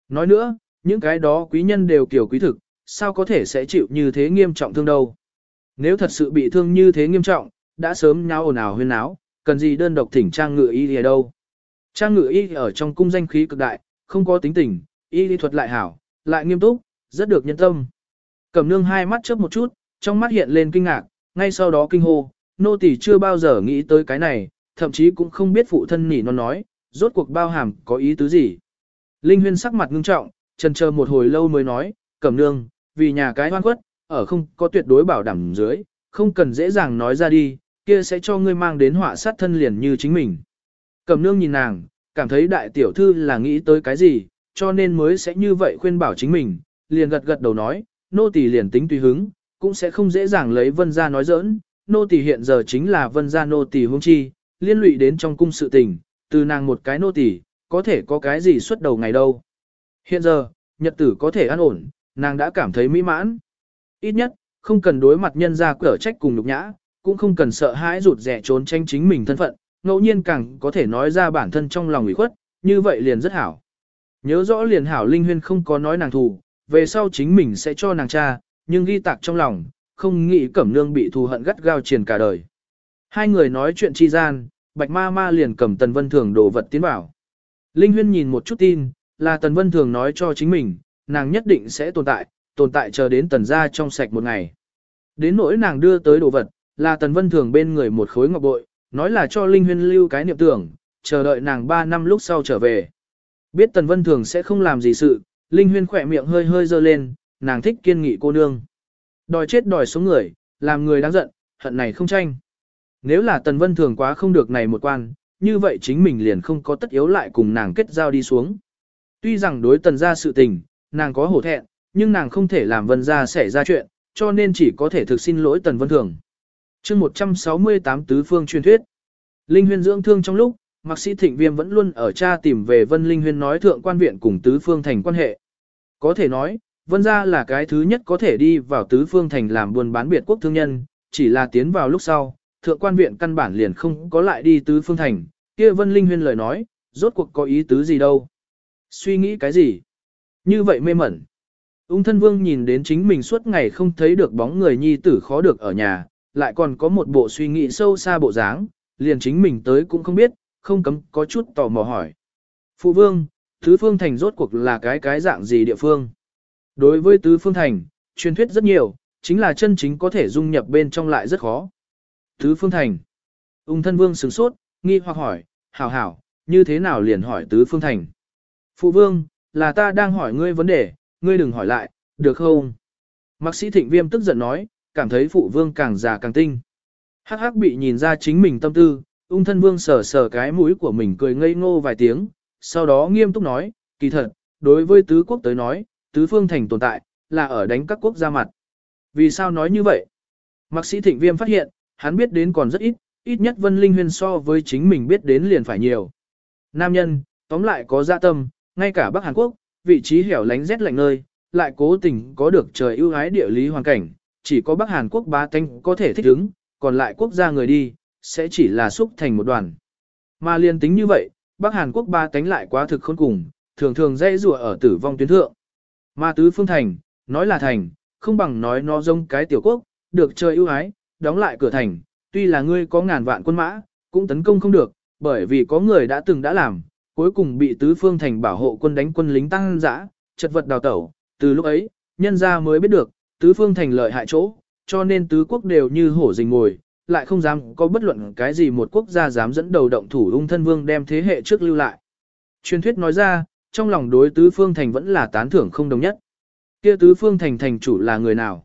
Nói nữa, những cái đó quý nhân đều kiểu quý thực, sao có thể sẽ chịu như thế nghiêm trọng thương đâu? Nếu thật sự bị thương như thế nghiêm trọng, đã sớm nháo ồn ào huyên náo, cần gì đơn độc thỉnh trang ngự y ở đâu? Trang ngự y ở trong cung danh khí cực đại, không có tính tình, y lý thuật lại hảo, lại nghiêm túc, rất được nhân tâm. Cẩm nương hai mắt chớp một chút, trong mắt hiện lên kinh ngạc, ngay sau đó kinh hô, nô tỳ chưa bao giờ nghĩ tới cái này, thậm chí cũng không biết phụ thân nỉ nó nói, rốt cuộc bao hàm có ý tứ gì. Linh huyên sắc mặt ngưng trọng, trần chờ một hồi lâu mới nói, cẩm nương, vì nhà cái hoan quất, ở không có tuyệt đối bảo đảm dưới, không cần dễ dàng nói ra đi, kia sẽ cho ngươi mang đến họa sát thân liền như chính mình. Cầm nương nhìn nàng, cảm thấy đại tiểu thư là nghĩ tới cái gì, cho nên mới sẽ như vậy khuyên bảo chính mình, liền gật gật đầu nói, nô tỳ liền tính tùy hứng, cũng sẽ không dễ dàng lấy vân ra nói giỡn, nô tỳ hiện giờ chính là vân gia nô tỳ hung chi, liên lụy đến trong cung sự tình, từ nàng một cái nô tỳ, có thể có cái gì xuất đầu ngày đâu. Hiện giờ, nhật tử có thể an ổn, nàng đã cảm thấy mỹ mãn. Ít nhất, không cần đối mặt nhân ra cở trách cùng nhục nhã, cũng không cần sợ hãi rụt rẻ trốn tranh chính mình thân phận, ngẫu nhiên càng có thể nói ra bản thân trong lòng ủy khuất, như vậy liền rất hảo. Nhớ rõ liền hảo Linh Huyên không có nói nàng thù, về sau chính mình sẽ cho nàng cha, nhưng ghi tạc trong lòng, không nghĩ cẩm nương bị thù hận gắt gao triền cả đời. Hai người nói chuyện chi gian, bạch ma ma liền cầm tần vân thường đồ vật tiến vào. Linh Huyên nhìn một chút tin, là tần vân thường nói cho chính mình, nàng nhất định sẽ tồn tại, tồn tại chờ đến tần gia trong sạch một ngày. Đến nỗi nàng đưa tới đồ vật, là tần vân thường bên người một khối ngọc bội, nói là cho Linh Huyên lưu cái niệm tưởng, chờ đợi nàng 3 năm lúc sau trở về. Biết tần vân thường sẽ không làm gì sự, Linh Huyên khỏe miệng hơi hơi dơ lên, nàng thích kiên nghị cô nương. Đòi chết đòi sống người, làm người đáng giận, hận này không tranh. Nếu là tần vân thường quá không được này một quan, như vậy chính mình liền không có tất yếu lại cùng nàng kết giao đi xuống. Tuy rằng đối tần ra sự tình, nàng có hổ thẹn, nhưng nàng không thể làm vân ra xảy ra chuyện, cho nên chỉ có thể thực xin lỗi tần vân thường chương 168 tứ phương truyền thuyết. Linh huyên dưỡng thương trong lúc, mạc sĩ thịnh viêm vẫn luôn ở cha tìm về vân linh huyên nói thượng quan viện cùng tứ phương thành quan hệ. Có thể nói, vân gia là cái thứ nhất có thể đi vào tứ phương thành làm buôn bán biệt quốc thương nhân, chỉ là tiến vào lúc sau, thượng quan viện căn bản liền không có lại đi tứ phương thành, kia vân linh huyên lời nói, rốt cuộc có ý tứ gì đâu. Suy nghĩ cái gì? Như vậy mê mẩn. Ung thân vương nhìn đến chính mình suốt ngày không thấy được bóng người nhi tử khó được ở nhà, lại còn có một bộ suy nghĩ sâu xa bộ dáng, liền chính mình tới cũng không biết, không cấm có chút tò mò hỏi. Phụ vương, tứ phương thành rốt cuộc là cái cái dạng gì địa phương? Đối với tứ phương thành, truyền thuyết rất nhiều, chính là chân chính có thể dung nhập bên trong lại rất khó. Tứ phương thành. Ung thân vương sửng sốt, nghi hoặc hỏi, hảo hảo, như thế nào liền hỏi tứ phương thành? Phụ vương, là ta đang hỏi ngươi vấn đề, ngươi đừng hỏi lại, được không? Mạc sĩ thịnh viêm tức giận nói, cảm thấy phụ vương càng già càng tinh. Hắc hắc bị nhìn ra chính mình tâm tư, ung thân vương sờ sờ cái mũi của mình cười ngây ngô vài tiếng, sau đó nghiêm túc nói, kỳ thật, đối với tứ quốc tới nói, tứ phương thành tồn tại, là ở đánh các quốc gia mặt. Vì sao nói như vậy? Mạc sĩ thịnh viêm phát hiện, hắn biết đến còn rất ít, ít nhất vân linh huyền so với chính mình biết đến liền phải nhiều. Nam nhân, tóm lại có dạ tâm, ngay cả Bắc Hàn Quốc, vị trí hẻo lánh rét lạnh nơi, lại cố tình có được trời ưu ái địa lý hoàn cảnh, chỉ có Bắc Hàn Quốc ba tánh có thể thích ứng, còn lại quốc gia người đi, sẽ chỉ là xúc thành một đoàn. Mà liên tính như vậy, Bắc Hàn Quốc ba tánh lại quá thực khôn cùng, thường thường dây rùa ở tử vong tuyến thượng. Mà tứ phương thành, nói là thành, không bằng nói nó giống cái tiểu quốc, được trời ưu ái, đóng lại cửa thành, tuy là ngươi có ngàn vạn quân mã, cũng tấn công không được, bởi vì có người đã từng đã làm, cuối cùng bị tứ phương thành bảo hộ quân đánh quân lính tăng dã, chật vật đào tẩu, từ lúc ấy, nhân gia mới biết được, tứ phương thành lợi hại chỗ, cho nên tứ quốc đều như hổ rình ngồi, lại không dám có bất luận cái gì một quốc gia dám dẫn đầu động thủ ung thân vương đem thế hệ trước lưu lại. Truyền thuyết nói ra, trong lòng đối tứ phương thành vẫn là tán thưởng không đồng nhất. Kia tứ phương thành thành chủ là người nào?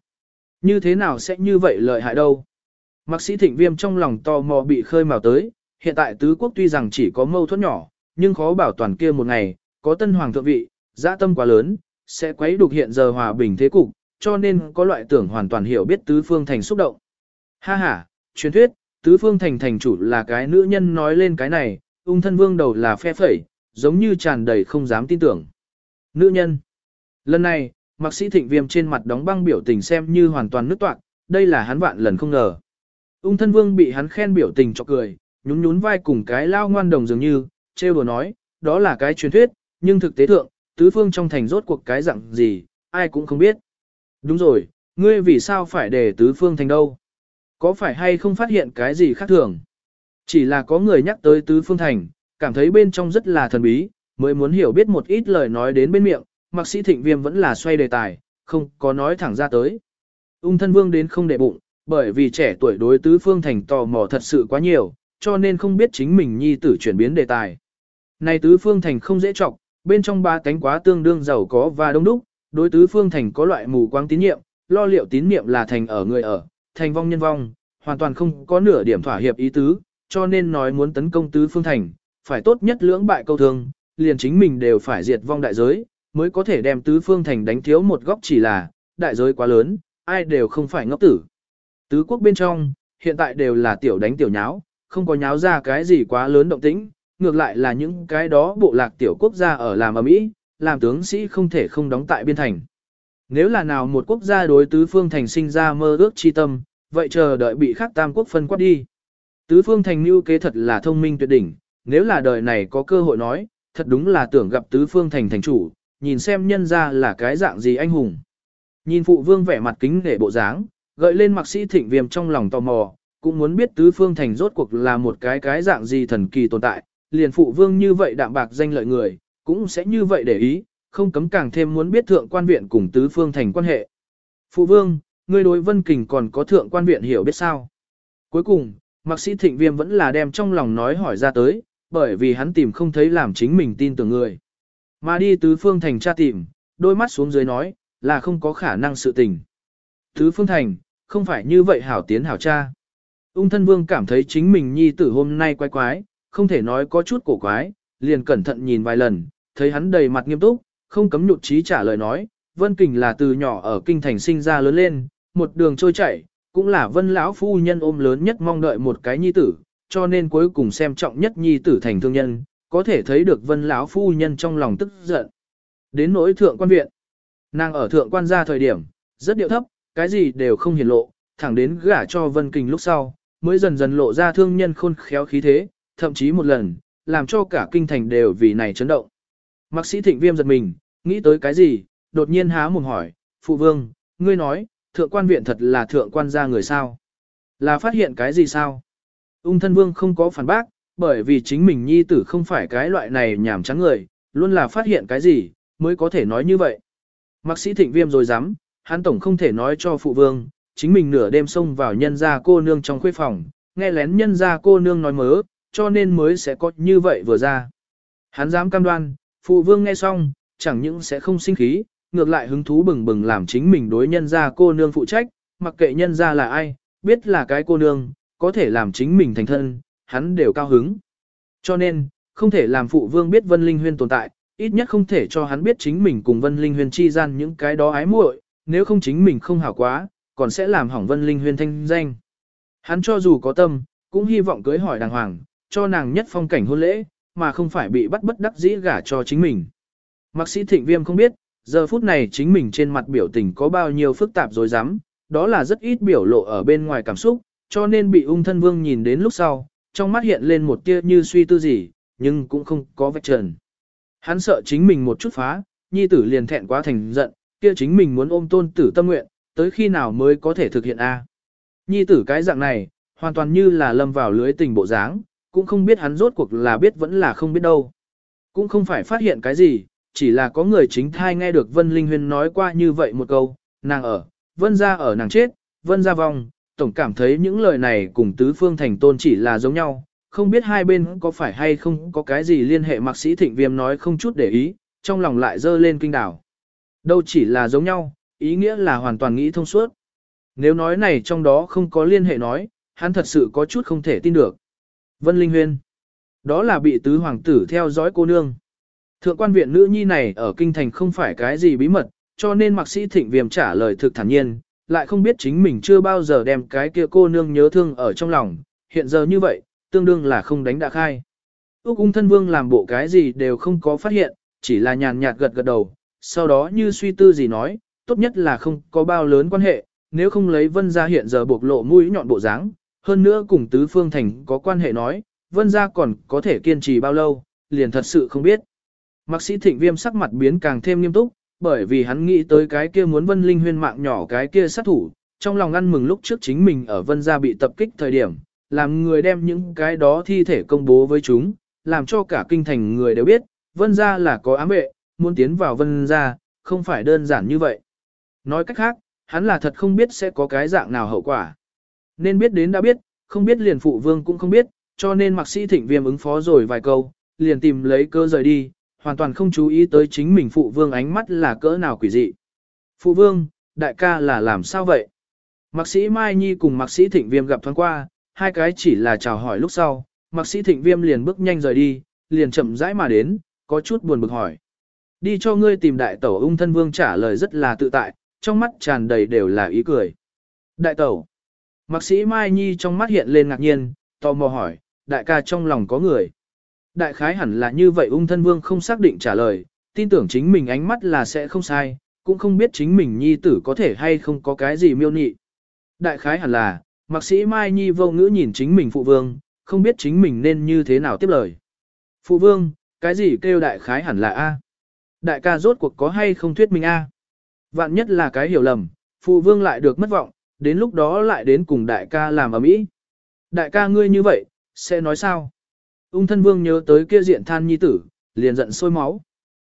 Như thế nào sẽ như vậy lợi hại đâu? Mạc sĩ thịnh viêm trong lòng tò mò bị khơi mào tới, hiện tại tứ quốc tuy rằng chỉ có mâu thuẫn nhỏ, nhưng khó bảo toàn kia một ngày, có tân hoàng thượng vị, dã tâm quá lớn, sẽ quấy đục hiện giờ hòa bình thế cục, cho nên có loại tưởng hoàn toàn hiểu biết tứ phương thành xúc động. Ha ha, truyền thuyết, tứ phương thành thành chủ là cái nữ nhân nói lên cái này, ung thân vương đầu là phe phẩy, giống như tràn đầy không dám tin tưởng. Nữ nhân. Lần này, mạc sĩ thịnh viêm trên mặt đóng băng biểu tình xem như hoàn toàn nước toạc, đây là hắn vạn lần không ngờ. Ung thân vương bị hắn khen biểu tình cho cười, nhún nhún vai cùng cái lao ngoan đồng dường như, trêu đùa nói, đó là cái truyền thuyết, nhưng thực tế thượng, tứ phương trong thành rốt cuộc cái dạng gì, ai cũng không biết. Đúng rồi, ngươi vì sao phải để tứ phương thành đâu? Có phải hay không phát hiện cái gì khác thường? Chỉ là có người nhắc tới tứ phương thành, cảm thấy bên trong rất là thần bí, mới muốn hiểu biết một ít lời nói đến bên miệng, mặc sĩ thịnh viêm vẫn là xoay đề tài, không có nói thẳng ra tới. Ung thân vương đến không để bụng, bởi vì trẻ tuổi đối tứ phương thành tò mò thật sự quá nhiều, cho nên không biết chính mình nhi tử chuyển biến đề tài. Này tứ phương thành không dễ trọng, bên trong ba cánh quá tương đương giàu có và đông đúc, đối tứ phương thành có loại mù quáng tín nhiệm, lo liệu tín nhiệm là thành ở người ở, thành vong nhân vong, hoàn toàn không có nửa điểm thỏa hiệp ý tứ, cho nên nói muốn tấn công tứ phương thành, phải tốt nhất lưỡng bại câu thương, liền chính mình đều phải diệt vong đại giới, mới có thể đem tứ phương thành đánh thiếu một góc chỉ là, đại giới quá lớn, ai đều không phải ngốc tử. Tứ quốc bên trong, hiện tại đều là tiểu đánh tiểu nháo, không có nháo ra cái gì quá lớn động tĩnh, ngược lại là những cái đó bộ lạc tiểu quốc gia ở làm ở Mỹ, làm tướng sĩ không thể không đóng tại biên thành. Nếu là nào một quốc gia đối tứ phương thành sinh ra mơ ước chi tâm, vậy chờ đợi bị khác tam quốc phân quát đi. Tứ phương thành mưu kế thật là thông minh tuyệt đỉnh, nếu là đời này có cơ hội nói, thật đúng là tưởng gặp tứ phương thành thành chủ, nhìn xem nhân ra là cái dạng gì anh hùng. Nhìn phụ vương vẻ mặt kính để bộ dáng, gợi lên mặc sĩ thịnh viêm trong lòng tò mò, cũng muốn biết tứ phương thành rốt cuộc là một cái cái dạng gì thần kỳ tồn tại, liền phụ vương như vậy đạm bạc danh lợi người, cũng sẽ như vậy để ý, không cấm càng thêm muốn biết thượng quan viện cùng tứ phương thành quan hệ. Phụ vương, ngươi đối vân kình còn có thượng quan viện hiểu biết sao? Cuối cùng, mạc sĩ thịnh viêm vẫn là đem trong lòng nói hỏi ra tới, bởi vì hắn tìm không thấy làm chính mình tin tưởng người. Mà đi tứ phương thành tra tìm, đôi mắt xuống dưới nói, là không có khả năng sự tình. Tứ phương thành, không phải như vậy hảo tiến hảo cha. Ung thân vương cảm thấy chính mình nhi tử hôm nay quái quái, không thể nói có chút cổ quái, liền cẩn thận nhìn vài lần, thấy hắn đầy mặt nghiêm túc, không cấm nhụt chí trả lời nói, Vân Kình là từ nhỏ ở kinh thành sinh ra lớn lên, một đường trôi chảy, cũng là Vân lão phu nhân ôm lớn nhất mong đợi một cái nhi tử, cho nên cuối cùng xem trọng nhất nhi tử thành thương nhân, có thể thấy được Vân lão phu nhân trong lòng tức giận. Đến nỗi thượng quan viện, nàng ở thượng quan gia thời điểm, rất điệu thấp, cái gì đều không hiển lộ, thẳng đến gả cho Vân Kình lúc sau, mới dần dần lộ ra thương nhân khôn khéo khí thế, thậm chí một lần, làm cho cả kinh thành đều vì này chấn động. Mạc sĩ thịnh viêm giật mình, nghĩ tới cái gì, đột nhiên há mồm hỏi, phụ vương, ngươi nói, thượng quan viện thật là thượng quan gia người sao? Là phát hiện cái gì sao? Ung thân vương không có phản bác, bởi vì chính mình nhi tử không phải cái loại này nhảm trắng người, luôn là phát hiện cái gì, mới có thể nói như vậy. Mạc sĩ thịnh viêm rồi dám, hắn tổng không thể nói cho phụ vương, chính mình nửa đêm xông vào nhân gia cô nương trong khuê phòng, nghe lén nhân gia cô nương nói mớ, cho nên mới sẽ có như vậy vừa ra. Hắn dám cam đoan, phụ vương nghe xong, chẳng những sẽ không sinh khí, ngược lại hứng thú bừng bừng làm chính mình đối nhân gia cô nương phụ trách, mặc kệ nhân gia là ai, biết là cái cô nương, có thể làm chính mình thành thân, hắn đều cao hứng. Cho nên, không thể làm phụ vương biết Vân Linh Huyên tồn tại, ít nhất không thể cho hắn biết chính mình cùng Vân Linh Huyên chi gian những cái đó ái muội, nếu không chính mình không hảo quá, còn sẽ làm hỏng Vân Linh Huyên thanh danh. Hắn cho dù có tâm, cũng hy vọng cưới hỏi đàng hoàng, cho nàng nhất phong cảnh hôn lễ, mà không phải bị bắt bất đắc dĩ gả cho chính mình. Mạc sĩ thịnh viêm không biết, giờ phút này chính mình trên mặt biểu tình có bao nhiêu phức tạp rồi dám, đó là rất ít biểu lộ ở bên ngoài cảm xúc, cho nên bị ung thân vương nhìn đến lúc sau, trong mắt hiện lên một tia như suy tư gì, nhưng cũng không có vạch trần. Hắn sợ chính mình một chút phá, nhi tử liền thẹn quá thành giận, kia chính mình muốn ôm tôn tử tâm nguyện, tới khi nào mới có thể thực hiện a? Nhi tử cái dạng này, hoàn toàn như là lâm vào lưới tình bộ dáng, cũng không biết hắn rốt cuộc là biết vẫn là không biết đâu. Cũng không phải phát hiện cái gì, chỉ là có người chính thai nghe được Vân Linh Huyên nói qua như vậy một câu, nàng ở, vân ra ở nàng chết, vân ra vong, tổng cảm thấy những lời này cùng tứ phương thành tôn chỉ là giống nhau, không biết hai bên có phải hay không có cái gì liên hệ mạc sĩ thịnh viêm nói không chút để ý, trong lòng lại dơ lên kinh đảo. Đâu chỉ là giống nhau, ý nghĩa là hoàn toàn nghĩ thông suốt. Nếu nói này trong đó không có liên hệ nói, hắn thật sự có chút không thể tin được. Vân Linh Huyên. Đó là bị tứ hoàng tử theo dõi cô nương. Thượng quan viện nữ nhi này ở kinh thành không phải cái gì bí mật, cho nên mạc sĩ thịnh viêm trả lời thực thản nhiên, lại không biết chính mình chưa bao giờ đem cái kia cô nương nhớ thương ở trong lòng, hiện giờ như vậy, tương đương là không đánh đã khai. Úc ung thân vương làm bộ cái gì đều không có phát hiện, chỉ là nhàn nhạt gật gật đầu, sau đó như suy tư gì nói, tốt nhất là không có bao lớn quan hệ, nếu không lấy vân gia hiện giờ bộc lộ mũi nhọn bộ dáng, hơn nữa cùng tứ phương thành có quan hệ nói, vân gia còn có thể kiên trì bao lâu, liền thật sự không biết. Mạc sĩ thịnh viêm sắc mặt biến càng thêm nghiêm túc, bởi vì hắn nghĩ tới cái kia muốn vân linh huyên mạng nhỏ cái kia sát thủ, trong lòng ăn mừng lúc trước chính mình ở vân gia bị tập kích thời điểm, làm người đem những cái đó thi thể công bố với chúng, làm cho cả kinh thành người đều biết, vân gia là có ám vệ, muốn tiến vào vân gia, không phải đơn giản như vậy. Nói cách khác, hắn là thật không biết sẽ có cái dạng nào hậu quả. Nên biết đến đã biết, không biết liền phụ vương cũng không biết, cho nên mạc sĩ thịnh viêm ứng phó rồi vài câu, liền tìm lấy cơ rời đi, hoàn toàn không chú ý tới chính mình phụ vương ánh mắt là cỡ nào quỷ dị. Phụ vương, đại ca là làm sao vậy? Mạc sĩ Mai Nhi cùng mạc sĩ thịnh viêm gặp thoáng qua, hai cái chỉ là chào hỏi lúc sau, mạc sĩ thịnh viêm liền bước nhanh rời đi, liền chậm rãi mà đến, có chút buồn bực hỏi. Đi cho ngươi tìm đại tẩu ung thân vương trả lời rất là tự tại, trong mắt tràn đầy đều là ý cười. Đại tẩu. Mạc sĩ Mai Nhi trong mắt hiện lên ngạc nhiên, tò mò hỏi, đại ca trong lòng có người. Đại khái hẳn là như vậy ung thân vương không xác định trả lời, tin tưởng chính mình ánh mắt là sẽ không sai, cũng không biết chính mình nhi tử có thể hay không có cái gì miêu nị. Đại khái hẳn là, mạc sĩ Mai Nhi vô ngữ nhìn chính mình phụ vương, không biết chính mình nên như thế nào tiếp lời. Phụ vương, cái gì kêu đại khái hẳn là A? Đại ca rốt cuộc có hay không thuyết minh A? Vạn nhất là cái hiểu lầm, phụ vương lại được mất vọng, đến lúc đó lại đến cùng đại ca làm ở mỹ. Đại ca ngươi như vậy, sẽ nói sao? Ung thân vương nhớ tới kia diện than nhi tử, liền giận sôi máu.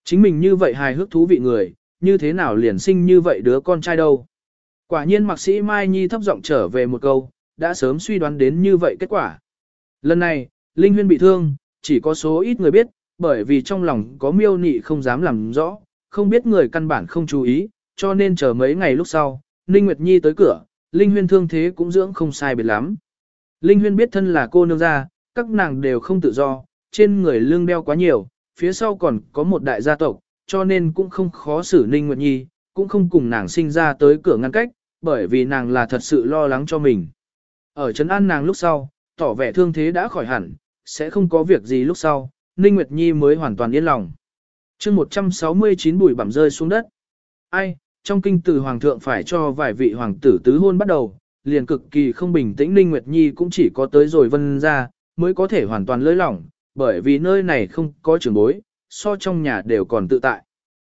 Chính mình như vậy hài hước thú vị người, như thế nào liền sinh như vậy đứa con trai đâu? Quả nhiên mạc sĩ Mai Nhi thấp giọng trở về một câu, đã sớm suy đoán đến như vậy kết quả. Lần này, Linh Huyên bị thương, chỉ có số ít người biết, bởi vì trong lòng có miêu nị không dám làm rõ, không biết người căn bản không chú ý, cho nên chờ mấy ngày lúc sau, Ninh Nguyệt Nhi tới cửa, Linh Huyên thương thế cũng dưỡng không sai biệt lắm. Linh Huyên biết thân là cô nương gia, các nàng đều không tự do, trên người lương đeo quá nhiều, phía sau còn có một đại gia tộc, cho nên cũng không khó xử Ninh Nguyệt Nhi, cũng không cùng nàng sinh ra tới cửa ngăn cách, bởi vì nàng là thật sự lo lắng cho mình. Ở trấn an nàng lúc sau, tỏ vẻ thương thế đã khỏi hẳn, sẽ không có việc gì lúc sau, Ninh Nguyệt Nhi mới hoàn toàn yên lòng. chương 169 bụi bẩm rơi xuống đất. Ai, trong kinh từ hoàng thượng phải cho vài vị hoàng tử tứ hôn bắt đầu, liền cực kỳ không bình tĩnh Ninh Nguyệt Nhi cũng chỉ có tới rồi vân ra, mới có thể hoàn toàn lơi lỏng, bởi vì nơi này không có trường bối, so trong nhà đều còn tự tại.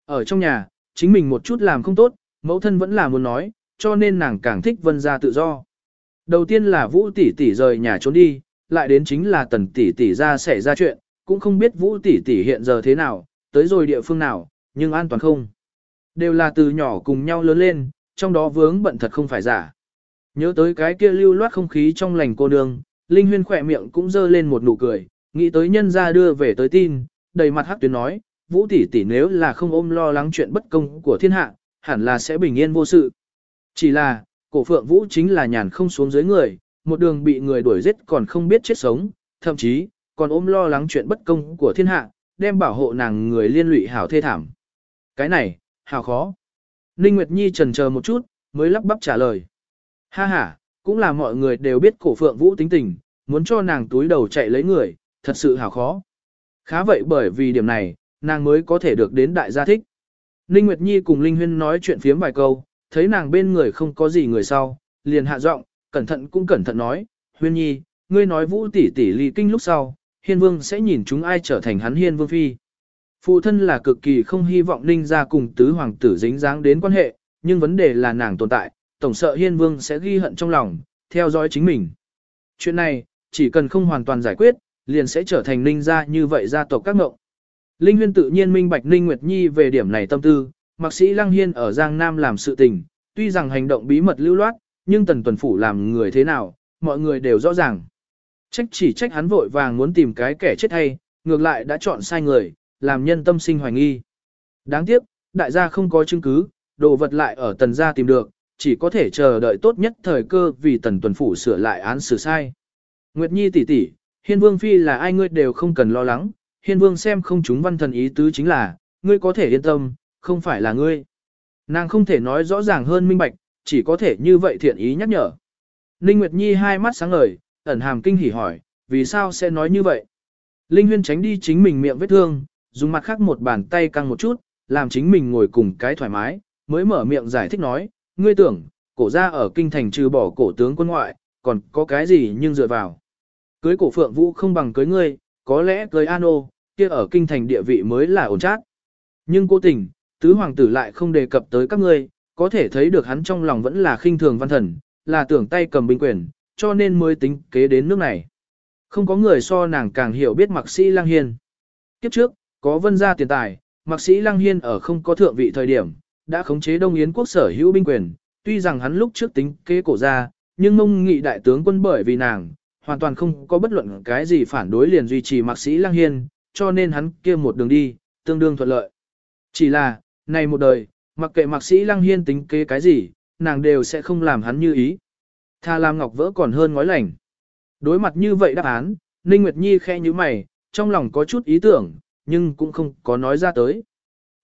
Ở trong nhà, chính mình một chút làm không tốt, mẫu thân vẫn là muốn nói, cho nên nàng càng thích vân ra tự do. Đầu tiên là Vũ tỷ tỷ rời nhà trốn đi, lại đến chính là tần tỷ tỷ ra xảy ra chuyện, cũng không biết Vũ tỷ tỷ hiện giờ thế nào, tới rồi địa phương nào, nhưng an toàn không. Đều là từ nhỏ cùng nhau lớn lên, trong đó vướng bận thật không phải giả. Nhớ tới cái kia lưu loát không khí trong lành cô nương, Linh Huyên khỏe miệng cũng dơ lên một nụ cười, nghĩ tới nhân ra đưa về tới tin, đầy mặt hắc tuyến nói, Vũ tỷ tỷ nếu là không ôm lo lắng chuyện bất công của thiên hạ, hẳn là sẽ bình yên vô sự. Chỉ là, cổ phượng Vũ chính là nhàn không xuống dưới người, một đường bị người đuổi giết còn không biết chết sống, thậm chí, còn ôm lo lắng chuyện bất công của thiên hạ, đem bảo hộ nàng người liên lụy hảo thê thảm. Cái này, hảo khó. Ninh Nguyệt Nhi trần chờ một chút, mới lắp bắp trả lời. Ha ha, cũng là mọi người đều biết cổ phượng vũ tính tình, muốn cho nàng túi đầu chạy lấy người, thật sự hảo khó. Khá vậy bởi vì điểm này, nàng mới có thể được đến đại gia thích. Ninh Nguyệt Nhi cùng Linh Huyên nói chuyện phiếm vài câu, thấy nàng bên người không có gì người sau, liền hạ giọng, cẩn thận cũng cẩn thận nói, Huyên Nhi, ngươi nói vũ tỷ tỷ ly kinh lúc sau, hiên vương sẽ nhìn chúng ai trở thành hắn hiên vương phi. Phụ thân là cực kỳ không hy vọng ninh ra cùng tứ hoàng tử dính dáng đến quan hệ, nhưng vấn đề là nàng tồn tại, tổng sợ hiên vương sẽ ghi hận trong lòng, theo dõi chính mình. Chuyện này, chỉ cần không hoàn toàn giải quyết, liền sẽ trở thành ninh gia như vậy gia tộc các ngộng. Linh huyên tự nhiên minh bạch ninh Nguyệt Nhi về điểm này tâm tư, mạc sĩ Lăng Hiên ở Giang Nam làm sự tình, tuy rằng hành động bí mật lưu loát, nhưng tần tuần phủ làm người thế nào, mọi người đều rõ ràng. Trách chỉ trách hắn vội vàng muốn tìm cái kẻ chết hay, ngược lại đã chọn sai người, làm nhân tâm sinh hoài nghi. Đáng tiếc, đại gia không có chứng cứ, đồ vật lại ở tần gia tìm được, chỉ có thể chờ đợi tốt nhất thời cơ vì tần tuần phủ sửa lại án xử sai. Nguyệt Nhi tỷ tỷ, Hiên Vương Phi là ai ngươi đều không cần lo lắng, Hiên Vương xem không chúng văn thần ý tứ chính là, ngươi có thể yên tâm, không phải là ngươi. Nàng không thể nói rõ ràng hơn minh bạch, chỉ có thể như vậy thiện ý nhắc nhở. Ninh Nguyệt Nhi hai mắt sáng ngời, ẩn hàm kinh hỉ hỏi, vì sao sẽ nói như vậy? Linh Huyên tránh đi chính mình miệng vết thương, dùng mặt khác một bàn tay căng một chút, làm chính mình ngồi cùng cái thoải mái, mới mở miệng giải thích nói, ngươi tưởng, cổ ra ở kinh thành trừ bỏ cổ tướng quân ngoại, còn có cái gì nhưng dựa vào. Cưới cổ phượng vũ không bằng cưới ngươi, có lẽ cưới an ô, kia ở kinh thành địa vị mới là ổn chắc. Nhưng cố tình, tứ hoàng tử lại không đề cập tới các ngươi, có thể thấy được hắn trong lòng vẫn là khinh thường văn thần, là tưởng tay cầm binh quyền, cho nên mới tính kế đến nước này. Không có người so nàng càng hiểu biết mặc sĩ lang Hiên. Kiếp trước, có vân gia tiền tài, mạc sĩ Lăng Hiên ở không có thượng vị thời điểm, đã khống chế Đông Yến quốc sở hữu binh quyền, tuy rằng hắn lúc trước tính kế cổ ra, nhưng mông nghị đại tướng quân bởi vì nàng, hoàn toàn không có bất luận cái gì phản đối liền duy trì mạc sĩ Lăng Hiên, cho nên hắn kia một đường đi, tương đương thuận lợi. Chỉ là, này một đời, mặc kệ mạc sĩ Lăng Hiên tính kế cái gì, nàng đều sẽ không làm hắn như ý. Tha làm ngọc vỡ còn hơn ngói lành. Đối mặt như vậy đáp án, Ninh Nguyệt Nhi khe như mày, trong lòng có chút ý tưởng, nhưng cũng không có nói ra tới.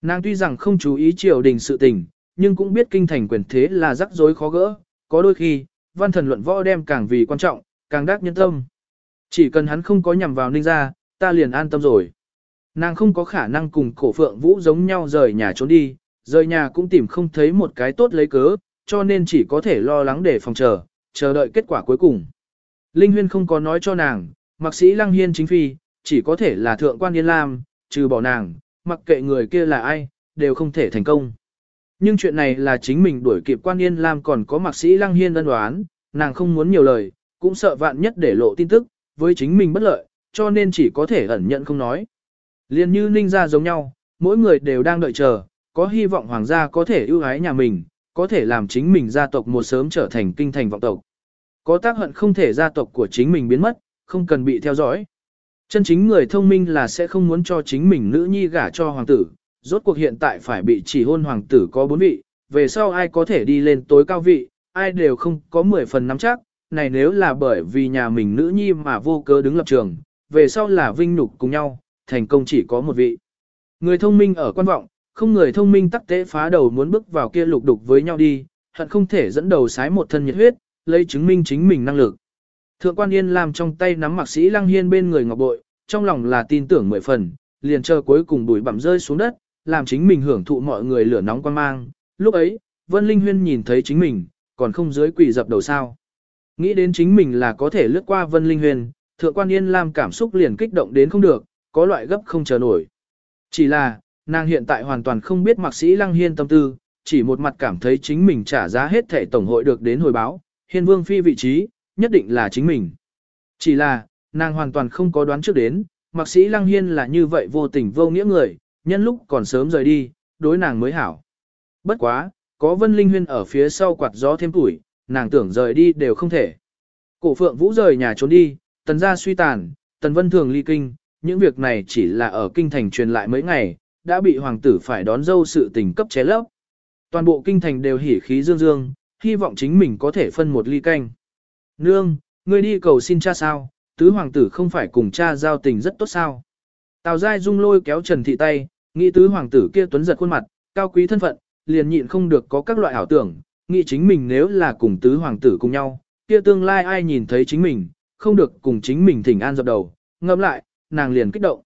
Nàng tuy rằng không chú ý triều đình sự tình, nhưng cũng biết kinh thành quyền thế là rắc rối khó gỡ, có đôi khi, văn thần luận võ đem càng vì quan trọng, càng đắc nhân tâm. Chỉ cần hắn không có nhằm vào ninh gia, ta liền an tâm rồi. Nàng không có khả năng cùng cổ phượng vũ giống nhau rời nhà trốn đi, rời nhà cũng tìm không thấy một cái tốt lấy cớ, cho nên chỉ có thể lo lắng để phòng chờ, chờ đợi kết quả cuối cùng. Linh Huyên không có nói cho nàng, mặc sĩ Lăng Hiên chính phi, chỉ có thể là thượng quan Yên Lam, trừ bỏ nàng, mặc kệ người kia là ai, đều không thể thành công. Nhưng chuyện này là chính mình đuổi kịp quan Yên Lam còn có mặc sĩ Lăng Hiên ân đoán, nàng không muốn nhiều lời, cũng sợ vạn nhất để lộ tin tức, với chính mình bất lợi, cho nên chỉ có thể ẩn nhận không nói. Liên như ninh gia giống nhau, mỗi người đều đang đợi chờ, có hy vọng hoàng gia có thể ưu ái nhà mình, có thể làm chính mình gia tộc một sớm trở thành kinh thành vọng tộc. Có tác hận không thể gia tộc của chính mình biến mất, không cần bị theo dõi. Chân chính người thông minh là sẽ không muốn cho chính mình nữ nhi gả cho hoàng tử, rốt cuộc hiện tại phải bị chỉ hôn hoàng tử có bốn vị, về sau ai có thể đi lên tối cao vị, ai đều không có 10 phần nắm chắc, này nếu là bởi vì nhà mình nữ nhi mà vô cớ đứng lập trường, về sau là vinh nhục cùng nhau, thành công chỉ có một vị. Người thông minh ở quan vọng, không người thông minh tắc tế phá đầu muốn bước vào kia lục đục với nhau đi, hận không thể dẫn đầu sái một thân nhiệt huyết, lấy chứng minh chính mình năng lực. Thượng quan Yên làm trong tay nắm mạc sĩ Lăng Hiên bên người ngọc bội, trong lòng là tin tưởng mười phần, liền chờ cuối cùng bụi bặm rơi xuống đất, làm chính mình hưởng thụ mọi người lửa nóng quan mang. Lúc ấy, Vân Linh Huyên nhìn thấy chính mình, còn không dưới quỷ dập đầu sao. Nghĩ đến chính mình là có thể lướt qua Vân Linh Huyên, Thượng quan Yên Lam cảm xúc liền kích động đến không được, có loại gấp không chờ nổi. Chỉ là, nàng hiện tại hoàn toàn không biết mạc sĩ Lăng Hiên tâm tư, chỉ một mặt cảm thấy chính mình trả giá hết thể tổng hội được đến hồi báo, hiên vương phi vị trí, nhất định là chính mình. Chỉ là, nàng hoàn toàn không có đoán trước đến, mạc sĩ Lăng Hiên là như vậy vô tình vô nghĩa người, nhân lúc còn sớm rời đi, đối nàng mới hảo. Bất quá, có Vân Linh Huyên ở phía sau quạt gió thêm tuổi, nàng tưởng rời đi đều không thể. Cổ phượng vũ rời nhà trốn đi, tần gia suy tàn, tần vân thường ly kinh, những việc này chỉ là ở kinh thành truyền lại mấy ngày, đã bị hoàng tử phải đón dâu sự tình cấp ché lấp. Toàn bộ kinh thành đều hỉ khí dương dương, hy vọng chính mình có thể phân một ly canh. Nương, ngươi đi cầu xin cha sao, tứ hoàng tử không phải cùng cha giao tình rất tốt sao. Tào Giai Dung lôi kéo Trần Thị tay, nghĩ tứ hoàng tử kia tuấn giật khuôn mặt, cao quý thân phận, liền nhịn không được có các loại ảo tưởng, nghĩ chính mình nếu là cùng tứ hoàng tử cùng nhau, kia tương lai ai nhìn thấy chính mình, không được cùng chính mình thỉnh an dập đầu, ngâm lại, nàng liền kích động.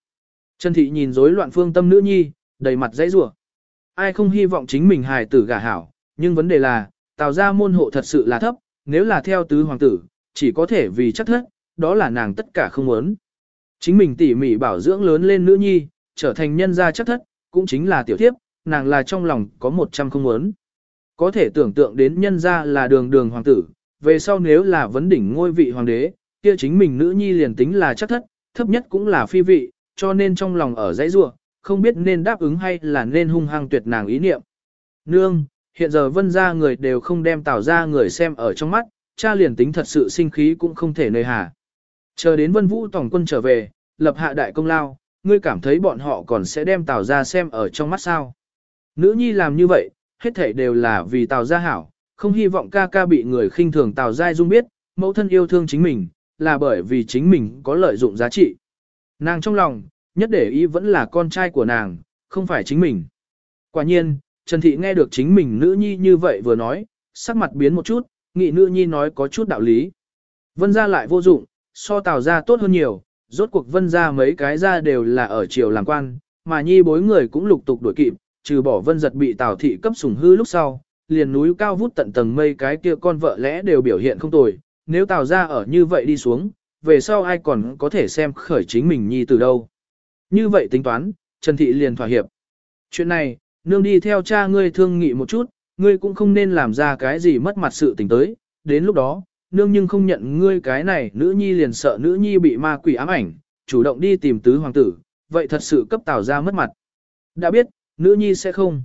Trần Thị nhìn rối loạn phương tâm nữ nhi, đầy mặt dãy rủa. Ai không hy vọng chính mình hài tử gả hảo, nhưng vấn đề là, tào ra môn hộ thật sự là thấp, nếu là theo tứ hoàng tử, chỉ có thể vì chắc thất, đó là nàng tất cả không muốn. Chính mình tỉ mỉ bảo dưỡng lớn lên nữ nhi, trở thành nhân gia chắc thất, cũng chính là tiểu thiếp, nàng là trong lòng có một trăm không muốn. Có thể tưởng tượng đến nhân gia là đường đường hoàng tử, về sau nếu là vấn đỉnh ngôi vị hoàng đế, kia chính mình nữ nhi liền tính là chắc thất, thấp nhất cũng là phi vị, cho nên trong lòng ở dãy rua, không biết nên đáp ứng hay là nên hung hăng tuyệt nàng ý niệm. Nương, hiện giờ vân ra người đều không đem tào ra người xem ở trong mắt, cha liền tính thật sự sinh khí cũng không thể nơi hà. Chờ đến vân vũ tổng quân trở về, lập hạ đại công lao, ngươi cảm thấy bọn họ còn sẽ đem tào ra xem ở trong mắt sao. Nữ nhi làm như vậy, hết thảy đều là vì tào gia hảo, không hy vọng ca ca bị người khinh thường tào giai dung biết, mẫu thân yêu thương chính mình, là bởi vì chính mình có lợi dụng giá trị. Nàng trong lòng, nhất để ý vẫn là con trai của nàng, không phải chính mình. Quả nhiên, Trần Thị nghe được chính mình nữ nhi như vậy vừa nói, sắc mặt biến một chút, nghĩ nữ nhi nói có chút đạo lý. Vân gia lại vô dụng, so tào gia tốt hơn nhiều, rốt cuộc vân gia mấy cái gia đều là ở triều làm quan, mà nhi bối người cũng lục tục đuổi kịp, trừ bỏ vân giật bị tào thị cấp sủng hư lúc sau, liền núi cao vút tận tầng mây cái kia con vợ lẽ đều biểu hiện không tồi, nếu tào gia ở như vậy đi xuống, về sau ai còn có thể xem khởi chính mình nhi từ đâu. Như vậy tính toán, Trần Thị liền thỏa hiệp. Chuyện này, nương đi theo cha ngươi thương nghị một chút, ngươi cũng không nên làm ra cái gì mất mặt sự tình tới, đến lúc đó, nương nhưng không nhận ngươi cái này, nữ nhi liền sợ nữ nhi bị ma quỷ ám ảnh, chủ động đi tìm tứ hoàng tử, vậy thật sự cấp Tào ra mất mặt. Đã biết, nữ nhi sẽ không.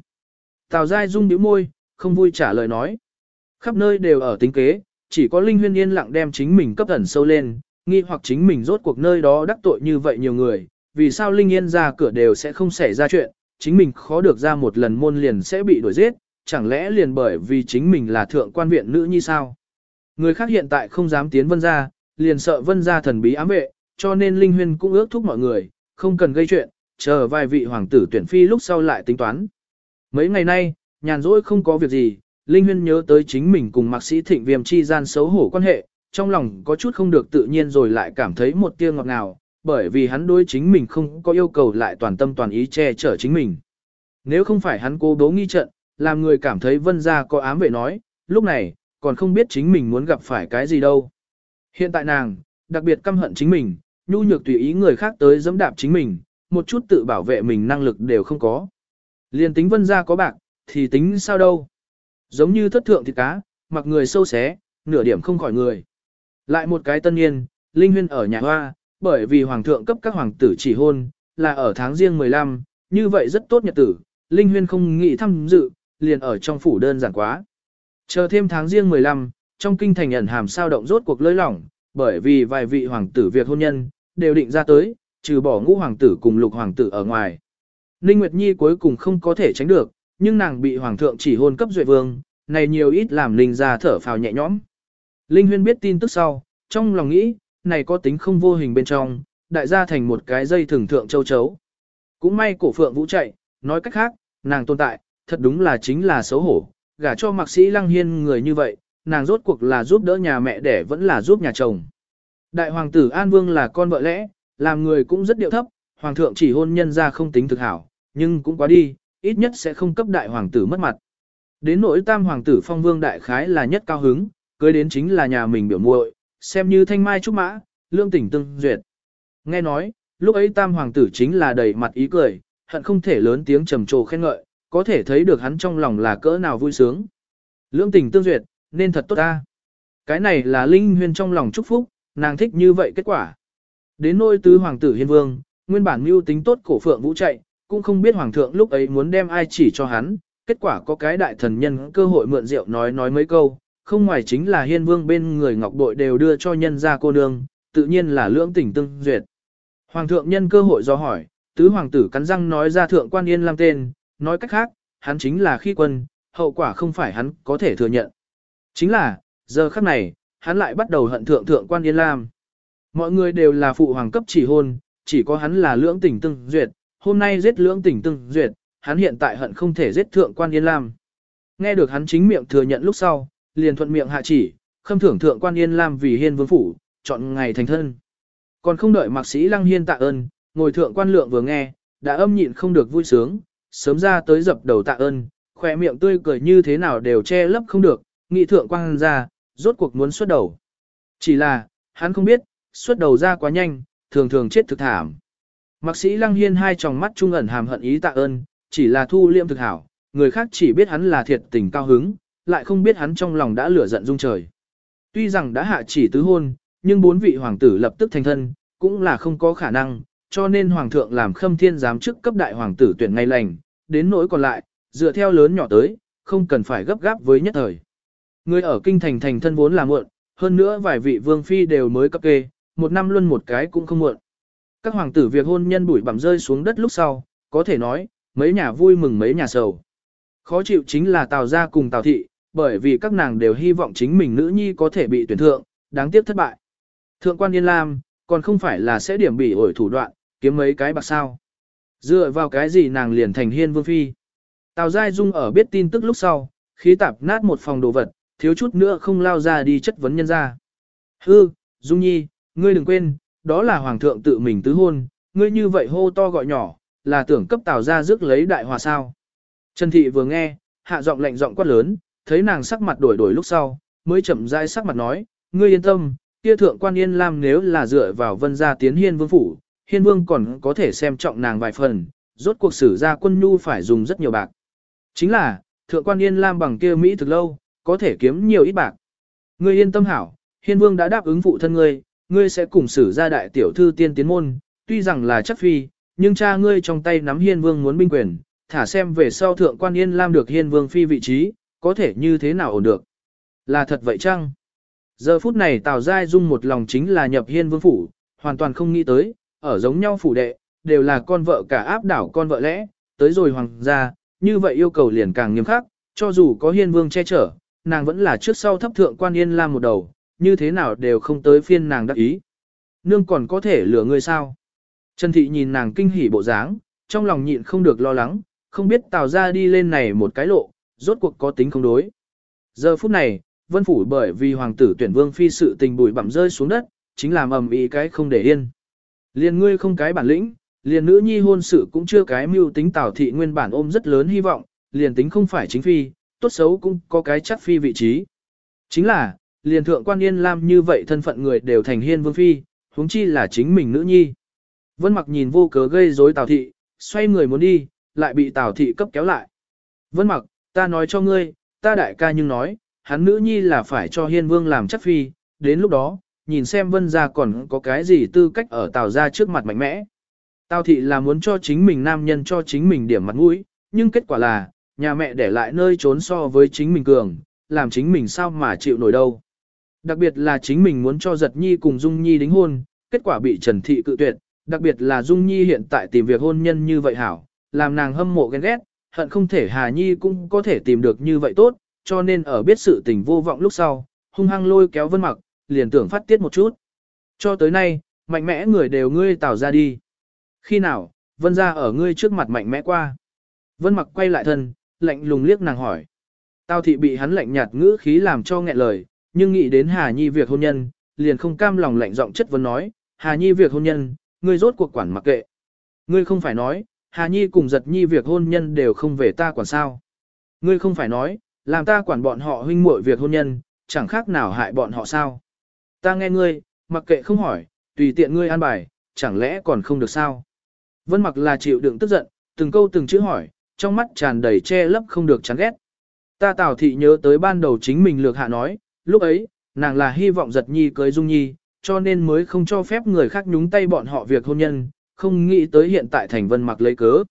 Tào Giai rung bĩu môi, không vui trả lời nói. Khắp nơi đều ở tính kế, chỉ có Linh Huyên yên lặng đem chính mình cấp ẩn sâu lên, nghi hoặc chính mình rốt cuộc nơi đó đắc tội như vậy nhiều người, vì sao Linh Yên ra cửa đều sẽ không xảy ra chuyện, chính mình khó được ra một lần môn liền sẽ bị đuổi giết, chẳng lẽ liền bởi vì chính mình là thượng quan viện nữ như sao? Người khác hiện tại không dám tiến vân ra, liền sợ vân ra thần bí ám vệ, cho nên Linh Huyên cũng ước thúc mọi người, không cần gây chuyện, chờ vài vị hoàng tử tuyển phi lúc sau lại tính toán. Mấy ngày nay, nhàn rỗi không có việc gì, Linh Huyên nhớ tới chính mình cùng mạc sĩ thịnh viêm chi gian xấu hổ quan hệ, trong lòng có chút không được tự nhiên rồi lại cảm thấy một tia ngọt ngào, bởi vì hắn đối chính mình không có yêu cầu lại toàn tâm toàn ý che chở chính mình. Nếu không phải hắn cố đố nghi trận, làm người cảm thấy vân gia có ám vệ nói, lúc này, còn không biết chính mình muốn gặp phải cái gì đâu. Hiện tại nàng, đặc biệt căm hận chính mình, nhu nhược tùy ý người khác tới dẫm đạp chính mình, một chút tự bảo vệ mình năng lực đều không có. Liên tính vân gia có bạc, thì tính sao đâu. Giống như thất thượng thịt cá, mặc người sâu xé, nửa điểm không khỏi người. Lại một cái tân niên, Linh Huyên ở nhà hoa, bởi vì hoàng thượng cấp các hoàng tử chỉ hôn, là ở tháng riêng 15, như vậy rất tốt nhật tử, Linh Huyên không nghĩ tham dự, liền ở trong phủ đơn giản quá. Chờ thêm tháng riêng 15, trong kinh thành ẩn hàm sao động rốt cuộc lơi lỏng, bởi vì vài vị hoàng tử việc hôn nhân, đều định ra tới, trừ bỏ ngũ hoàng tử cùng lục hoàng tử ở ngoài. Ninh Nguyệt Nhi cuối cùng không có thể tránh được, nhưng nàng bị hoàng thượng chỉ hôn cấp duệ vương, này nhiều ít làm Linh ra thở phào nhẹ nhõm. Linh Huyên biết tin tức sau, trong lòng nghĩ, này có tính không vô hình bên trong, đại gia thành một cái dây thường thượng châu chấu. Cũng may cổ phượng vũ chạy, nói cách khác, nàng tồn tại, thật đúng là chính là xấu hổ, gả cho mạc sĩ lăng hiên người như vậy, nàng rốt cuộc là giúp đỡ nhà mẹ đẻ vẫn là giúp nhà chồng. Đại hoàng tử An Vương là con vợ lẽ, làm người cũng rất điệu thấp, hoàng thượng chỉ hôn nhân ra không tính thực hảo, nhưng cũng quá đi, ít nhất sẽ không cấp đại hoàng tử mất mặt. Đến nỗi tam hoàng tử phong vương đại khái là nhất cao hứng, cưới đến chính là nhà mình biểu muội, xem như thanh mai trúc mã, lương tỉnh tương duyệt. Nghe nói, lúc ấy tam hoàng tử chính là đầy mặt ý cười, hận không thể lớn tiếng trầm trồ khen ngợi, có thể thấy được hắn trong lòng là cỡ nào vui sướng. Lương tình tương duyệt, nên thật tốt ta. Cái này là linh huyên trong lòng chúc phúc, nàng thích như vậy kết quả. Đến nôi tứ hoàng tử hiên vương, nguyên bản mưu tính tốt cổ phượng vũ chạy, cũng không biết hoàng thượng lúc ấy muốn đem ai chỉ cho hắn, kết quả có cái đại thần nhân cơ hội mượn rượu nói nói mấy câu, không ngoài chính là hiên vương bên người ngọc bội đều đưa cho nhân gia cô nương, tự nhiên là lưỡng tỉnh tương duyệt. Hoàng thượng nhân cơ hội do hỏi, tứ hoàng tử cắn răng nói ra thượng quan yên lam tên, nói cách khác, hắn chính là khi quân, hậu quả không phải hắn có thể thừa nhận. Chính là, giờ khắc này, hắn lại bắt đầu hận thượng thượng quan yên lam. Mọi người đều là phụ hoàng cấp chỉ hôn, chỉ có hắn là lưỡng tỉnh tương duyệt, hôm nay giết lưỡng tỉnh tương duyệt, hắn hiện tại hận không thể giết thượng quan yên lam. Nghe được hắn chính miệng thừa nhận lúc sau, liền thuận miệng hạ chỉ, khâm thưởng thượng quan yên lam vì hiên vương phủ, chọn ngày thành thân. Còn không đợi mạc sĩ lăng hiên tạ ơn, ngồi thượng quan lượng vừa nghe, đã âm nhịn không được vui sướng, sớm ra tới dập đầu tạ ơn, khỏe miệng tươi cười như thế nào đều che lấp không được, nghị thượng quan ra, rốt cuộc muốn xuất đầu. Chỉ là, hắn không biết, xuất đầu ra quá nhanh, thường thường chết thực thảm. Mạc sĩ lăng hiên hai tròng mắt trung ẩn hàm hận ý tạ ơn, chỉ là thu liêm thực hảo, người khác chỉ biết hắn là thiệt tình cao hứng, lại không biết hắn trong lòng đã lửa giận dung trời. Tuy rằng đã hạ chỉ tứ hôn, nhưng bốn vị hoàng tử lập tức thành thân, cũng là không có khả năng, cho nên hoàng thượng làm khâm thiên giám chức cấp đại hoàng tử tuyển ngay lành, đến nỗi còn lại, dựa theo lớn nhỏ tới, không cần phải gấp gáp với nhất thời. Người ở kinh thành thành thân vốn là muộn, hơn nữa vài vị vương phi đều mới cấp kê, một năm luân một cái cũng không muộn. Các hoàng tử việc hôn nhân bụi bặm rơi xuống đất lúc sau, có thể nói, mấy nhà vui mừng mấy nhà sầu. Khó chịu chính là Tào gia cùng Tào thị, bởi vì các nàng đều hy vọng chính mình nữ nhi có thể bị tuyển thượng, đáng tiếc thất bại. Thượng quan Yên Lam, còn không phải là sẽ điểm bị ổi thủ đoạn, kiếm mấy cái bạc sao. Dựa vào cái gì nàng liền thành hiên vương phi. Tào Giai Dung ở biết tin tức lúc sau, khí tạp nát một phòng đồ vật, thiếu chút nữa không lao ra đi chất vấn nhân ra. Hư, Dung Nhi, ngươi đừng quên, đó là hoàng thượng tự mình tứ hôn, ngươi như vậy hô to gọi nhỏ, là tưởng cấp Tào ra rước lấy đại hòa sao. Trần Thị vừa nghe, hạ giọng lạnh giọng quát lớn, thấy nàng sắc mặt đổi đổi lúc sau, mới chậm rãi sắc mặt nói, ngươi yên tâm, kia thượng quan yên lam nếu là dựa vào vân gia tiến hiên vương phủ, hiên vương còn có thể xem trọng nàng vài phần, rốt cuộc sử ra quân nhu phải dùng rất nhiều bạc. Chính là, thượng quan yên lam bằng kia Mỹ thực lâu, có thể kiếm nhiều ít bạc. Ngươi yên tâm hảo, hiên vương đã đáp ứng phụ thân ngươi, ngươi sẽ cùng sử ra đại tiểu thư tiên tiến môn, tuy rằng là chắc phi, nhưng cha ngươi trong tay nắm hiên vương muốn binh quyền, thả xem về sau thượng quan yên lam được hiên vương phi vị trí, có thể như thế nào ổn được. Là thật vậy chăng? Giờ phút này Tào Giai Dung một lòng chính là nhập hiên vương phủ, hoàn toàn không nghĩ tới, ở giống nhau phủ đệ, đều là con vợ cả áp đảo con vợ lẽ, tới rồi hoàng gia, như vậy yêu cầu liền càng nghiêm khắc, cho dù có hiên vương che chở, nàng vẫn là trước sau thấp thượng quan yên lam một đầu, như thế nào đều không tới phiên nàng đắc ý. Nương còn có thể lừa ngươi sao? Trần Thị nhìn nàng kinh hỉ bộ dáng, trong lòng nhịn không được lo lắng, không biết tào ra đi lên này một cái lộ, rốt cuộc có tính không đối. Giờ phút này, vân phủ bởi vì hoàng tử tuyển vương phi sự tình bùi bặm rơi xuống đất, chính làm ầm ĩ cái không để yên. Liền ngươi không cái bản lĩnh, liền nữ nhi hôn sự cũng chưa cái mưu tính tào thị nguyên bản ôm rất lớn hy vọng, liền tính không phải chính phi, tốt xấu cũng có cái chắc phi vị trí. Chính là, liền thượng quan yên lam như vậy thân phận người đều thành hiên vương phi, huống chi là chính mình nữ nhi. Vân mặc nhìn vô cớ gây rối tào thị, xoay người muốn đi, lại bị tào thị cấp kéo lại. Vân mặc, ta nói cho ngươi, ta đại ca nhưng nói, hắn nữ nhi là phải cho hiên vương làm chắc phi, đến lúc đó, nhìn xem vân gia còn có cái gì tư cách ở tào gia trước mặt mạnh mẽ. Tào thị là muốn cho chính mình nam nhân cho chính mình điểm mặt mũi, nhưng kết quả là, nhà mẹ để lại nơi trốn so với chính mình cường, làm chính mình sao mà chịu nổi đâu. Đặc biệt là chính mình muốn cho giật nhi cùng Dung Nhi đính hôn, kết quả bị Trần Thị cự tuyệt, đặc biệt là Dung Nhi hiện tại tìm việc hôn nhân như vậy hảo, làm nàng hâm mộ ghen ghét, hận không thể Hà Nhi cũng có thể tìm được như vậy tốt, cho nên ở biết sự tình vô vọng lúc sau, hung hăng lôi kéo vân mặc, liền tưởng phát tiết một chút. Cho tới nay, mạnh mẽ người đều ngươi tạo ra đi. Khi nào, vân ra ở ngươi trước mặt mạnh mẽ qua. Vân mặc quay lại thân, lạnh lùng liếc nàng hỏi. Tào thị bị hắn lạnh nhạt ngữ khí làm cho nghẹn lời, nhưng nghĩ đến Hà Nhi việc hôn nhân, liền không cam lòng lạnh giọng chất vấn nói, Hà Nhi việc hôn nhân, ngươi rốt cuộc quản mặc kệ. Ngươi không phải nói, Hà Nhi cùng giật nhi việc hôn nhân đều không về ta quản sao. Ngươi không phải nói, làm ta quản bọn họ huynh muội việc hôn nhân, chẳng khác nào hại bọn họ sao. Ta nghe ngươi, mặc kệ không hỏi, tùy tiện ngươi an bài, chẳng lẽ còn không được sao. Vân mặc là chịu đựng tức giận, từng câu từng chữ hỏi, trong mắt tràn đầy che lấp không được chán ghét. Ta Tào thị nhớ tới ban đầu chính mình lược hạ nói, lúc ấy, nàng là hy vọng giật nhi cưới dung nhi, cho nên mới không cho phép người khác nhúng tay bọn họ việc hôn nhân, không nghĩ tới hiện tại thành vân mặc lấy cớ.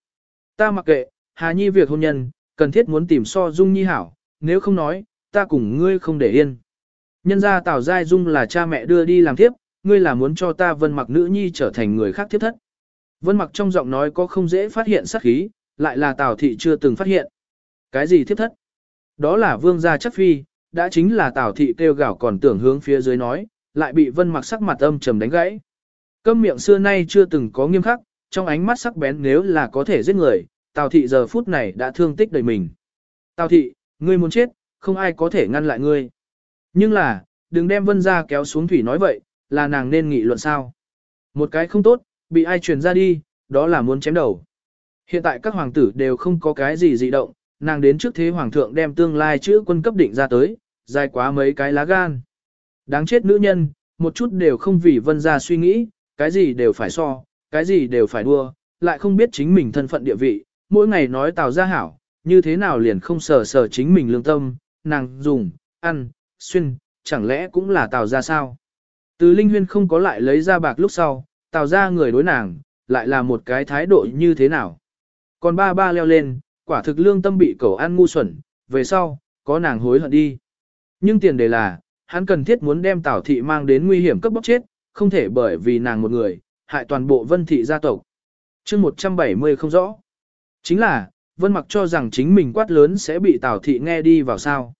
Ta mặc kệ, Hà Nhi việc hôn nhân, cần thiết muốn tìm so Dung Nhi hảo, nếu không nói, ta cùng ngươi không để yên. Nhân ra Tào Giai Dung là cha mẹ đưa đi làm thiếp, ngươi là muốn cho ta vân mặc nữ nhi trở thành người khác thiếp thất. Vân mặc trong giọng nói có không dễ phát hiện sát khí, lại là Tào Thị chưa từng phát hiện. Cái gì thiếp thất? Đó là vương gia chất phi, đã chính là Tào Thị kêu gào còn tưởng hướng phía dưới nói, lại bị vân mặc sắc mặt âm trầm đánh gãy. Câm miệng xưa nay chưa từng có nghiêm khắc, trong ánh mắt sắc bén nếu là có thể giết người, Tào thị giờ phút này đã thương tích đầy mình. Tào thị, ngươi muốn chết, không ai có thể ngăn lại ngươi. Nhưng là, đừng đem vân ra kéo xuống thủy nói vậy, là nàng nên nghị luận sao. Một cái không tốt, bị ai truyền ra đi, đó là muốn chém đầu. Hiện tại các hoàng tử đều không có cái gì dị động, nàng đến trước thế hoàng thượng đem tương lai chữ quân cấp định ra tới, dài quá mấy cái lá gan. Đáng chết nữ nhân, một chút đều không vì vân ra suy nghĩ, cái gì đều phải so, cái gì đều phải đua, lại không biết chính mình thân phận địa vị, mỗi ngày nói tào ra hảo, như thế nào liền không sờ sờ chính mình lương tâm, nàng dùng, ăn, xuyên, chẳng lẽ cũng là tào ra sao? Từ Linh Huyên không có lại lấy ra bạc lúc sau, tào ra người đối nàng, lại là một cái thái độ như thế nào? Còn ba ba leo lên, quả thực lương tâm bị cẩu ăn ngu xuẩn, về sau, có nàng hối hận đi. Nhưng tiền đề là, hắn cần thiết muốn đem Tào thị mang đến nguy hiểm cấp bóc chết, không thể bởi vì nàng một người, hại toàn bộ vân thị gia tộc. chương 170 không rõ. Chính là, vân mặc cho rằng chính mình quát lớn sẽ bị Tào thị nghe đi vào sao.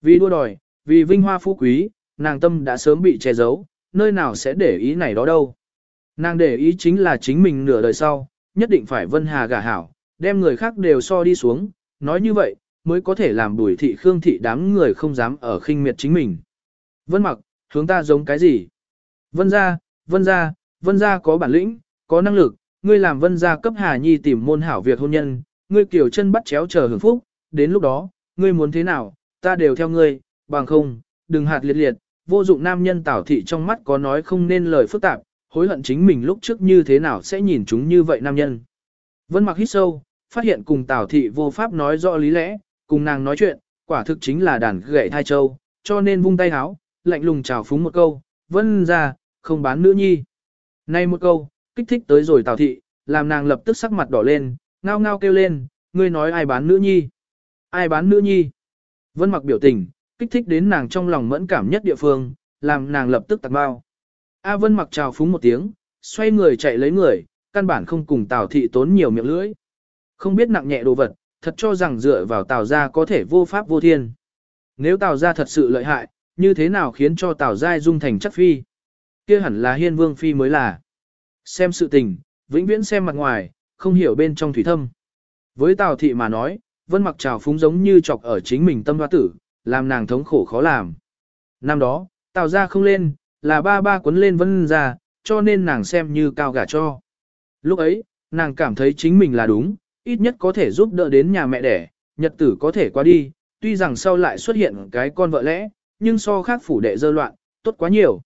Vì đua đòi, vì vinh hoa phú quý, nàng tâm đã sớm bị che giấu, nơi nào sẽ để ý này đó đâu. Nàng để ý chính là chính mình nửa đời sau, nhất định phải vân hà gả hảo, đem người khác đều so đi xuống, nói như vậy, mới có thể làm bùi thị khương thị đám người không dám ở khinh miệt chính mình. Vân mặc, hướng ta giống cái gì? Vân gia, vân gia, vân gia có bản lĩnh, có năng lực, ngươi làm vân gia cấp hà nhi tìm môn hảo việc hôn nhân, ngươi kiểu chân bắt chéo chờ hưởng phúc, đến lúc đó, ngươi muốn thế nào, ta đều theo ngươi, bằng không, đừng hạt liệt liệt, vô dụng nam nhân tảo thị trong mắt có nói không nên lời phức tạp, hối hận chính mình lúc trước như thế nào sẽ nhìn chúng như vậy nam nhân. Vân mặc hít sâu, phát hiện cùng tảo thị vô pháp nói rõ lý lẽ, cùng nàng nói chuyện, quả thực chính là đàn gậy thai châu, cho nên vung tay háo, lạnh lùng chào phúng một câu, vân ra, không bán nữ nhi. Nay một câu, kích thích tới rồi tào thị, làm nàng lập tức sắc mặt đỏ lên, ngao ngao kêu lên, ngươi nói ai bán nữ nhi? Ai bán nữ nhi? Vân mặc biểu tình, kích thích đến nàng trong lòng mẫn cảm nhất địa phương, làm nàng lập tức tạc bao. A Vân mặc trào phúng một tiếng, xoay người chạy lấy người, căn bản không cùng Tào thị tốn nhiều miệng lưỡi. Không biết nặng nhẹ đồ vật, thật cho rằng dựa vào Tào gia có thể vô pháp vô thiên. Nếu Tào gia thật sự lợi hại, như thế nào khiến cho Tào Giai dung thành chất phi? Kia hẳn là hiên vương phi mới là. Xem sự tình, vĩnh viễn xem mặt ngoài, không hiểu bên trong thủy thâm. Với Tào thị mà nói, vân mặc trào phúng giống như chọc ở chính mình tâm hoa tử, làm nàng thống khổ khó làm. Năm đó, Tào gia không lên, là ba ba quấn lên vân ra, cho nên nàng xem như cao gả cho. Lúc ấy, nàng cảm thấy chính mình là đúng, ít nhất có thể giúp đỡ đến nhà mẹ đẻ, nhật tử có thể qua đi, tuy rằng sau lại xuất hiện cái con vợ lẽ, nhưng so khác phủ đệ dơ loạn, tốt quá nhiều.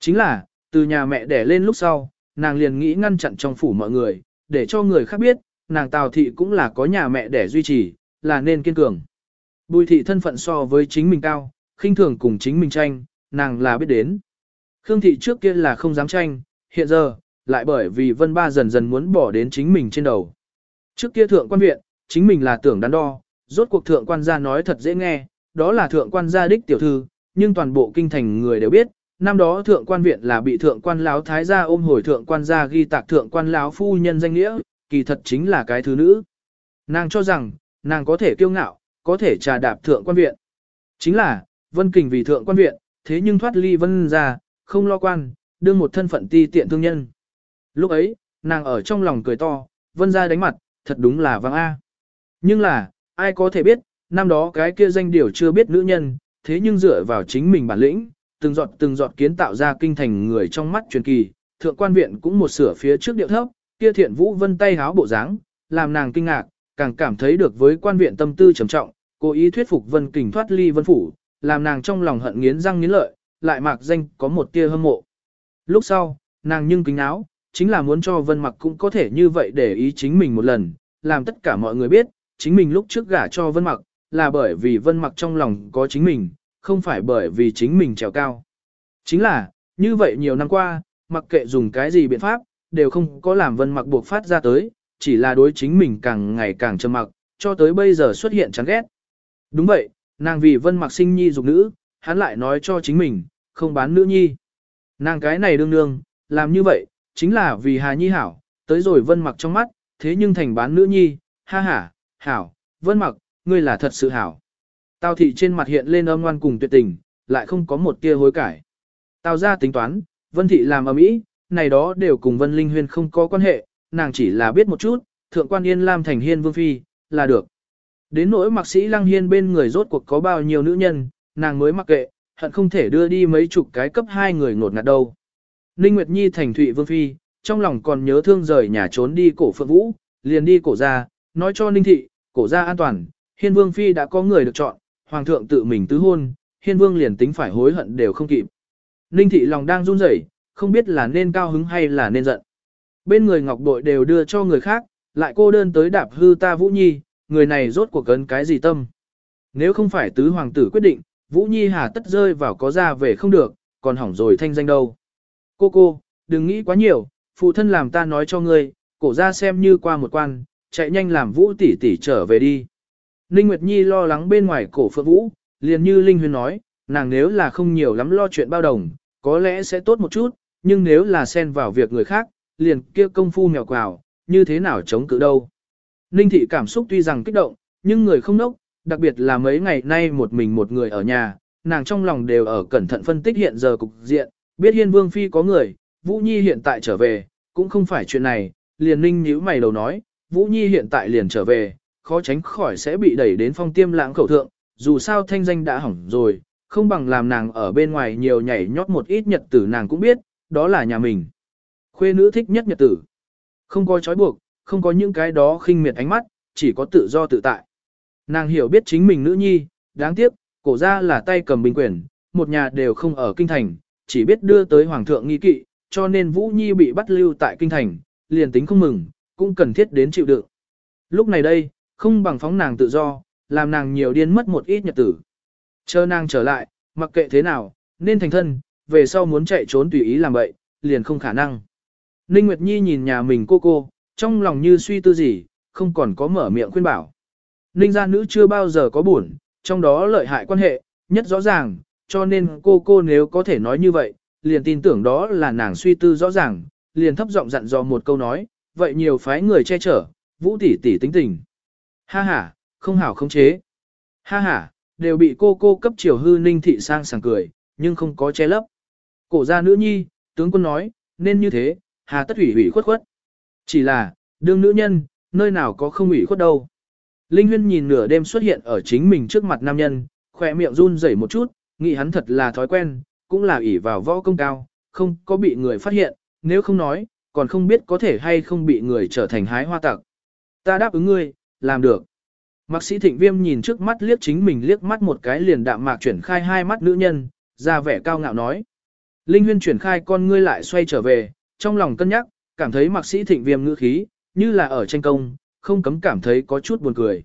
Chính là, từ nhà mẹ đẻ lên lúc sau, nàng liền nghĩ ngăn chặn trong phủ mọi người, để cho người khác biết, nàng Tào Thị cũng là có nhà mẹ đẻ duy trì, là nên kiên cường. Bùi thị thân phận so với chính mình cao, khinh thường cùng chính mình tranh, nàng là biết đến. Khương thị trước kia là không dám tranh, hiện giờ, lại bởi vì vân ba dần dần muốn bỏ đến chính mình trên đầu. Trước kia thượng quan viện, chính mình là tưởng đắn đo, rốt cuộc thượng quan gia nói thật dễ nghe, đó là thượng quan gia đích tiểu thư, nhưng toàn bộ kinh thành người đều biết, năm đó thượng quan viện là bị thượng quan lão thái gia ôm hồi thượng quan gia ghi tạc thượng quan lão phu nhân danh nghĩa, kỳ thật chính là cái thứ nữ. Nàng cho rằng, nàng có thể kiêu ngạo, có thể trà đạp thượng quan viện. Chính là, vân kình vì thượng quan viện, thế nhưng thoát ly vân ra, không lo quan, đương một thân phận ti tiện thương nhân. Lúc ấy, nàng ở trong lòng cười to, vân ra đánh mặt, thật đúng là vang A. Nhưng là, ai có thể biết, năm đó cái kia danh điều chưa biết nữ nhân, thế nhưng dựa vào chính mình bản lĩnh, từng giọt từng giọt kiến tạo ra kinh thành người trong mắt truyền kỳ, thượng quan viện cũng một sửa phía trước điệu thấp, kia thiện vũ vân tay háo bộ dáng, làm nàng kinh ngạc, càng cảm thấy được với quan viện tâm tư trầm trọng, cố ý thuyết phục vân kình thoát ly vân phủ, làm nàng trong lòng hận nghiến răng nghiến lợi, lại mạc danh có một tia hâm mộ. Lúc sau, nàng nhưng kính áo, chính là muốn cho vân mặc cũng có thể như vậy để ý chính mình một lần, làm tất cả mọi người biết, chính mình lúc trước gả cho vân mặc, là bởi vì vân mặc trong lòng có chính mình, không phải bởi vì chính mình trèo cao. Chính là, như vậy nhiều năm qua, mặc kệ dùng cái gì biện pháp, đều không có làm vân mặc buộc phát ra tới, chỉ là đối chính mình càng ngày càng trầm mặc, cho tới bây giờ xuất hiện chán ghét. Đúng vậy, nàng vì vân mặc sinh nhi dục nữ, hắn lại nói cho chính mình, không bán nữ nhi. Nàng cái này đương đương, làm như vậy, chính là vì Hà Nhi hảo, tới rồi vân mặc trong mắt, thế nhưng thành bán nữ nhi, ha ha, hảo, vân mặc, ngươi là thật sự hảo. Tào thị trên mặt hiện lên âm ngoan cùng tuyệt tình, lại không có một tia hối cải. Tào ra tính toán, vân thị làm ở mỹ, này đó đều cùng vân linh huyên không có quan hệ, nàng chỉ là biết một chút, thượng quan yên lam thành hiên vương phi, là được. Đến nỗi mạc sĩ lăng hiên bên người rốt cuộc có bao nhiêu nữ nhân, nàng mới mặc kệ, hận không thể đưa đi mấy chục cái cấp hai người ngột ngạt đâu. Ninh Nguyệt Nhi thành thụy vương phi, trong lòng còn nhớ thương rời nhà trốn đi cổ phượng vũ, liền đi cổ ra, nói cho Ninh Thị, cổ ra an toàn, hiên vương phi đã có người được chọn, hoàng thượng tự mình tứ hôn, hiên vương liền tính phải hối hận đều không kịp. Ninh Thị lòng đang run rẩy, không biết là nên cao hứng hay là nên giận. Bên người ngọc bội đều đưa cho người khác, lại cô đơn tới đạp hư ta Vũ Nhi, người này rốt cuộc cấn cái gì tâm. Nếu không phải tứ hoàng tử quyết định, Vũ Nhi hà tất rơi vào có ra về không được, còn hỏng rồi thanh danh đâu. Cô cô, đừng nghĩ quá nhiều, phụ thân làm ta nói cho ngươi, cổ ra xem như qua một quan, chạy nhanh làm Vũ tỷ tỷ trở về đi. Ninh Nguyệt Nhi lo lắng bên ngoài cổ phượng vũ, liền như Linh Huyền nói, nàng nếu là không nhiều lắm lo chuyện bao đồng, có lẽ sẽ tốt một chút, nhưng nếu là xen vào việc người khác, liền kia công phu mèo quào, như thế nào chống cự đâu. Ninh thị cảm xúc tuy rằng kích động, nhưng người không nốc, đặc biệt là mấy ngày nay một mình một người ở nhà, nàng trong lòng đều ở cẩn thận phân tích hiện giờ cục diện, biết hiên vương phi có người, Vũ Nhi hiện tại trở về, cũng không phải chuyện này, liền ninh nhíu mày đầu nói, Vũ Nhi hiện tại liền trở về, khó tránh khỏi sẽ bị đẩy đến phong tiêm lãng khẩu thượng, dù sao thanh danh đã hỏng rồi, không bằng làm nàng ở bên ngoài nhiều nhảy nhót một ít nhật tử nàng cũng biết, đó là nhà mình. Khuê nữ thích nhất nhật tử. Không có trói buộc, không có những cái đó khinh miệt ánh mắt, chỉ có tự do tự tại. Nàng hiểu biết chính mình nữ nhi, đáng tiếc, cổ ra là tay cầm bình quyền, một nhà đều không ở kinh thành, chỉ biết đưa tới hoàng thượng nghi kỵ, cho nên Vũ Nhi bị bắt lưu tại kinh thành, liền tính không mừng, cũng cần thiết đến chịu đựng. Lúc này đây, không bằng phóng nàng tự do, làm nàng nhiều điên mất một ít nhật tử. Chờ nàng trở lại, mặc kệ thế nào, nên thành thân, về sau muốn chạy trốn tùy ý làm vậy, liền không khả năng. Ninh Nguyệt Nhi nhìn nhà mình cô cô, trong lòng như suy tư gì, không còn có mở miệng khuyên bảo. Ninh gia nữ chưa bao giờ có buồn, trong đó lợi hại quan hệ, nhất rõ ràng, cho nên cô cô nếu có thể nói như vậy, liền tin tưởng đó là nàng suy tư rõ ràng, liền thấp giọng dặn dò một câu nói, vậy nhiều phái người che chở, vũ tỷ tỷ tính tình. Ha ha, không hảo không chế. Ha ha, đều bị cô cô cấp triều hư ninh thị sang sảng cười, nhưng không có che lấp. Cổ gia nữ nhi, tướng quân nói, nên như thế, hà tất ủy ủy khuất khuất. Chỉ là, đương nữ nhân, nơi nào có không ủy khuất đâu. Linh Huyên nhìn nửa đêm xuất hiện ở chính mình trước mặt nam nhân, khỏe miệng run rẩy một chút, nghĩ hắn thật là thói quen, cũng là ủy vào võ công cao, không có bị người phát hiện, nếu không nói, còn không biết có thể hay không bị người trở thành hái hoa tặc. Ta đáp ứng ngươi, làm được. Mạc sĩ thịnh viêm nhìn trước mắt liếc chính mình liếc mắt một cái liền đạm mạc chuyển khai hai mắt nữ nhân, ra vẻ cao ngạo nói. Linh huyên chuyển khai con ngươi lại xoay trở về, trong lòng cân nhắc, cảm thấy mạc sĩ thịnh viêm ngữ khí, như là ở tranh công, không cấm cảm thấy có chút buồn cười.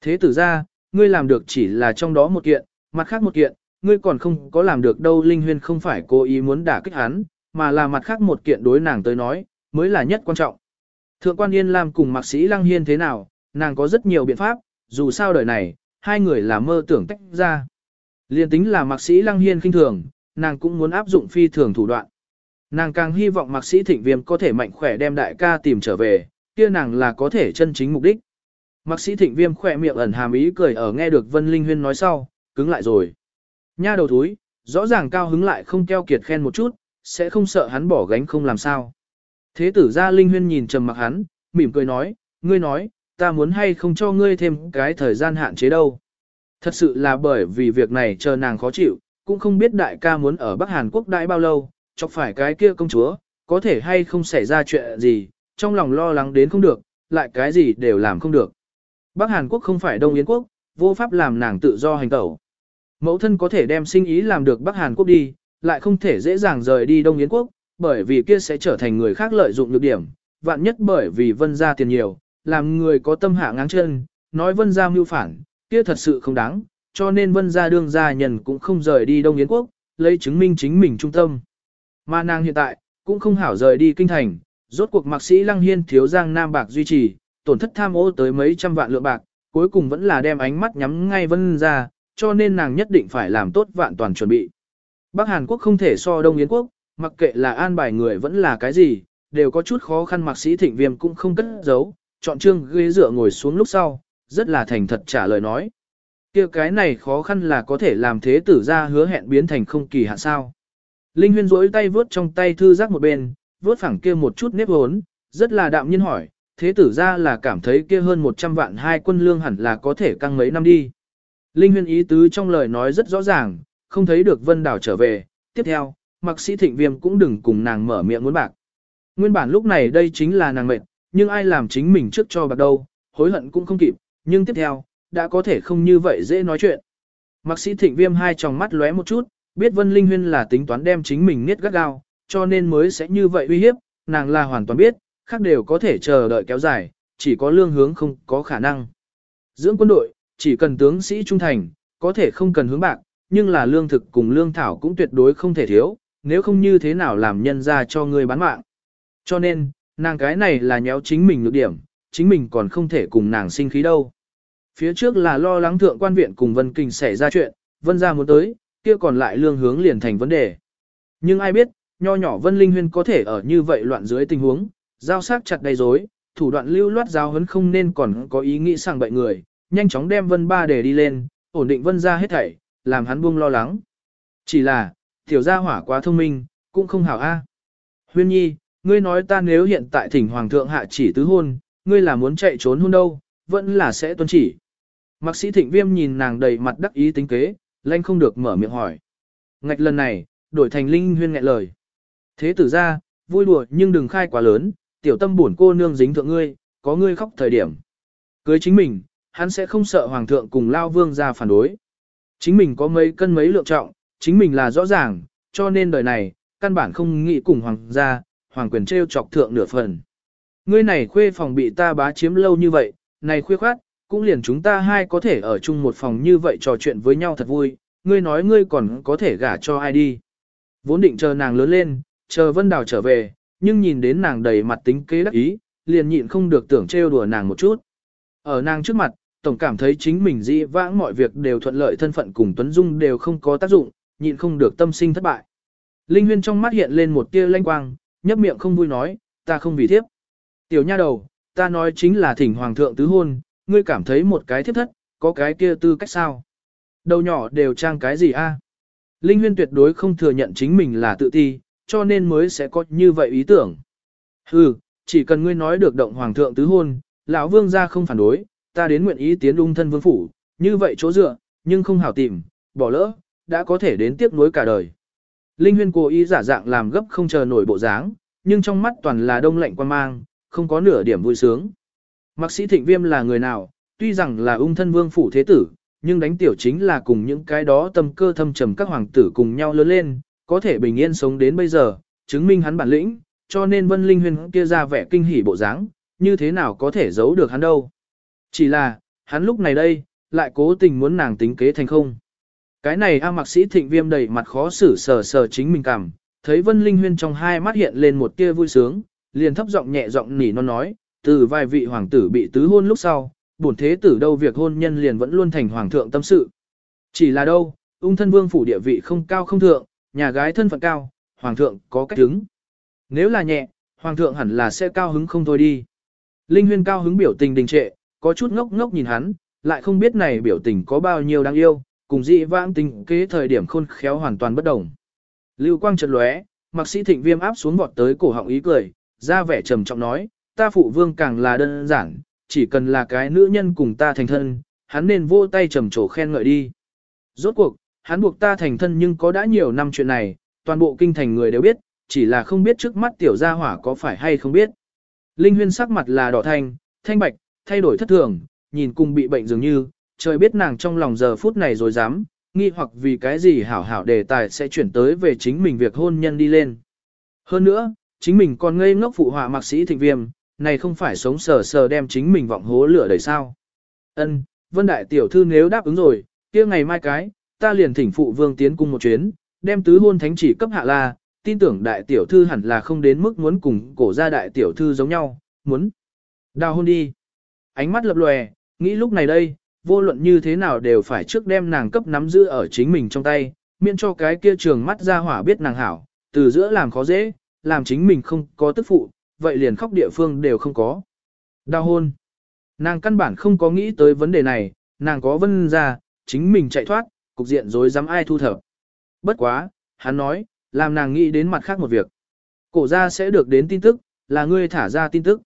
Thế tử ra, ngươi làm được chỉ là trong đó một kiện, mặt khác một kiện, ngươi còn không có làm được đâu Linh Huyên không phải cố ý muốn đả kích hắn, mà là mặt khác một kiện đối nàng tới nói, mới là nhất quan trọng. Thượng quan Yên Lam cùng mạc sĩ Lăng Hiên thế nào, nàng có rất nhiều biện pháp, dù sao đời này, hai người là mơ tưởng tách ra. Liên tính là mạc sĩ Lăng Hiên khinh thường, nàng cũng muốn áp dụng phi thường thủ đoạn. Nàng càng hy vọng mạc sĩ thịnh viêm có thể mạnh khỏe đem đại ca tìm trở về, kia nàng là có thể chân chính mục đích. Mạc sĩ thịnh viêm khỏe miệng ẩn hàm ý cười ở nghe được Vân Linh Huyên nói sau, cứng lại rồi. Nha đầu thúi, rõ ràng cao hứng lại không keo kiệt khen một chút, sẽ không sợ hắn bỏ gánh không làm sao. Thế tử ra Linh Huyên nhìn trầm mặc hắn, mỉm cười nói, ngươi nói, ta muốn hay không cho ngươi thêm cái thời gian hạn chế đâu. Thật sự là bởi vì việc này chờ nàng khó chịu, cũng không biết đại ca muốn ở Bắc Hàn Quốc đại bao lâu, chọc phải cái kia công chúa, có thể hay không xảy ra chuyện gì, trong lòng lo lắng đến không được, lại cái gì đều làm không được. Bắc Hàn Quốc không phải Đông Yến Quốc, vô pháp làm nàng tự do hành tẩu. Mẫu thân có thể đem sinh ý làm được Bắc Hàn Quốc đi, lại không thể dễ dàng rời đi Đông Yến Quốc, bởi vì kia sẽ trở thành người khác lợi dụng nhược điểm, vạn nhất bởi vì vân gia tiền nhiều, làm người có tâm hạ ngáng chân, nói vân gia mưu phản, kia thật sự không đáng, cho nên vân gia đương gia nhân cũng không rời đi Đông Yến Quốc, lấy chứng minh chính mình trung tâm. Mà nàng hiện tại, cũng không hảo rời đi kinh thành, rốt cuộc mạc sĩ Lăng Hiên thiếu giang nam bạc duy trì, tổn thất tham ô tới mấy trăm vạn lượng bạc, cuối cùng vẫn là đem ánh mắt nhắm ngay vân gia, cho nên nàng nhất định phải làm tốt vạn toàn chuẩn bị. Bắc Hàn Quốc không thể so Đông Yến Quốc, mặc kệ là an bài người vẫn là cái gì, đều có chút khó khăn mạc sĩ thịnh viêm cũng không cất giấu, chọn trương ghế dựa ngồi xuống lúc sau, rất là thành thật trả lời nói. kia cái này khó khăn là có thể làm thế tử ra hứa hẹn biến thành không kỳ hạn sao. Linh huyên rỗi tay vướt trong tay thư giác một bên, vướt phẳng kia một chút nếp hốn, rất là đạm nhiên hỏi, thế tử ra là cảm thấy kia hơn 100 vạn hai quân lương hẳn là có thể căng mấy năm đi. Linh huyên ý tứ trong lời nói rất rõ ràng, không thấy được vân đảo trở về, tiếp theo, mặc sĩ thịnh viêm cũng đừng cùng nàng mở miệng muốn bạc. Nguyên bản lúc này đây chính là nàng mệt, nhưng ai làm chính mình trước cho bạc đâu, hối hận cũng không kịp, nhưng tiếp theo, đã có thể không như vậy dễ nói chuyện. Mặc sĩ thịnh viêm hai tròng mắt lóe một chút, biết Vân Linh Huyên là tính toán đem chính mình niết gắt gao, cho nên mới sẽ như vậy uy hiếp, nàng là hoàn toàn biết, khác đều có thể chờ đợi kéo dài, chỉ có lương hướng không có khả năng. Dưỡng quân đội, chỉ cần tướng sĩ trung thành, có thể không cần hướng bạc, nhưng là lương thực cùng lương thảo cũng tuyệt đối không thể thiếu, nếu không như thế nào làm nhân ra cho người bán mạng. Cho nên, nàng cái này là nhéo chính mình nhược điểm, chính mình còn không thể cùng nàng sinh khí đâu. Phía trước là lo lắng thượng quan viện cùng Vân Kình xảy ra chuyện, Vân ra muốn tới, kia còn lại lương hướng liền thành vấn đề. Nhưng ai biết, nho nhỏ Vân Linh Huyên có thể ở như vậy loạn dưới tình huống, giao sát chặt đầy rối, thủ đoạn lưu loát giao hấn không nên còn có ý nghĩ sang bệnh người, nhanh chóng đem Vân Ba để đi lên, ổn định Vân ra hết thảy, làm hắn buông lo lắng. Chỉ là, tiểu gia hỏa quá thông minh, cũng không hảo a. Huyên nhi, ngươi nói ta nếu hiện tại thỉnh hoàng thượng hạ chỉ tứ hôn, ngươi là muốn chạy trốn hôn đâu, vẫn là sẽ tuân chỉ. Mạc sĩ thịnh viêm nhìn nàng đầy mặt đắc ý tính kế, lanh không được mở miệng hỏi. Ngạch lần này, đổi thành linh huyên ngại lời. Thế tử ra, vui đùa nhưng đừng khai quá lớn, tiểu tâm buồn cô nương dính thượng ngươi, có ngươi khóc thời điểm. Cưới chính mình, hắn sẽ không sợ hoàng thượng cùng lao vương ra phản đối. Chính mình có mấy cân mấy lượng trọng, chính mình là rõ ràng, cho nên đời này, căn bản không nghĩ cùng hoàng gia, hoàng quyền treo chọc thượng nửa phần. Ngươi này khuê phòng bị ta bá chiếm lâu như vậy, này khuê khoát, cũng liền chúng ta hai có thể ở chung một phòng như vậy trò chuyện với nhau thật vui, ngươi nói ngươi còn có thể gả cho ai đi. Vốn định chờ nàng lớn lên, chờ Vân Đào trở về, nhưng nhìn đến nàng đầy mặt tính kế đắc ý, liền nhịn không được tưởng trêu đùa nàng một chút. Ở nàng trước mặt, tổng cảm thấy chính mình dĩ vãng mọi việc đều thuận lợi thân phận cùng Tuấn Dung đều không có tác dụng, nhịn không được tâm sinh thất bại. Linh Huyên trong mắt hiện lên một tia lanh quang, nhấp miệng không vui nói, ta không vì thiếp. Tiểu nha đầu, ta nói chính là thỉnh hoàng thượng tứ hôn, ngươi cảm thấy một cái thiếp thất, có cái kia tư cách sao? Đầu nhỏ đều trang cái gì a? Linh Huyên tuyệt đối không thừa nhận chính mình là tự ti, cho nên mới sẽ có như vậy ý tưởng. Hừ, chỉ cần ngươi nói được động hoàng thượng tứ hôn, lão vương gia không phản đối, ta đến nguyện ý tiến ung thân vương phủ, như vậy chỗ dựa, nhưng không hảo tìm, bỏ lỡ, đã có thể đến tiếp nối cả đời. Linh Huyên cố ý giả dạng làm gấp không chờ nổi bộ dáng, nhưng trong mắt toàn là đông lạnh quan mang, không có nửa điểm vui sướng. Mạc sĩ thịnh viêm là người nào, tuy rằng là ung thân vương phủ thế tử, nhưng đánh tiểu chính là cùng những cái đó tâm cơ thâm trầm các hoàng tử cùng nhau lớn lên, có thể bình yên sống đến bây giờ, chứng minh hắn bản lĩnh, cho nên Vân Linh Huyên kia ra vẻ kinh hỉ bộ dáng, như thế nào có thể giấu được hắn đâu. Chỉ là, hắn lúc này đây, lại cố tình muốn nàng tính kế thành không. Cái này A Mạc Sĩ Thịnh Viêm đầy mặt khó xử sờ sờ chính mình cảm, thấy Vân Linh Huyên trong hai mắt hiện lên một tia vui sướng, liền thấp giọng nhẹ giọng nỉ non nói, từ vài vị hoàng tử bị tứ hôn lúc sau, bổn thế tử đâu việc hôn nhân liền vẫn luôn thành hoàng thượng tâm sự. Chỉ là đâu, ung thân vương phủ địa vị không cao không thượng, nhà gái thân phận cao, hoàng thượng có cách hứng. Nếu là nhẹ, hoàng thượng hẳn là sẽ cao hứng không thôi đi. Linh huyên cao hứng biểu tình đình trệ, có chút ngốc ngốc nhìn hắn, lại không biết này biểu tình có bao nhiêu đáng yêu, cùng dị vãng tình kế thời điểm khôn khéo hoàn toàn bất đồng. Lưu quang chợt lóe, mặc sĩ thịnh viêm áp xuống vọt tới cổ họng ý cười, ra vẻ trầm trọng nói, ta phụ vương càng là đơn giản, chỉ cần là cái nữ nhân cùng ta thành thân, hắn nên vô tay trầm trồ khen ngợi đi. Rốt cuộc, hắn buộc ta thành thân nhưng có đã nhiều năm chuyện này, toàn bộ kinh thành người đều biết, chỉ là không biết trước mắt tiểu gia hỏa có phải hay không biết. Linh huyên sắc mặt là đỏ thanh, thanh bạch, thay đổi thất thường, nhìn cùng bị bệnh dường như, trời biết nàng trong lòng giờ phút này rồi dám, nghi hoặc vì cái gì hảo hảo đề tài sẽ chuyển tới về chính mình việc hôn nhân đi lên. Hơn nữa, chính mình còn ngây ngốc phụ họa mạc sĩ thịnh viêm, này không phải sống sờ sờ đem chính mình vọng hố lửa đầy sao. Ân, Vân Đại Tiểu Thư nếu đáp ứng rồi, kia ngày mai cái, ta liền thỉnh phụ vương tiến cung một chuyến, đem tứ hôn thánh chỉ cấp hạ la, tin tưởng Đại Tiểu Thư hẳn là không đến mức muốn cùng cổ gia Đại Tiểu Thư giống nhau, muốn đào hôn đi. Ánh mắt lập lòe, nghĩ lúc này đây, vô luận như thế nào đều phải trước đem nàng cấp nắm giữ ở chính mình trong tay, miễn cho cái kia trường mắt ra hỏa biết nàng hảo, từ giữa làm khó dễ, làm chính mình không có tức phụ, vậy liền khóc địa phương đều không có. Đau hôn. Nàng căn bản không có nghĩ tới vấn đề này, nàng có vân ra, chính mình chạy thoát, cục diện rồi dám ai thu thập. Bất quá, hắn nói, làm nàng nghĩ đến mặt khác một việc. Cổ ra sẽ được đến tin tức, là ngươi thả ra tin tức.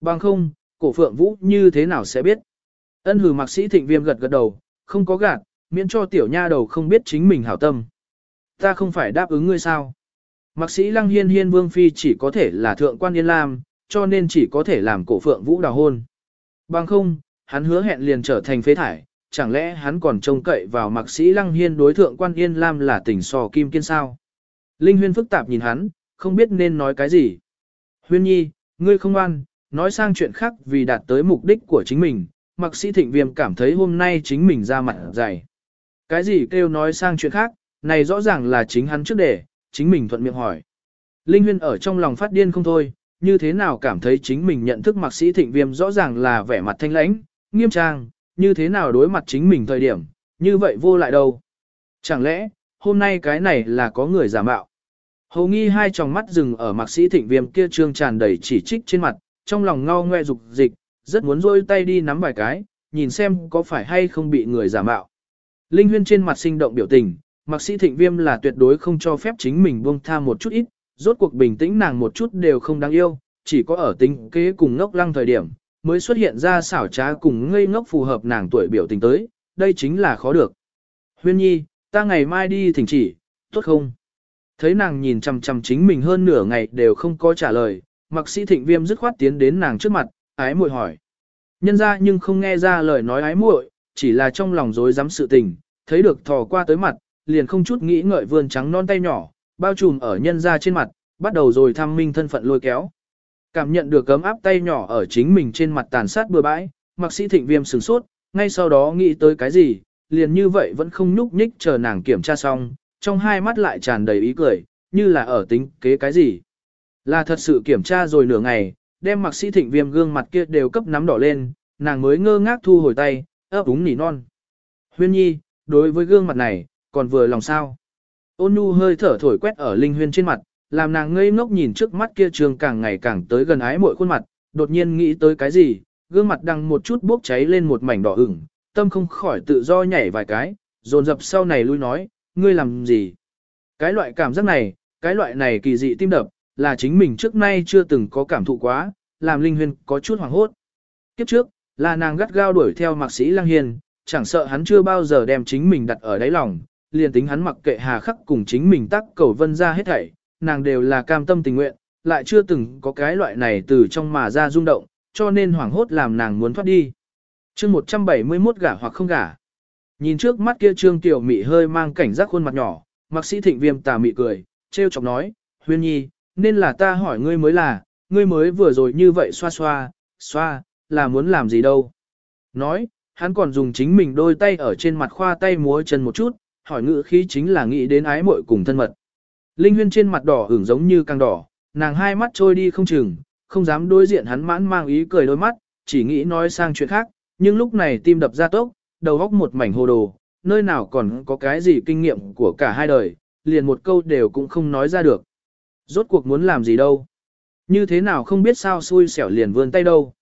Bằng không, cổ phượng vũ như thế nào sẽ biết. Ân hử mạc sĩ thịnh viêm gật gật đầu, không có gạt, miễn cho tiểu nha đầu không biết chính mình hảo tâm. Ta không phải đáp ứng ngươi sao. Mạc sĩ Lăng Hiên Hiên Vương Phi chỉ có thể là thượng quan Yên Lam, cho nên chỉ có thể làm cổ phượng vũ đào hôn. Bằng không, hắn hứa hẹn liền trở thành phế thải, chẳng lẽ hắn còn trông cậy vào mạc sĩ Lăng Hiên đối thượng quan Yên Lam là tỉnh sò kim kiên sao? Linh Huyên phức tạp nhìn hắn, không biết nên nói cái gì. Huyên nhi, ngươi không ăn, nói sang chuyện khác vì đạt tới mục đích của chính mình, mạc sĩ thịnh viêm cảm thấy hôm nay chính mình ra mặt dày. Cái gì kêu nói sang chuyện khác, này rõ ràng là chính hắn trước để, chính mình thuận miệng hỏi. Linh Huyên ở trong lòng phát điên không thôi, như thế nào cảm thấy chính mình nhận thức mạc sĩ thịnh viêm rõ ràng là vẻ mặt thanh lãnh, nghiêm trang, như thế nào đối mặt chính mình thời điểm, như vậy vô lại đâu. Chẳng lẽ, hôm nay cái này là có người giả mạo. Hầu nghi hai tròng mắt dừng ở mạc sĩ thịnh viêm kia trương tràn đầy chỉ trích trên mặt, trong lòng ngao ngoe dục dịch, rất muốn rôi tay đi nắm vài cái, nhìn xem có phải hay không bị người giả mạo. Linh huyên trên mặt sinh động biểu tình, mạc sĩ thịnh viêm là tuyệt đối không cho phép chính mình buông tha một chút ít, rốt cuộc bình tĩnh nàng một chút đều không đáng yêu, chỉ có ở tính kế cùng ngốc lăng thời điểm, mới xuất hiện ra xảo trá cùng ngây ngốc phù hợp nàng tuổi biểu tình tới, đây chính là khó được. Huyên nhi, ta ngày mai đi thỉnh chỉ, tốt không? Thấy nàng nhìn chằm chằm chính mình hơn nửa ngày đều không có trả lời, mặc sĩ thịnh viêm dứt khoát tiến đến nàng trước mặt, ái muội hỏi. Nhân ra nhưng không nghe ra lời nói ái muội, chỉ là trong lòng dối dám sự tình, thấy được thò qua tới mặt, liền không chút nghĩ ngợi vươn trắng non tay nhỏ, bao trùm ở nhân ra trên mặt, bắt đầu rồi thăm minh thân phận lôi kéo. Cảm nhận được cấm áp tay nhỏ ở chính mình trên mặt tàn sát bừa bãi, mặc sĩ thịnh viêm sửng sốt, ngay sau đó nghĩ tới cái gì, liền như vậy vẫn không nhúc nhích chờ nàng kiểm tra xong, trong hai mắt lại tràn đầy ý cười, như là ở tính kế cái gì. Là thật sự kiểm tra rồi nửa ngày, đem mặc sĩ thịnh viêm gương mặt kia đều cấp nắm đỏ lên, nàng mới ngơ ngác thu hồi tay, ấp úng nỉ non. Huyên nhi, đối với gương mặt này, còn vừa lòng sao. Ôn nhu hơi thở thổi quét ở linh huyên trên mặt, làm nàng ngây ngốc nhìn trước mắt kia trường càng ngày càng tới gần ái mỗi khuôn mặt, đột nhiên nghĩ tới cái gì, gương mặt đang một chút bốc cháy lên một mảnh đỏ ửng, tâm không khỏi tự do nhảy vài cái, dồn dập sau này lui nói, ngươi làm gì? Cái loại cảm giác này, cái loại này kỳ dị tim đập, là chính mình trước nay chưa từng có cảm thụ quá, làm Linh Huyên có chút hoảng hốt. Kiếp trước, là nàng gắt gao đuổi theo mạc sĩ Lăng hiền chẳng sợ hắn chưa bao giờ đem chính mình đặt ở đáy lòng, liền tính hắn mặc kệ hà khắc cùng chính mình tắc cầu vân ra hết thảy, nàng đều là cam tâm tình nguyện, lại chưa từng có cái loại này từ trong mà ra rung động, cho nên hoảng hốt làm nàng muốn thoát đi. chương 171 gả hoặc không gả. Nhìn trước mắt kia trương tiểu mị hơi mang cảnh giác khuôn mặt nhỏ, mạc sĩ thịnh viêm tà mị cười, trêu chọc nói, huyên nhi, nên là ta hỏi ngươi mới là, ngươi mới vừa rồi như vậy xoa xoa, xoa, là muốn làm gì đâu. Nói, hắn còn dùng chính mình đôi tay ở trên mặt khoa tay múa chân một chút, hỏi ngữ khí chính là nghĩ đến ái muội cùng thân mật. Linh huyên trên mặt đỏ ửng giống như càng đỏ, nàng hai mắt trôi đi không chừng, không dám đối diện hắn mãn mang ý cười đôi mắt, chỉ nghĩ nói sang chuyện khác, nhưng lúc này tim đập ra tốc, đầu góc một mảnh hồ đồ, nơi nào còn có cái gì kinh nghiệm của cả hai đời, liền một câu đều cũng không nói ra được. Rốt cuộc muốn làm gì đâu. Như thế nào không biết sao xui xẻo liền vươn tay đâu.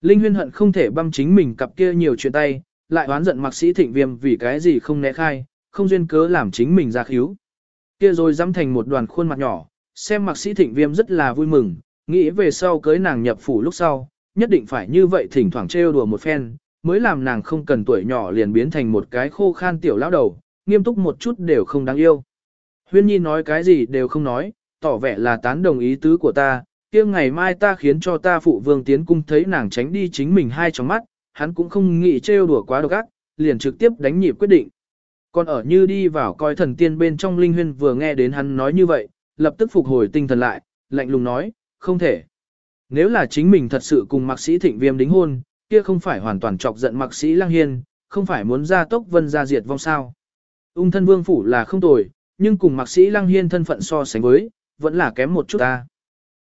Linh huyên hận không thể băm chính mình cặp kia nhiều chuyện tay, lại oán giận mạc sĩ thịnh viêm vì cái gì không né khai, không duyên cớ làm chính mình ra khíu. Kia rồi dám thành một đoàn khuôn mặt nhỏ, xem mạc sĩ thịnh viêm rất là vui mừng, nghĩ về sau cưới nàng nhập phủ lúc sau, nhất định phải như vậy thỉnh thoảng trêu đùa một phen, mới làm nàng không cần tuổi nhỏ liền biến thành một cái khô khan tiểu lão đầu, nghiêm túc một chút đều không đáng yêu. Huyên Nhi nói cái gì đều không nói, tỏ vẻ là tán đồng ý tứ của ta, kia ngày mai ta khiến cho ta phụ vương tiến cung thấy nàng tránh đi chính mình hai trong mắt, hắn cũng không nghĩ trêu đùa quá độc ác, liền trực tiếp đánh nhịp quyết định. Còn ở như đi vào coi thần tiên bên trong linh huyên vừa nghe đến hắn nói như vậy, lập tức phục hồi tinh thần lại, lạnh lùng nói, không thể. Nếu là chính mình thật sự cùng mạc sĩ thịnh viêm đính hôn, kia không phải hoàn toàn chọc giận mạc sĩ Lang hiên, không phải muốn ra tốc vân ra diệt vong sao. Ung thân vương phủ là không tồi, nhưng cùng mạc sĩ Lang hiên thân phận so sánh với, vẫn là kém một chút ta.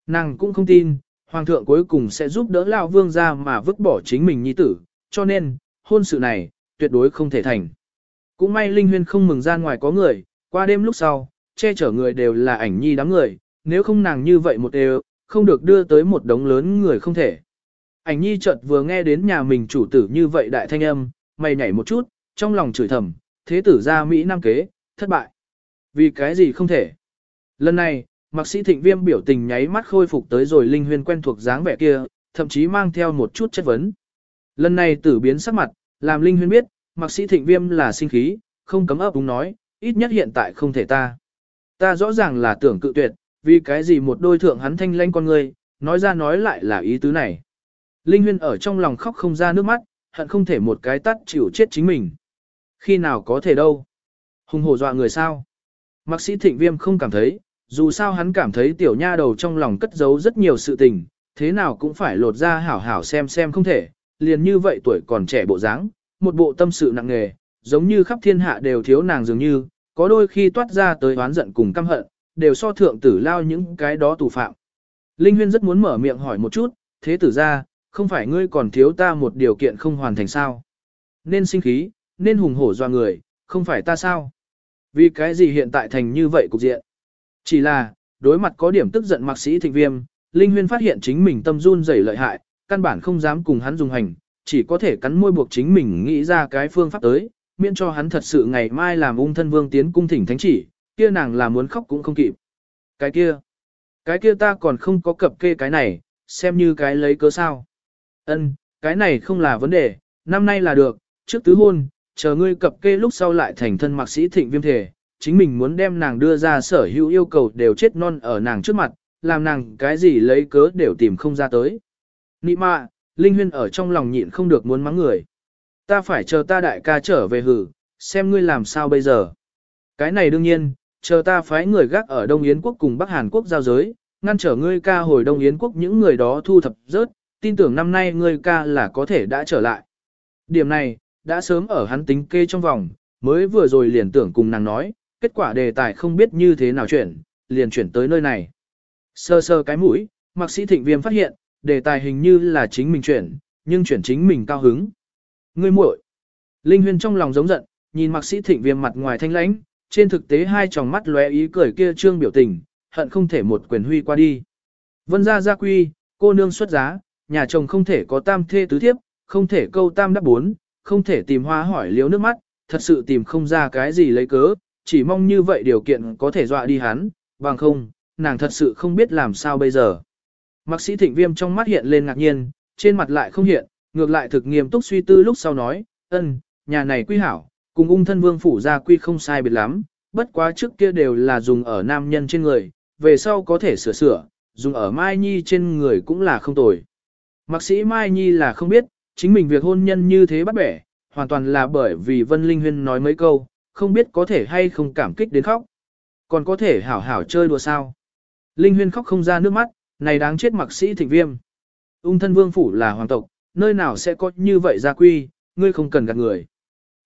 Nàng cũng không tin, hoàng thượng cuối cùng sẽ giúp đỡ lão vương ra mà vứt bỏ chính mình nhi tử, cho nên, hôn sự này, tuyệt đối không thể thành. Cũng may Linh Huyên không mừng ra ngoài có người, qua đêm lúc sau, che chở người đều là ảnh nhi đám người, nếu không nàng như vậy một đều, không được đưa tới một đống lớn người không thể. Ảnh nhi chợt vừa nghe đến nhà mình chủ tử như vậy đại thanh âm, mày nhảy một chút, trong lòng chửi thầm, thế tử ra Mỹ Nam kế, thất bại. Vì cái gì không thể? Lần này, mạc sĩ thịnh viêm biểu tình nháy mắt khôi phục tới rồi linh huyên quen thuộc dáng vẻ kia, thậm chí mang theo một chút chất vấn. Lần này tử biến sắc mặt, làm linh huyên biết, mạc sĩ thịnh viêm là sinh khí, không cấm ấp đúng nói, ít nhất hiện tại không thể ta. Ta rõ ràng là tưởng cự tuyệt, vì cái gì một đôi thượng hắn thanh lanh con người, nói ra nói lại là ý tứ này. Linh huyên ở trong lòng khóc không ra nước mắt, hận không thể một cái tắt chịu chết chính mình. Khi nào có thể đâu? Hùng hổ dọa người sao? Mạc sĩ thịnh viêm không cảm thấy, dù sao hắn cảm thấy tiểu nha đầu trong lòng cất giấu rất nhiều sự tình, thế nào cũng phải lột ra hảo hảo xem xem không thể, liền như vậy tuổi còn trẻ bộ dáng, một bộ tâm sự nặng nề, giống như khắp thiên hạ đều thiếu nàng dường như, có đôi khi toát ra tới oán giận cùng căm hận, đều so thượng tử lao những cái đó tù phạm. Linh Huyên rất muốn mở miệng hỏi một chút, thế tử ra, không phải ngươi còn thiếu ta một điều kiện không hoàn thành sao? nên sinh khí, nên hùng hổ doa người, không phải ta sao? Vì cái gì hiện tại thành như vậy cục diện? Chỉ là, đối mặt có điểm tức giận mạc sĩ thịnh viêm, Linh Huyên phát hiện chính mình tâm run rẩy lợi hại, căn bản không dám cùng hắn dùng hành, chỉ có thể cắn môi buộc chính mình nghĩ ra cái phương pháp tới, miễn cho hắn thật sự ngày mai làm ung thân vương tiến cung thỉnh thánh chỉ, kia nàng là muốn khóc cũng không kịp. Cái kia, cái kia ta còn không có cập kê cái này, xem như cái lấy cớ sao. Ân, cái này không là vấn đề, năm nay là được, trước tứ hôn, chờ ngươi cập kê lúc sau lại thành thân mạc sĩ thịnh viêm thể, chính mình muốn đem nàng đưa ra sở hữu yêu cầu đều chết non ở nàng trước mặt, làm nàng cái gì lấy cớ đều tìm không ra tới. Nị mạ, Linh Huyên ở trong lòng nhịn không được muốn mắng người. Ta phải chờ ta đại ca trở về hử, xem ngươi làm sao bây giờ. Cái này đương nhiên, chờ ta phái người gác ở Đông Yến quốc cùng Bắc Hàn quốc giao giới, ngăn trở ngươi ca hồi Đông Yến quốc những người đó thu thập rớt, tin tưởng năm nay ngươi ca là có thể đã trở lại. Điểm này, đã sớm ở hắn tính kê trong vòng, mới vừa rồi liền tưởng cùng nàng nói, kết quả đề tài không biết như thế nào chuyển, liền chuyển tới nơi này. Sơ sơ cái mũi, mạc sĩ thịnh viêm phát hiện, đề tài hình như là chính mình chuyển, nhưng chuyển chính mình cao hứng. Ngươi muội. Linh Huyên trong lòng giống giận, nhìn mạc sĩ thịnh viêm mặt ngoài thanh lãnh, trên thực tế hai tròng mắt lóe ý cười kia trương biểu tình, hận không thể một quyền huy qua đi. Vân gia gia quy, cô nương xuất giá, nhà chồng không thể có tam thê tứ thiếp, không thể câu tam đáp bốn, không thể tìm hoa hỏi liếu nước mắt, thật sự tìm không ra cái gì lấy cớ, chỉ mong như vậy điều kiện có thể dọa đi hắn, bằng không, nàng thật sự không biết làm sao bây giờ. Mạc sĩ thịnh viêm trong mắt hiện lên ngạc nhiên, trên mặt lại không hiện, ngược lại thực nghiêm túc suy tư lúc sau nói, ân, nhà này quy hảo, cùng ung thân vương phủ ra quy không sai biệt lắm, bất quá trước kia đều là dùng ở nam nhân trên người, về sau có thể sửa sửa, dùng ở Mai Nhi trên người cũng là không tồi. Mạc sĩ Mai Nhi là không biết, chính mình việc hôn nhân như thế bắt bẻ, hoàn toàn là bởi vì Vân Linh Huyên nói mấy câu, không biết có thể hay không cảm kích đến khóc. Còn có thể hảo hảo chơi đùa sao. Linh Huyên khóc không ra nước mắt, này đáng chết mặc sĩ thịnh viêm. Ung thân vương phủ là hoàng tộc, nơi nào sẽ có như vậy gia quy, ngươi không cần gạt người.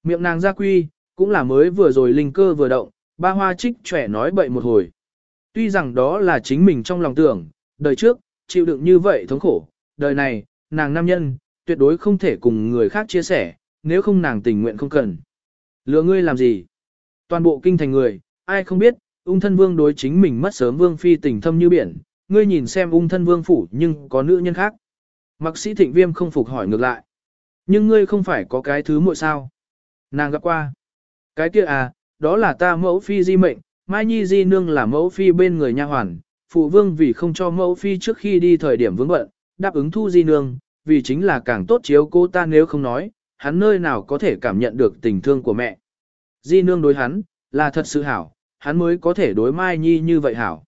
Miệng nàng gia quy, cũng là mới vừa rồi linh cơ vừa động, ba hoa trích trẻ nói bậy một hồi. Tuy rằng đó là chính mình trong lòng tưởng, đời trước, chịu đựng như vậy thống khổ, đời này, nàng nam nhân, tuyệt đối không thể cùng người khác chia sẻ, nếu không nàng tình nguyện không cần. Lừa ngươi làm gì? Toàn bộ kinh thành người, ai không biết, ung thân vương đối chính mình mất sớm vương phi tình thâm như biển, ngươi nhìn xem ung thân vương phủ nhưng có nữ nhân khác. Mặc sĩ thịnh viêm không phục hỏi ngược lại. Nhưng ngươi không phải có cái thứ muội sao? Nàng gặp qua. Cái kia à, đó là ta mẫu phi di mệnh, Mai Nhi di nương là mẫu phi bên người nha hoàn, phụ vương vì không cho mẫu phi trước khi đi thời điểm vướng bận, đáp ứng thu di nương, vì chính là càng tốt chiếu cô ta nếu không nói, hắn nơi nào có thể cảm nhận được tình thương của mẹ. Di nương đối hắn, là thật sự hảo, hắn mới có thể đối Mai Nhi như vậy hảo.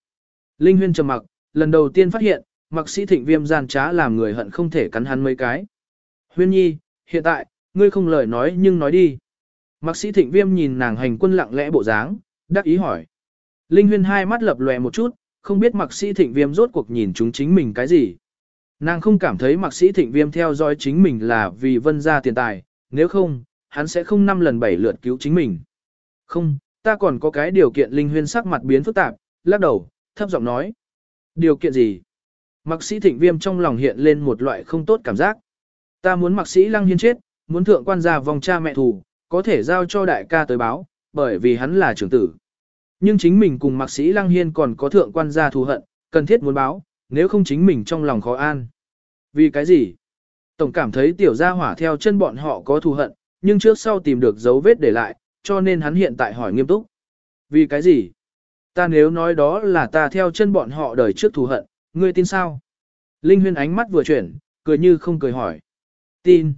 Linh Huyên trầm mặc, lần đầu tiên phát hiện, mặc sĩ thịnh viêm gian trá làm người hận không thể cắn hắn mấy cái. Huyên Nhi, hiện tại, ngươi không lời nói nhưng nói đi. Mặc sĩ thịnh viêm nhìn nàng hành quân lặng lẽ bộ dáng, đắc ý hỏi. Linh Huyên hai mắt lập lòe một chút, không biết mặc sĩ thịnh viêm rốt cuộc nhìn chúng chính mình cái gì. Nàng không cảm thấy mạc sĩ thịnh viêm theo dõi chính mình là vì vân ra tiền tài, nếu không, hắn sẽ không năm lần bảy lượt cứu chính mình. Không, ta còn có cái điều kiện linh huyên sắc mặt biến phức tạp, lắc đầu, thấp giọng nói. Điều kiện gì? Mạc sĩ thịnh viêm trong lòng hiện lên một loại không tốt cảm giác. Ta muốn mạc sĩ lăng hiên chết, muốn thượng quan gia vòng cha mẹ thù, có thể giao cho đại ca tới báo, bởi vì hắn là trưởng tử. Nhưng chính mình cùng mạc sĩ lăng hiên còn có thượng quan gia thù hận, cần thiết muốn báo, nếu không chính mình trong lòng khó an. Vì cái gì? Tổng cảm thấy tiểu gia hỏa theo chân bọn họ có thù hận, nhưng trước sau tìm được dấu vết để lại, cho nên hắn hiện tại hỏi nghiêm túc. Vì cái gì? Ta nếu nói đó là ta theo chân bọn họ đời trước thù hận, ngươi tin sao? Linh huyên ánh mắt vừa chuyển, cười như không cười hỏi. Tin.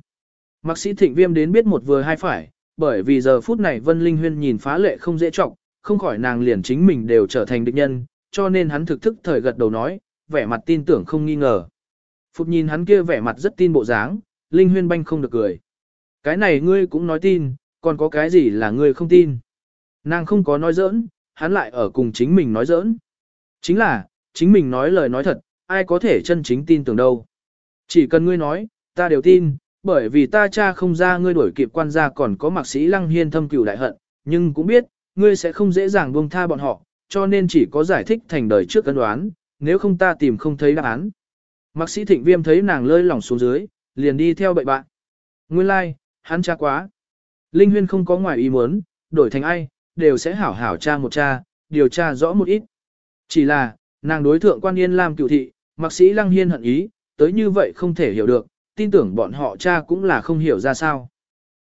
Mạc sĩ thịnh viêm đến biết một vừa hai phải, bởi vì giờ phút này Vân Linh huyên nhìn phá lệ không dễ trọng, không khỏi nàng liền chính mình đều trở thành địch nhân, cho nên hắn thực thức thời gật đầu nói, vẻ mặt tin tưởng không nghi ngờ. Phục nhìn hắn kia vẻ mặt rất tin bộ dáng, Linh Huyên Banh không được cười. Cái này ngươi cũng nói tin, còn có cái gì là ngươi không tin. Nàng không có nói giỡn, hắn lại ở cùng chính mình nói giỡn. Chính là, chính mình nói lời nói thật, ai có thể chân chính tin tưởng đâu. Chỉ cần ngươi nói, ta đều tin, bởi vì ta cha không ra ngươi đổi kịp quan gia còn có mạc sĩ lăng hiên thâm cửu đại hận, nhưng cũng biết, ngươi sẽ không dễ dàng buông tha bọn họ, cho nên chỉ có giải thích thành đời trước cân đoán, nếu không ta tìm không thấy đáp án. Mạc sĩ thịnh viêm thấy nàng lơi lỏng xuống dưới, liền đi theo bậy bạn. Nguyên lai, like, hắn cha quá. Linh Huyên không có ngoài ý muốn, đổi thành ai, đều sẽ hảo hảo cha một cha, điều tra rõ một ít. Chỉ là, nàng đối thượng quan yên làm cựu thị, mạc sĩ lăng hiên hận ý, tới như vậy không thể hiểu được, tin tưởng bọn họ cha cũng là không hiểu ra sao.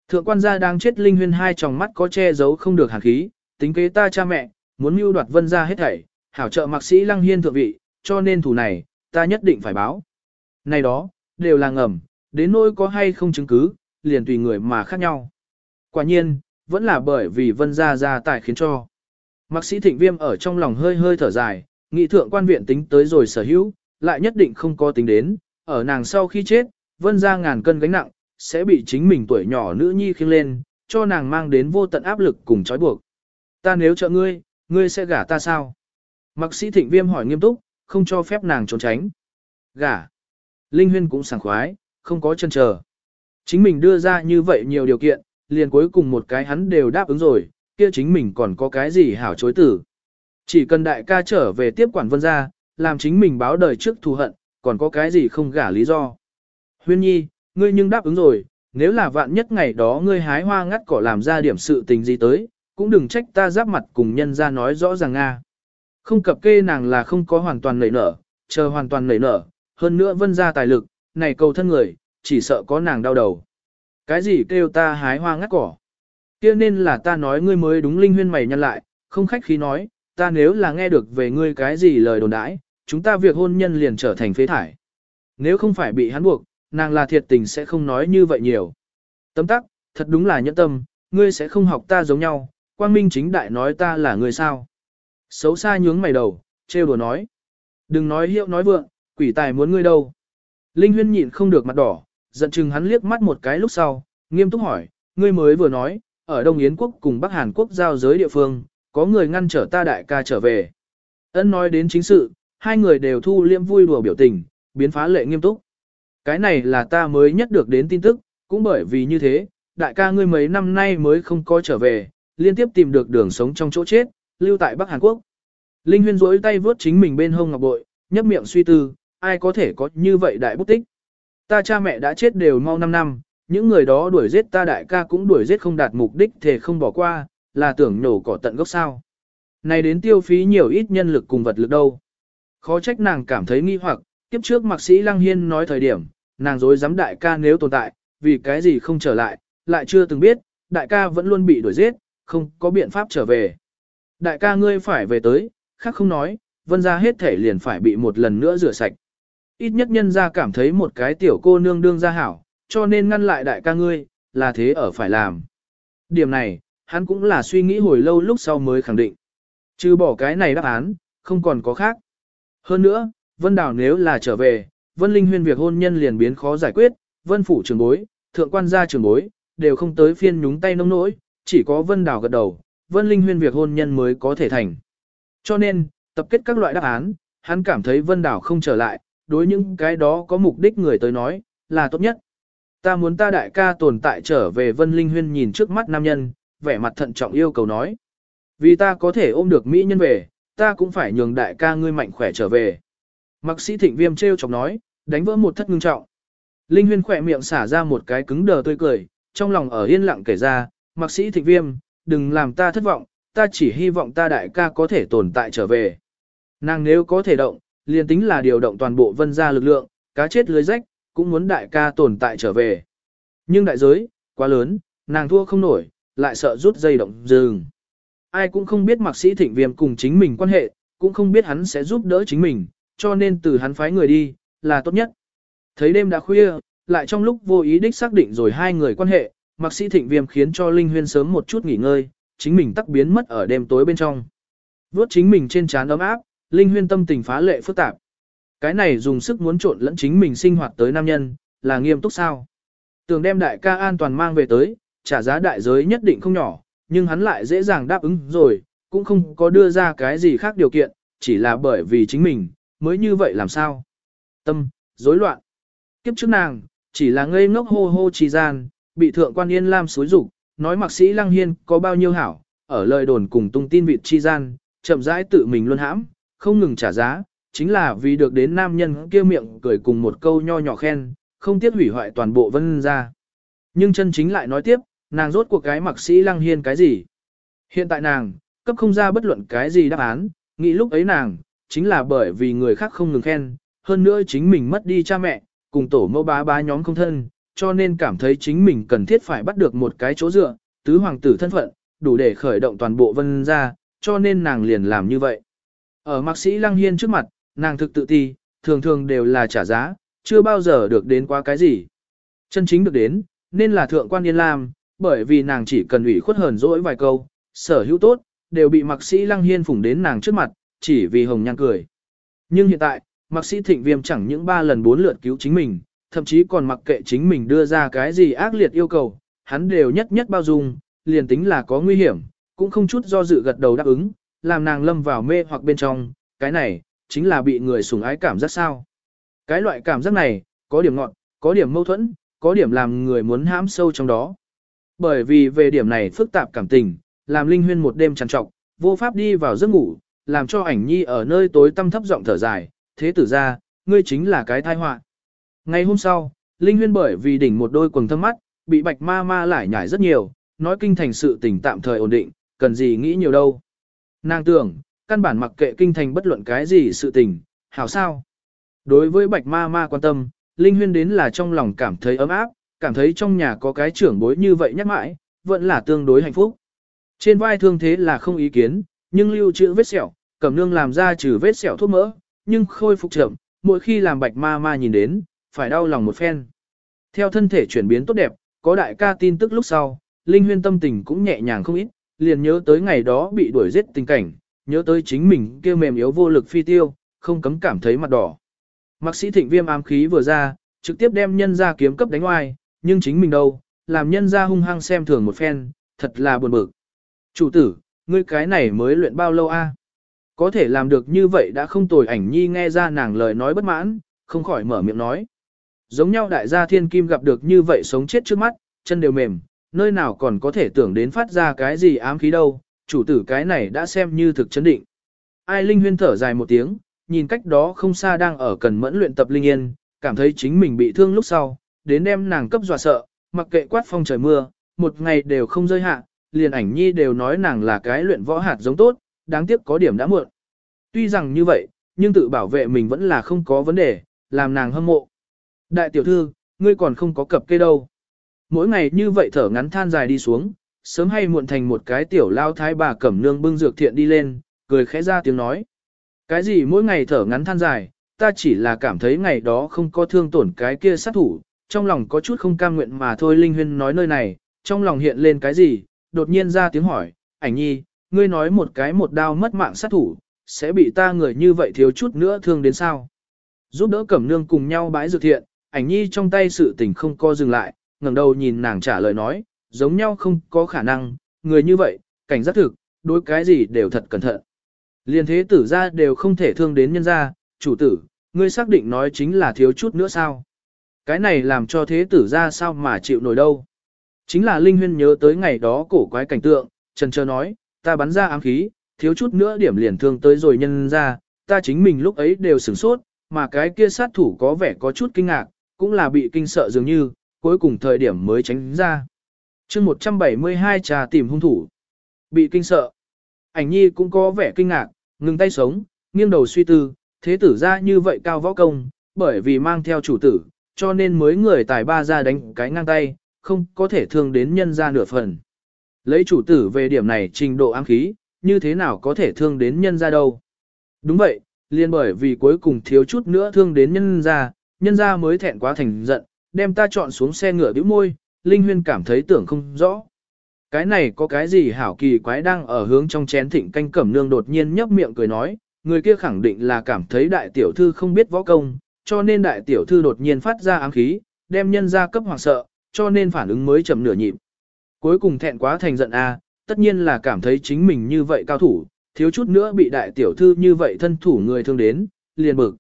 Thượng quan gia đang chết linh huyên hai tròng mắt có che giấu không được hàn khí, tính kế ta cha mẹ, muốn mưu đoạt vân gia hết thảy, hảo trợ mạc sĩ lăng hiên thượng vị, cho nên thủ này, ta nhất định phải báo. Này đó, đều là ngầm, đến nỗi có hay không chứng cứ, liền tùy người mà khác nhau. Quả nhiên, vẫn là bởi vì vân gia gia tài khiến cho. Mạc sĩ thịnh viêm ở trong lòng hơi hơi thở dài, nghị thượng quan viện tính tới rồi sở hữu, lại nhất định không có tính đến, ở nàng sau khi chết, vân gia ngàn cân gánh nặng, sẽ bị chính mình tuổi nhỏ nữ nhi khiêng lên, cho nàng mang đến vô tận áp lực cùng trói buộc. Ta nếu trợ ngươi, ngươi sẽ gả ta sao? Mạc sĩ thịnh viêm hỏi nghiêm túc, không cho phép nàng trốn tránh. Gả. Linh huyên cũng sảng khoái, không có chân chờ. Chính mình đưa ra như vậy nhiều điều kiện, liền cuối cùng một cái hắn đều đáp ứng rồi, kia chính mình còn có cái gì hảo chối tử. Chỉ cần đại ca trở về tiếp quản vân gia, làm chính mình báo đời trước thù hận, còn có cái gì không gả lý do. Huyên nhi, ngươi nhưng đáp ứng rồi, nếu là vạn nhất ngày đó ngươi hái hoa ngắt cỏ làm ra điểm sự tình gì tới, cũng đừng trách ta giáp mặt cùng nhân ra nói rõ ràng Nga. Không cập kê nàng là không có hoàn toàn nảy nở, chờ hoàn toàn nảy nở, hơn nữa vân ra tài lực, này cầu thân người, chỉ sợ có nàng đau đầu. Cái gì kêu ta hái hoa ngắt cỏ? kia nên là ta nói ngươi mới đúng linh huyên mày nhăn lại, không khách khí nói, ta nếu là nghe được về ngươi cái gì lời đồn đãi, chúng ta việc hôn nhân liền trở thành phế thải. Nếu không phải bị hắn buộc, nàng là thiệt tình sẽ không nói như vậy nhiều. Tấm tắc, thật đúng là nhẫn tâm, ngươi sẽ không học ta giống nhau, quang minh chính đại nói ta là người sao. Xấu xa nhướng mày đầu, trêu đùa nói. Đừng nói hiệu nói vượng, quỷ tài muốn ngươi đâu. Linh huyên nhịn không được mặt đỏ, giận chừng hắn liếc mắt một cái lúc sau, nghiêm túc hỏi, ngươi mới vừa nói, ở Đông Yến quốc cùng Bắc Hàn quốc giao giới địa phương, có người ngăn trở ta đại ca trở về. Ân nói đến chính sự, hai người đều thu liêm vui đùa biểu tình, biến phá lệ nghiêm túc. Cái này là ta mới nhất được đến tin tức, cũng bởi vì như thế, đại ca ngươi mấy năm nay mới không có trở về, liên tiếp tìm được đường sống trong chỗ chết, lưu tại Bắc Hàn Quốc. Linh Huyên rỗi tay vướt chính mình bên hông ngọc bội, nhấp miệng suy tư, ai có thể có như vậy đại bút tích. Ta cha mẹ đã chết đều mau 5 năm, những người đó đuổi giết ta đại ca cũng đuổi giết không đạt mục đích thể không bỏ qua, là tưởng nổ cỏ tận gốc sao. Này đến tiêu phí nhiều ít nhân lực cùng vật lực đâu. Khó trách nàng cảm thấy nghi hoặc, tiếp trước mạc sĩ Lăng Hiên nói thời điểm, nàng dối dám đại ca nếu tồn tại, vì cái gì không trở lại, lại chưa từng biết, đại ca vẫn luôn bị đuổi giết, không có biện pháp trở về. Đại ca ngươi phải về tới, khác không nói, vân ra hết thể liền phải bị một lần nữa rửa sạch. Ít nhất nhân ra cảm thấy một cái tiểu cô nương đương ra hảo, cho nên ngăn lại đại ca ngươi, là thế ở phải làm. Điểm này, hắn cũng là suy nghĩ hồi lâu lúc sau mới khẳng định. Chứ bỏ cái này đáp án, không còn có khác. Hơn nữa, Vân đảo nếu là trở về, Vân Linh Huyên việc hôn nhân liền biến khó giải quyết, Vân Phủ trường bối, Thượng quan gia trường bối, đều không tới phiên nhúng tay nông nỗi, chỉ có Vân đảo gật đầu, Vân Linh Huyên việc hôn nhân mới có thể thành. Cho nên, tập kết các loại đáp án, hắn cảm thấy Vân đảo không trở lại, đối những cái đó có mục đích người tới nói, là tốt nhất. Ta muốn ta đại ca tồn tại trở về Vân Linh Huyên nhìn trước mắt nam nhân, vẻ mặt thận trọng yêu cầu nói. Vì ta có thể ôm được Mỹ nhân về, ta cũng phải nhường đại ca ngươi mạnh khỏe trở về. Mạc sĩ thịnh viêm treo chọc nói, đánh vỡ một thất ngưng trọng. Linh huyên khỏe miệng xả ra một cái cứng đờ tươi cười, trong lòng ở yên lặng kể ra, mạc sĩ thịnh viêm, đừng làm ta thất vọng, ta chỉ hy vọng ta đại ca có thể tồn tại trở về. Nàng nếu có thể động, liền tính là điều động toàn bộ vân gia lực lượng, cá chết lưới rách, cũng muốn đại ca tồn tại trở về. Nhưng đại giới, quá lớn, nàng thua không nổi, lại sợ rút dây động dừng. Ai cũng không biết mạc sĩ thịnh viêm cùng chính mình quan hệ, cũng không biết hắn sẽ giúp đỡ chính mình, cho nên từ hắn phái người đi, là tốt nhất. Thấy đêm đã khuya, lại trong lúc vô ý đích xác định rồi hai người quan hệ, mạc sĩ thịnh viêm khiến cho Linh Huyên sớm một chút nghỉ ngơi, chính mình tắc biến mất ở đêm tối bên trong. Vốt chính mình trên trán ấm áp, Linh Huyên tâm tình phá lệ phức tạp. Cái này dùng sức muốn trộn lẫn chính mình sinh hoạt tới nam nhân, là nghiêm túc sao. Tưởng đem đại ca an toàn mang về tới, trả giá đại giới nhất định không nhỏ, nhưng hắn lại dễ dàng đáp ứng rồi, cũng không có đưa ra cái gì khác điều kiện, chỉ là bởi vì chính mình, mới như vậy làm sao? Tâm, rối loạn. Kiếp trước nàng, chỉ là ngây ngốc hô hô trì gian, bị thượng quan yên lam xối rủ, nói mạc sĩ lăng hiên có bao nhiêu hảo, ở lời đồn cùng tung tin vịt chi gian, chậm rãi tự mình luôn hãm, không ngừng trả giá, chính là vì được đến nam nhân kia miệng cười cùng một câu nho nhỏ khen, không tiếc hủy hoại toàn bộ vân ra. Nhưng chân chính lại nói tiếp, nàng rốt cuộc cái mặc sĩ lăng hiên cái gì. Hiện tại nàng, cấp không ra bất luận cái gì đáp án, nghĩ lúc ấy nàng, chính là bởi vì người khác không ngừng khen, hơn nữa chính mình mất đi cha mẹ, cùng tổ mẫu bá bá nhóm không thân, cho nên cảm thấy chính mình cần thiết phải bắt được một cái chỗ dựa, tứ hoàng tử thân phận, đủ để khởi động toàn bộ vân ra, cho nên nàng liền làm như vậy. Ở mạc sĩ Lăng Hiên trước mặt, nàng thực tự ti, thường thường đều là trả giá, chưa bao giờ được đến qua cái gì. Chân chính được đến, nên là thượng quan Yên Lam, bởi vì nàng chỉ cần ủy khuất hờn dỗi vài câu, sở hữu tốt, đều bị mạc sĩ Lăng Hiên phủng đến nàng trước mặt, chỉ vì hồng nhan cười. Nhưng hiện tại, mạc sĩ Thịnh Viêm chẳng những ba lần bốn lượt cứu chính mình, thậm chí còn mặc kệ chính mình đưa ra cái gì ác liệt yêu cầu, hắn đều nhất nhất bao dung, liền tính là có nguy hiểm, cũng không chút do dự gật đầu đáp ứng, làm nàng lâm vào mê hoặc bên trong, cái này, chính là bị người sủng ái cảm giác sao. Cái loại cảm giác này, có điểm ngọn, có điểm mâu thuẫn, có điểm làm người muốn hãm sâu trong đó. Bởi vì về điểm này phức tạp cảm tình, làm Linh Huyên một đêm trằn trọc, vô pháp đi vào giấc ngủ, làm cho ảnh nhi ở nơi tối tăm thấp giọng thở dài, thế tử ra, ngươi chính là cái thai họa. Ngày hôm sau, Linh Huyên bởi vì đỉnh một đôi quần thâm mắt, bị bạch ma ma lải nhải rất nhiều, nói kinh thành sự tình tạm thời ổn định, cần gì nghĩ nhiều đâu. Nàng tưởng, căn bản mặc kệ kinh thành bất luận cái gì sự tình, hảo sao. Đối với bạch ma ma quan tâm, Linh Huyên đến là trong lòng cảm thấy ấm áp, cảm thấy trong nhà có cái trưởng bối như vậy nhắc mãi, vẫn là tương đối hạnh phúc. Trên vai thương thế là không ý kiến, nhưng lưu trữ vết sẹo, cẩm nương làm ra trừ vết sẹo thuốc mỡ, nhưng khôi phục chậm, mỗi khi làm bạch ma ma nhìn đến, phải đau lòng một phen. Theo thân thể chuyển biến tốt đẹp, có đại ca tin tức lúc sau, Linh Huyên tâm tình cũng nhẹ nhàng không ít, liền nhớ tới ngày đó bị đuổi giết tình cảnh, nhớ tới chính mình kêu mềm yếu vô lực phi tiêu, không cấm cảm thấy mặt đỏ. Mạc sĩ thịnh viêm ám khí vừa ra, trực tiếp đem nhân ra kiếm cấp đánh oai, nhưng chính mình đâu, làm nhân ra hung hăng xem thường một phen, thật là buồn bực. Chủ tử, ngươi cái này mới luyện bao lâu a? Có thể làm được như vậy đã không tồi ảnh nhi nghe ra nàng lời nói bất mãn, không khỏi mở miệng nói. Giống nhau đại gia thiên kim gặp được như vậy sống chết trước mắt, chân đều mềm, nơi nào còn có thể tưởng đến phát ra cái gì ám khí đâu, chủ tử cái này đã xem như thực chấn định. Ai Linh huyên thở dài một tiếng, nhìn cách đó không xa đang ở cần mẫn luyện tập Linh Yên, cảm thấy chính mình bị thương lúc sau, đến đem nàng cấp dọa sợ, mặc kệ quát phong trời mưa, một ngày đều không rơi hạ, liền ảnh nhi đều nói nàng là cái luyện võ hạt giống tốt, đáng tiếc có điểm đã muộn. Tuy rằng như vậy, nhưng tự bảo vệ mình vẫn là không có vấn đề, làm nàng hâm mộ. Đại tiểu thư, ngươi còn không có cập kê đâu. Mỗi ngày như vậy thở ngắn than dài đi xuống, sớm hay muộn thành một cái tiểu lao thái bà cẩm nương bưng dược thiện đi lên, cười khẽ ra tiếng nói. Cái gì mỗi ngày thở ngắn than dài, ta chỉ là cảm thấy ngày đó không có thương tổn cái kia sát thủ, trong lòng có chút không cam nguyện mà thôi Linh Huyên nói nơi này, trong lòng hiện lên cái gì, đột nhiên ra tiếng hỏi, ảnh nhi, ngươi nói một cái một đao mất mạng sát thủ, sẽ bị ta người như vậy thiếu chút nữa thương đến sao. Giúp đỡ cẩm nương cùng nhau bãi dược thiện, ảnh nhi trong tay sự tình không co dừng lại, ngẩng đầu nhìn nàng trả lời nói, giống nhau không có khả năng, người như vậy, cảnh giác thực, đối cái gì đều thật cẩn thận. Liên thế tử ra đều không thể thương đến nhân gia, chủ tử, ngươi xác định nói chính là thiếu chút nữa sao. Cái này làm cho thế tử ra sao mà chịu nổi đâu. Chính là Linh Huyên nhớ tới ngày đó cổ quái cảnh tượng, trần trơ nói, ta bắn ra ám khí, thiếu chút nữa điểm liền thương tới rồi nhân ra, ta chính mình lúc ấy đều sửng sốt, mà cái kia sát thủ có vẻ có chút kinh ngạc, cũng là bị kinh sợ dường như, cuối cùng thời điểm mới tránh ra. chương 172 trà tìm hung thủ. Bị kinh sợ. Ảnh nhi cũng có vẻ kinh ngạc, ngừng tay sống, nghiêng đầu suy tư, thế tử ra như vậy cao võ công, bởi vì mang theo chủ tử, cho nên mới người tài ba ra đánh cái ngang tay, không có thể thương đến nhân ra nửa phần. Lấy chủ tử về điểm này trình độ ám khí, như thế nào có thể thương đến nhân ra đâu. Đúng vậy, liền bởi vì cuối cùng thiếu chút nữa thương đến nhân ra, nhân ra mới thẹn quá thành giận, đem ta chọn xuống xe ngựa bĩu môi, Linh Huyên cảm thấy tưởng không rõ. Cái này có cái gì hảo kỳ quái đang ở hướng trong chén thịnh canh cẩm nương đột nhiên nhấp miệng cười nói, người kia khẳng định là cảm thấy đại tiểu thư không biết võ công, cho nên đại tiểu thư đột nhiên phát ra ám khí, đem nhân ra cấp hoàng sợ, cho nên phản ứng mới chậm nửa nhịp. Cuối cùng thẹn quá thành giận a, tất nhiên là cảm thấy chính mình như vậy cao thủ, thiếu chút nữa bị đại tiểu thư như vậy thân thủ người thương đến, liền bực.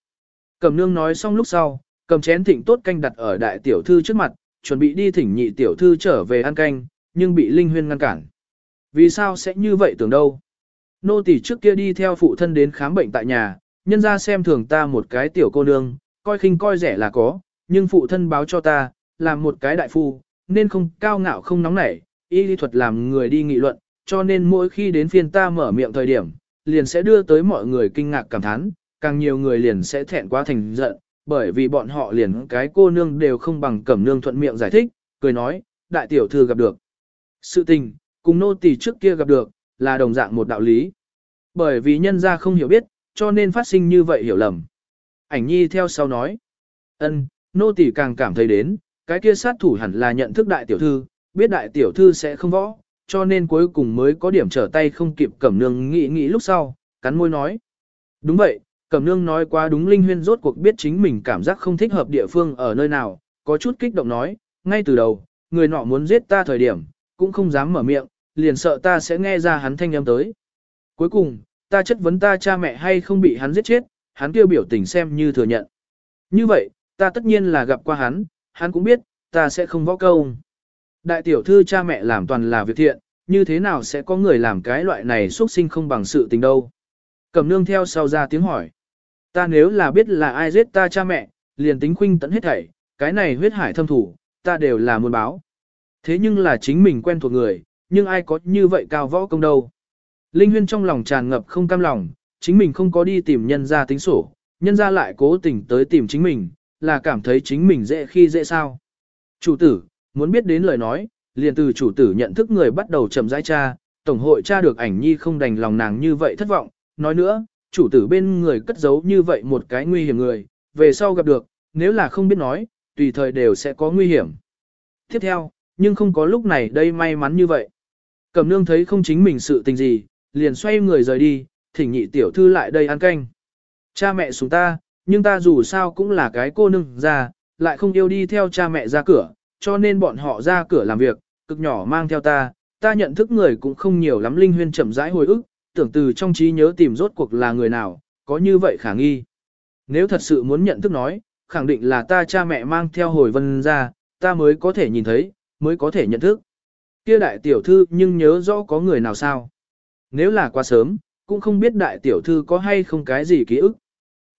Cẩm nương nói xong lúc sau, cầm chén thịnh tốt canh đặt ở đại tiểu thư trước mặt, chuẩn bị đi thỉnh nhị tiểu thư trở về ăn canh, nhưng bị Linh Huyên ngăn cản. Vì sao sẽ như vậy tưởng đâu? Nô tỳ trước kia đi theo phụ thân đến khám bệnh tại nhà, nhân ra xem thường ta một cái tiểu cô nương, coi khinh coi rẻ là có, nhưng phụ thân báo cho ta, làm một cái đại phu, nên không cao ngạo không nóng nảy, y lý thuật làm người đi nghị luận, cho nên mỗi khi đến phiên ta mở miệng thời điểm, liền sẽ đưa tới mọi người kinh ngạc cảm thán, càng nhiều người liền sẽ thẹn quá thành giận, bởi vì bọn họ liền cái cô nương đều không bằng cẩm nương thuận miệng giải thích, cười nói, đại tiểu thư gặp được. Sự tình, cùng nô tỳ trước kia gặp được, là đồng dạng một đạo lý. Bởi vì nhân gia không hiểu biết, cho nên phát sinh như vậy hiểu lầm. Ảnh nhi theo sau nói, ân, nô tỳ càng cảm thấy đến, cái kia sát thủ hẳn là nhận thức đại tiểu thư, biết đại tiểu thư sẽ không võ, cho nên cuối cùng mới có điểm trở tay không kịp cẩm nương nghĩ nghĩ lúc sau, cắn môi nói. Đúng vậy, cẩm nương nói quá đúng linh huyên rốt cuộc biết chính mình cảm giác không thích hợp địa phương ở nơi nào, có chút kích động nói, ngay từ đầu, người nọ muốn giết ta thời điểm, cũng không dám mở miệng, liền sợ ta sẽ nghe ra hắn thanh âm tới. Cuối cùng, ta chất vấn ta cha mẹ hay không bị hắn giết chết, hắn kêu biểu tình xem như thừa nhận. Như vậy, ta tất nhiên là gặp qua hắn, hắn cũng biết, ta sẽ không võ câu. Đại tiểu thư cha mẹ làm toàn là việc thiện, như thế nào sẽ có người làm cái loại này xuất sinh không bằng sự tình đâu. Cẩm nương theo sau ra tiếng hỏi. Ta nếu là biết là ai giết ta cha mẹ, liền tính khuynh tận hết thảy, cái này huyết hải thâm thủ, ta đều là muốn báo. Thế nhưng là chính mình quen thuộc người, nhưng ai có như vậy cao võ công đâu. Linh huyên trong lòng tràn ngập không cam lòng, chính mình không có đi tìm nhân ra tính sổ, nhân ra lại cố tình tới tìm chính mình, là cảm thấy chính mình dễ khi dễ sao. Chủ tử, muốn biết đến lời nói, liền từ chủ tử nhận thức người bắt đầu chậm rãi cha, tổng hội cha được ảnh nhi không đành lòng nàng như vậy thất vọng, nói nữa, chủ tử bên người cất giấu như vậy một cái nguy hiểm người, về sau gặp được, nếu là không biết nói, tùy thời đều sẽ có nguy hiểm. Tiếp theo, nhưng không có lúc này đây may mắn như vậy. Cẩm nương thấy không chính mình sự tình gì, liền xoay người rời đi, thỉnh nhị tiểu thư lại đây ăn canh. Cha mẹ xuống ta, nhưng ta dù sao cũng là cái cô nương ra, lại không yêu đi theo cha mẹ ra cửa, cho nên bọn họ ra cửa làm việc, cực nhỏ mang theo ta, ta nhận thức người cũng không nhiều lắm linh huyên chậm rãi hồi ức, tưởng từ trong trí nhớ tìm rốt cuộc là người nào, có như vậy khả nghi. Nếu thật sự muốn nhận thức nói, khẳng định là ta cha mẹ mang theo hồi vân ra, ta mới có thể nhìn thấy, mới có thể nhận thức. Kia đại tiểu thư nhưng nhớ rõ có người nào sao. Nếu là quá sớm, cũng không biết đại tiểu thư có hay không cái gì ký ức.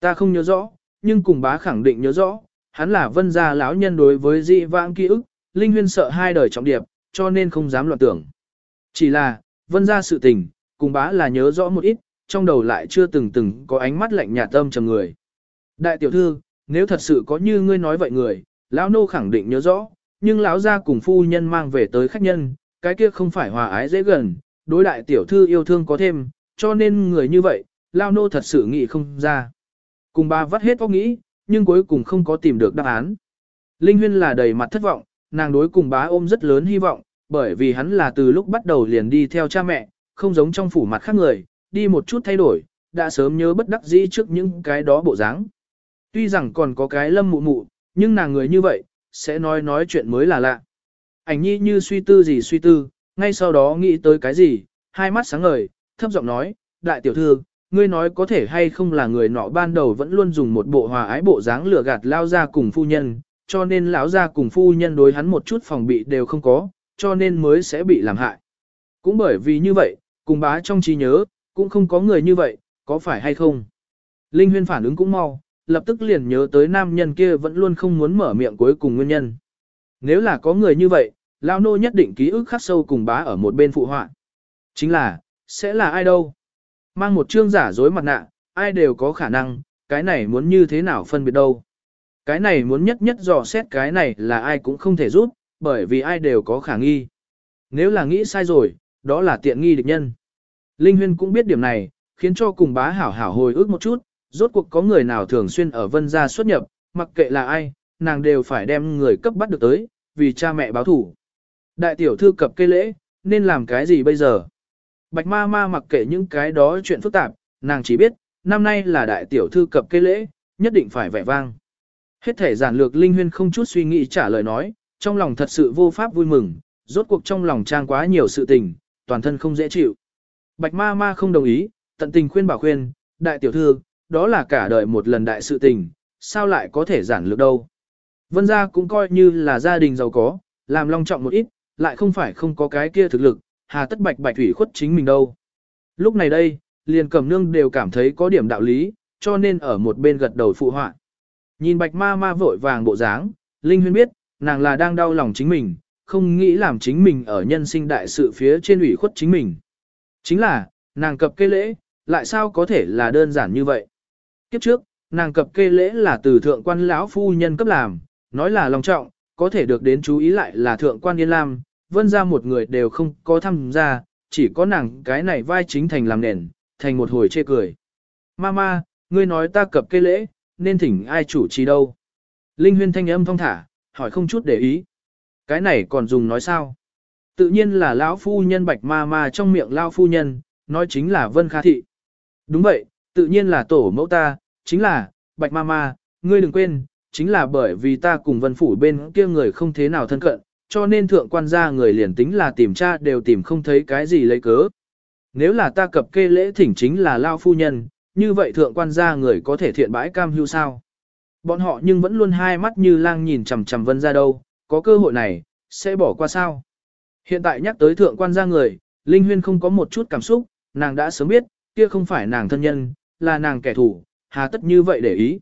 Ta không nhớ rõ, nhưng cùng bá khẳng định nhớ rõ, hắn là vân gia lão nhân đối với dị vãng ký ức, Linh Huyên sợ hai đời trọng điệp, cho nên không dám loạn tưởng. Chỉ là, vân gia sự tình, cùng bá là nhớ rõ một ít, trong đầu lại chưa từng từng có ánh mắt lạnh nhạt tâm trầm người. Đại tiểu thư, nếu thật sự có như ngươi nói vậy người, lão nô khẳng định nhớ rõ, nhưng lão gia cùng phu nhân mang về tới khách nhân, cái kia không phải hòa ái dễ gần, đối đại tiểu thư yêu thương có thêm, cho nên người như vậy, lão nô thật sự nghĩ không ra. Cùng bà vắt hết óc nghĩ, nhưng cuối cùng không có tìm được đáp án. Linh Huyên là đầy mặt thất vọng, nàng đối cùng bá ôm rất lớn hy vọng, bởi vì hắn là từ lúc bắt đầu liền đi theo cha mẹ, không giống trong phủ mặt khác người, đi một chút thay đổi, đã sớm nhớ bất đắc dĩ trước những cái đó bộ dáng. Tuy rằng còn có cái lâm mụ mụ, nhưng nàng người như vậy, sẽ nói nói chuyện mới là lạ. Ảnh nhi như suy tư gì suy tư, ngay sau đó nghĩ tới cái gì, hai mắt sáng ngời, thấp giọng nói, đại tiểu thư, ngươi nói có thể hay không là người nọ ban đầu vẫn luôn dùng một bộ hòa ái bộ dáng lừa gạt lao ra cùng phu nhân, cho nên lão ra cùng phu nhân đối hắn một chút phòng bị đều không có, cho nên mới sẽ bị làm hại. Cũng bởi vì như vậy, cùng bá trong trí nhớ, cũng không có người như vậy, có phải hay không? Linh huyên phản ứng cũng mau, lập tức liền nhớ tới nam nhân kia vẫn luôn không muốn mở miệng cuối cùng nguyên nhân. Nếu là có người như vậy, lão nô nhất định ký ức khắc sâu cùng bá ở một bên phụ họa. Chính là, sẽ là ai đâu? Mang một trương giả dối mặt nạ, ai đều có khả năng, cái này muốn như thế nào phân biệt đâu. Cái này muốn nhất nhất dò xét cái này là ai cũng không thể rút bởi vì ai đều có khả nghi. Nếu là nghĩ sai rồi, đó là tiện nghi địch nhân. Linh Huyên cũng biết điểm này, khiến cho cùng bá hảo hảo hồi ức một chút, rốt cuộc có người nào thường xuyên ở vân gia xuất nhập, mặc kệ là ai, nàng đều phải đem người cấp bắt được tới, vì cha mẹ báo thủ. Đại tiểu thư cập cây lễ, nên làm cái gì bây giờ? Bạch ma ma mặc kệ những cái đó chuyện phức tạp, nàng chỉ biết, năm nay là đại tiểu thư cập cây lễ, nhất định phải vẻ vang. Hết thể giản lược Linh Huyên không chút suy nghĩ trả lời nói, trong lòng thật sự vô pháp vui mừng, rốt cuộc trong lòng trang quá nhiều sự tình, toàn thân không dễ chịu. Bạch ma ma không đồng ý, tận tình khuyên bảo khuyên, đại tiểu thư, đó là cả đời một lần đại sự tình, sao lại có thể giản lược đâu. Vân gia cũng coi như là gia đình giàu có, làm long trọng một ít, lại không phải không có cái kia thực lực, hà tất bạch bạch thủy khuất chính mình đâu. Lúc này đây, liền cẩm nương đều cảm thấy có điểm đạo lý, cho nên ở một bên gật đầu phụ họa. Nhìn bạch ma ma vội vàng bộ dáng, Linh Huyên biết, nàng là đang đau lòng chính mình, không nghĩ làm chính mình ở nhân sinh đại sự phía trên ủy khuất chính mình. Chính là, nàng cập kê lễ, lại sao có thể là đơn giản như vậy. Kiếp trước, nàng cập kê lễ là từ thượng quan lão phu nhân cấp làm, nói là long trọng, có thể được đến chú ý lại là thượng quan yên lam, vân ra một người đều không có tham gia, chỉ có nàng cái này vai chính thành làm nền, thành một hồi chê cười. Mama, ngươi nói ta cập kê lễ, nên thỉnh ai chủ trì đâu? Linh huyên thanh âm thong thả, hỏi không chút để ý. Cái này còn dùng nói sao? Tự nhiên là lão phu nhân bạch ma ma trong miệng lão phu nhân, nói chính là Vân Kha Thị. Đúng vậy, tự nhiên là tổ mẫu ta, chính là, bạch ma ma, ngươi đừng quên, chính là bởi vì ta cùng vân phủ bên kia người không thế nào thân cận, cho nên thượng quan gia người liền tính là tìm tra đều tìm không thấy cái gì lấy cớ. Nếu là ta cập kê lễ thỉnh chính là lao phu nhân, như vậy thượng quan gia người có thể thiện bãi cam hưu sao? Bọn họ nhưng vẫn luôn hai mắt như lang nhìn chằm chằm vân ra đâu, có cơ hội này, sẽ bỏ qua sao? Hiện tại nhắc tới thượng quan gia người, Linh Huyên không có một chút cảm xúc, nàng đã sớm biết, kia không phải nàng thân nhân, là nàng kẻ thù, hà tất như vậy để ý.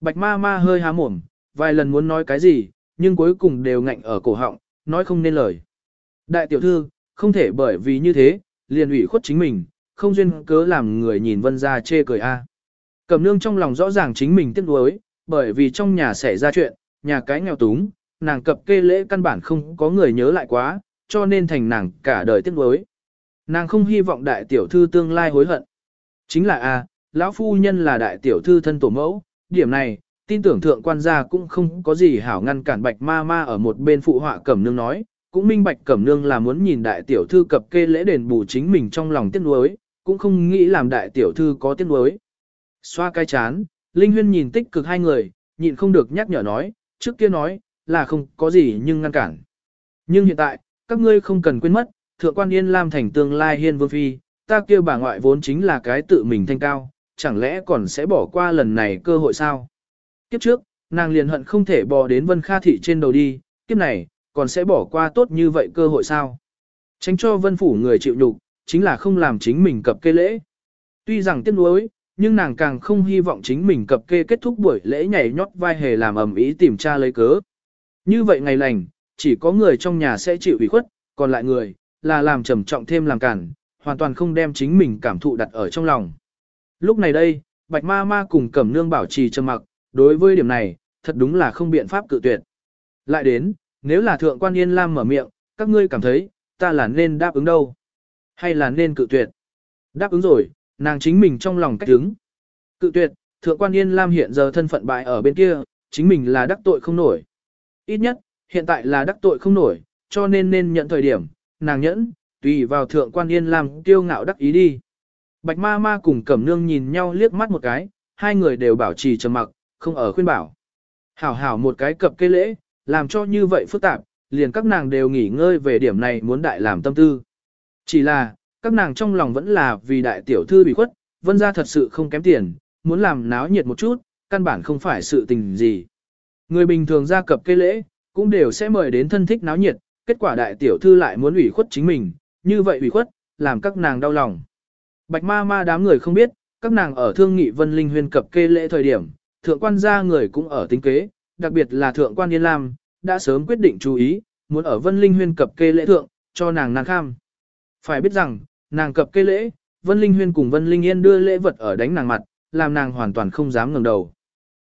Bạch ma ma hơi há mồm, vài lần muốn nói cái gì, nhưng cuối cùng đều ngạnh ở cổ họng, nói không nên lời. Đại tiểu thư, không thể bởi vì như thế, liền ủy khuất chính mình, không duyên cớ làm người nhìn vân ra chê cười a. Cẩm nương trong lòng rõ ràng chính mình tiếc nuối, bởi vì trong nhà xảy ra chuyện, nhà cái nghèo túng, nàng cập kê lễ căn bản không có người nhớ lại quá, cho nên thành nàng cả đời tiếc nuối. Nàng không hy vọng đại tiểu thư tương lai hối hận. Chính là a, lão phu nhân là đại tiểu thư thân tổ mẫu, điểm này, tin tưởng thượng quan gia cũng không có gì hảo ngăn cản bạch ma ma ở một bên phụ họa cẩm nương nói, cũng minh bạch cẩm nương là muốn nhìn đại tiểu thư cập kê lễ đền bù chính mình trong lòng tiếc nuối, cũng không nghĩ làm đại tiểu thư có tiếc nuối. Xoa cái chán, Linh Huyên nhìn tích cực hai người, nhịn không được nhắc nhở nói, trước kia nói, là không có gì nhưng ngăn cản. Nhưng hiện tại, các ngươi không cần quên mất, thượng quan yên lam thành tương lai hiên vương phi, ta kêu bà ngoại vốn chính là cái tự mình thanh cao, chẳng lẽ còn sẽ bỏ qua lần này cơ hội sao? Kiếp trước, nàng liền hận không thể bò đến Vân Kha Thị trên đầu đi, kiếp này, còn sẽ bỏ qua tốt như vậy cơ hội sao? Tránh cho Vân Phủ người chịu nhục, chính là không làm chính mình cập kê lễ. Tuy rằng tiếc nuối, nhưng nàng càng không hy vọng chính mình cập kê kết thúc buổi lễ nhảy nhót vai hề làm ầm ý tìm tra lấy cớ. Như vậy ngày lành, chỉ có người trong nhà sẽ chịu ủy khuất, còn lại người, là làm trầm trọng thêm làm cản, hoàn toàn không đem chính mình cảm thụ đặt ở trong lòng. Lúc này đây, Bạch Ma Ma cùng Cẩm Nương bảo trì trầm mặc, đối với điểm này, thật đúng là không biện pháp cự tuyệt. Lại đến, nếu là Thượng quan Yên Lam mở miệng, các ngươi cảm thấy, ta là nên đáp ứng đâu? Hay là nên cự tuyệt? Đáp ứng rồi, nàng chính mình trong lòng cách đứng. Cự tuyệt, Thượng quan Yên Lam hiện giờ thân phận bại ở bên kia, chính mình là đắc tội không nổi. Ít nhất, hiện tại là đắc tội không nổi, cho nên nên nhận thời điểm, nàng nhẫn, tùy vào Thượng quan Yên làm tiêu ngạo đắc ý đi. Bạch ma ma cùng cẩm nương nhìn nhau liếc mắt một cái, hai người đều bảo trì trầm mặc, không ở khuyên bảo. Hảo hảo một cái cập cây lễ, làm cho như vậy phức tạp, liền các nàng đều nghỉ ngơi về điểm này muốn đại làm tâm tư. Chỉ là, các nàng trong lòng vẫn là vì đại tiểu thư bị khuất, vân ra thật sự không kém tiền, muốn làm náo nhiệt một chút, căn bản không phải sự tình gì. Người bình thường ra cập cây lễ, cũng đều sẽ mời đến thân thích náo nhiệt, kết quả đại tiểu thư lại muốn ủy khuất chính mình, như vậy ủy khuất, làm các nàng đau lòng. Bạch ma ma đám người không biết, các nàng ở thương nghị vân linh huyên cập kê lễ thời điểm, thượng quan gia người cũng ở tính kế, đặc biệt là thượng quan Yên Lam, đã sớm quyết định chú ý, muốn ở vân linh huyên cập kê lễ thượng, cho nàng nàng kham. Phải biết rằng, nàng cập kê lễ, vân linh huyên cùng vân linh yên đưa lễ vật ở đánh nàng mặt, làm nàng hoàn toàn không dám ngẩng đầu.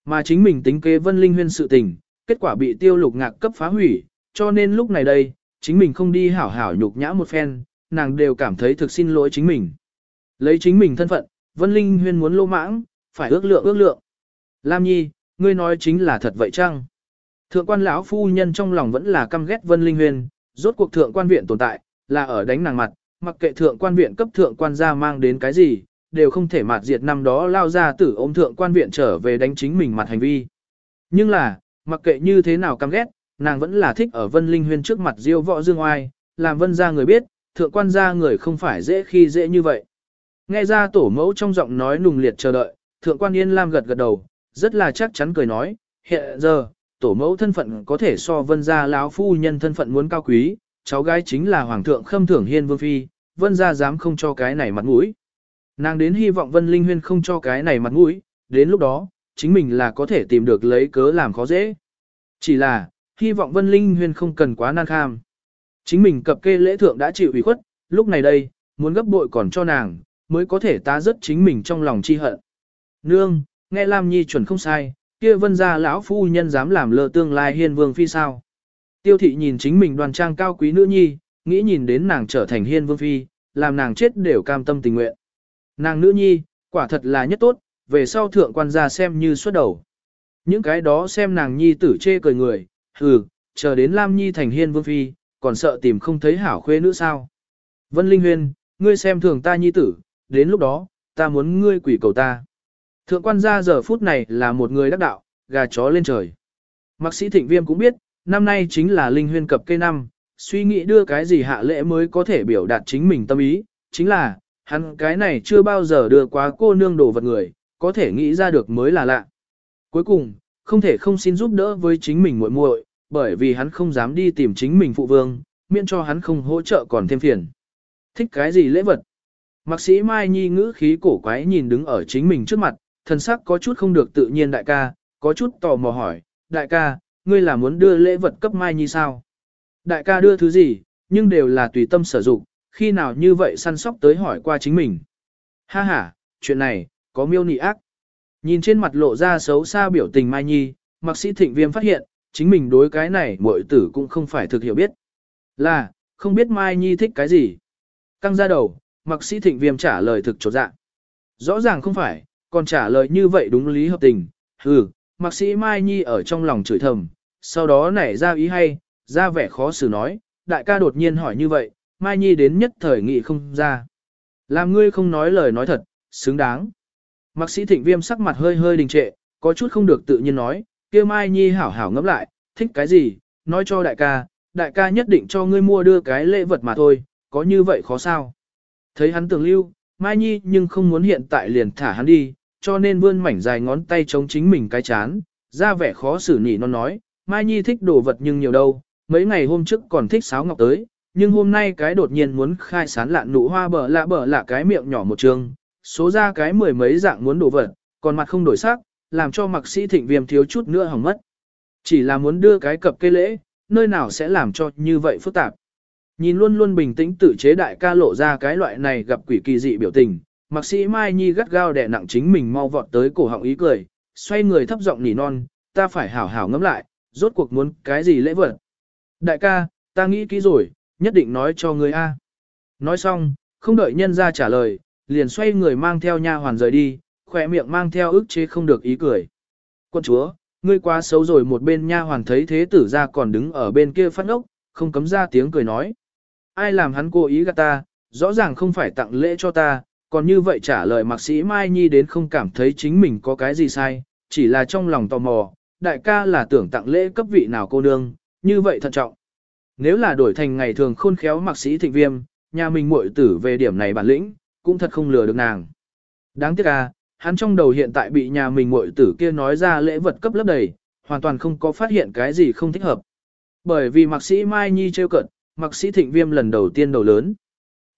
Mà chính mình tính kế vân linh huyên sự tình, kết quả bị tiêu lục ngạc cấp phá hủy, cho nên lúc này đây, chính mình không đi hảo hảo nhục nhã một phen, nàng đều cảm thấy thực xin lỗi chính mình. Lấy chính mình thân phận, Vân Linh Huyên muốn lô mãng, phải ước lượng ước lượng. Lam Nhi, ngươi nói chính là thật vậy chăng? Thượng quan lão phu nhân trong lòng vẫn là căm ghét Vân Linh Huyên, rốt cuộc thượng quan viện tồn tại, là ở đánh nàng mặt, mặc kệ thượng quan viện cấp thượng quan gia mang đến cái gì, đều không thể mạt diệt năm đó lao ra tử ôm thượng quan viện trở về đánh chính mình mặt hành vi. Nhưng là, mặc kệ như thế nào căm ghét, nàng vẫn là thích ở Vân Linh Huyên trước mặt diêu võ dương oai, làm Vân gia người biết, thượng quan gia người không phải dễ khi dễ như vậy. Nghe ra tổ mẫu trong giọng nói nùng liệt chờ đợi, thượng quan Yên Lam gật gật đầu, rất là chắc chắn cười nói, hiện giờ, tổ mẫu thân phận có thể so vân gia lão phu nhân thân phận muốn cao quý, cháu gái chính là hoàng thượng khâm thưởng hiên vương phi, vân gia dám không cho cái này mặt mũi. Nàng đến hy vọng vân linh huyên không cho cái này mặt mũi, đến lúc đó, chính mình là có thể tìm được lấy cớ làm khó dễ. Chỉ là, hy vọng vân linh huyên không cần quá nan kham. Chính mình cập kê lễ thượng đã chịu ủy khuất, lúc này đây, muốn gấp bội còn cho nàng, mới có thể ta rất chính mình trong lòng chi hận. Nương, nghe Lam Nhi chuẩn không sai, kia vân gia lão phu nhân dám làm lơ tương lai hiên vương phi sao. Tiêu thị nhìn chính mình đoàn trang cao quý nữ nhi, nghĩ nhìn đến nàng trở thành hiên vương phi, làm nàng chết đều cam tâm tình nguyện. Nàng nữ nhi, quả thật là nhất tốt, về sau thượng quan gia xem như xuất đầu. Những cái đó xem nàng nhi tử chê cười người, hừ, chờ đến Lam Nhi thành hiên vương phi, còn sợ tìm không thấy hảo khuê nữ sao. Vân Linh Huyên, ngươi xem thường ta nhi tử, đến lúc đó, ta muốn ngươi quỷ cầu ta. Thượng quan gia giờ phút này là một người đắc đạo, gà chó lên trời. Mạc sĩ thịnh viêm cũng biết, năm nay chính là Linh Huyên cập cây năm, suy nghĩ đưa cái gì hạ lễ mới có thể biểu đạt chính mình tâm ý, chính là, hắn cái này chưa bao giờ đưa quá cô nương đồ vật người, có thể nghĩ ra được mới là lạ. Cuối cùng, không thể không xin giúp đỡ với chính mình muội muội, bởi vì hắn không dám đi tìm chính mình phụ vương, miễn cho hắn không hỗ trợ còn thêm phiền. Thích cái gì lễ vật? Mạc sĩ Mai Nhi ngữ khí cổ quái nhìn đứng ở chính mình trước mặt, thần sắc có chút không được tự nhiên đại ca, có chút tò mò hỏi, đại ca, ngươi là muốn đưa lễ vật cấp Mai Nhi sao? Đại ca đưa thứ gì, nhưng đều là tùy tâm sử dụng, khi nào như vậy săn sóc tới hỏi qua chính mình. Ha ha, chuyện này, có miêu nị ác. Nhìn trên mặt lộ ra xấu xa biểu tình Mai Nhi, Mạc sĩ thịnh viêm phát hiện, chính mình đối cái này muội tử cũng không phải thực hiểu biết. Là, không biết Mai Nhi thích cái gì. Căng ra đầu, Mạc sĩ thịnh viêm trả lời thực trột dạ. Rõ ràng không phải, còn trả lời như vậy đúng lý hợp tình. Hừ, Mạc sĩ Mai Nhi ở trong lòng chửi thầm, sau đó nảy ra ý hay, ra vẻ khó xử nói, đại ca đột nhiên hỏi như vậy, Mai Nhi đến nhất thời nghị không ra. Làm ngươi không nói lời nói thật, xứng đáng. Mạc sĩ thịnh viêm sắc mặt hơi hơi đình trệ, có chút không được tự nhiên nói, kia Mai Nhi hảo hảo ngẫm lại, thích cái gì, nói cho đại ca, đại ca nhất định cho ngươi mua đưa cái lễ vật mà thôi, có như vậy khó sao. Thấy hắn tưởng lưu, Mai Nhi nhưng không muốn hiện tại liền thả hắn đi, cho nên vươn mảnh dài ngón tay chống chính mình cái chán, ra vẻ khó xử nỉ non nói, Mai Nhi thích đồ vật nhưng nhiều đâu, mấy ngày hôm trước còn thích sáo ngọc tới, nhưng hôm nay cái đột nhiên muốn khai sán lạn nụ hoa bờ lạ bờ lạ cái miệng nhỏ một trường, số ra cái mười mấy dạng muốn đổ vật, còn mặt không đổi sắc, làm cho mặc sĩ thịnh viêm thiếu chút nữa hỏng mất. Chỉ là muốn đưa cái cập cây lễ, nơi nào sẽ làm cho như vậy phức tạp. Nhìn luôn luôn bình tĩnh tự chế đại ca lộ ra cái loại này gặp quỷ kỳ dị biểu tình, mặc sĩ Mai Nhi gắt gao đè nặng chính mình mau vọt tới cổ họng ý cười, xoay người thấp giọng nỉ non, ta phải hảo hảo ngẫm lại, rốt cuộc muốn cái gì lễ vật. Đại ca, ta nghĩ kỹ rồi, nhất định nói cho người A. Nói xong, không đợi nhân ra trả lời, liền xoay người mang theo nha hoàn rời đi, khỏe miệng mang theo ức chế không được ý cười. Quân chúa, ngươi quá xấu rồi một bên nha hoàn thấy thế tử ra còn đứng ở bên kia phát ốc, không cấm ra tiếng cười nói. Ai làm hắn cố ý gạt ta, rõ ràng không phải tặng lễ cho ta, còn như vậy trả lời mạc sĩ Mai Nhi đến không cảm thấy chính mình có cái gì sai, chỉ là trong lòng tò mò, đại ca là tưởng tặng lễ cấp vị nào cô nương, như vậy thận trọng. Nếu là đổi thành ngày thường khôn khéo mạc sĩ thịnh viêm, nhà mình muội tử về điểm này bản lĩnh, cũng thật không lừa được nàng. Đáng tiếc à, hắn trong đầu hiện tại bị nhà mình muội tử kia nói ra lễ vật cấp lớp đầy, hoàn toàn không có phát hiện cái gì không thích hợp. Bởi vì mạc sĩ Mai Nhi trêu cận, mạc sĩ thịnh viêm lần đầu tiên đầu lớn.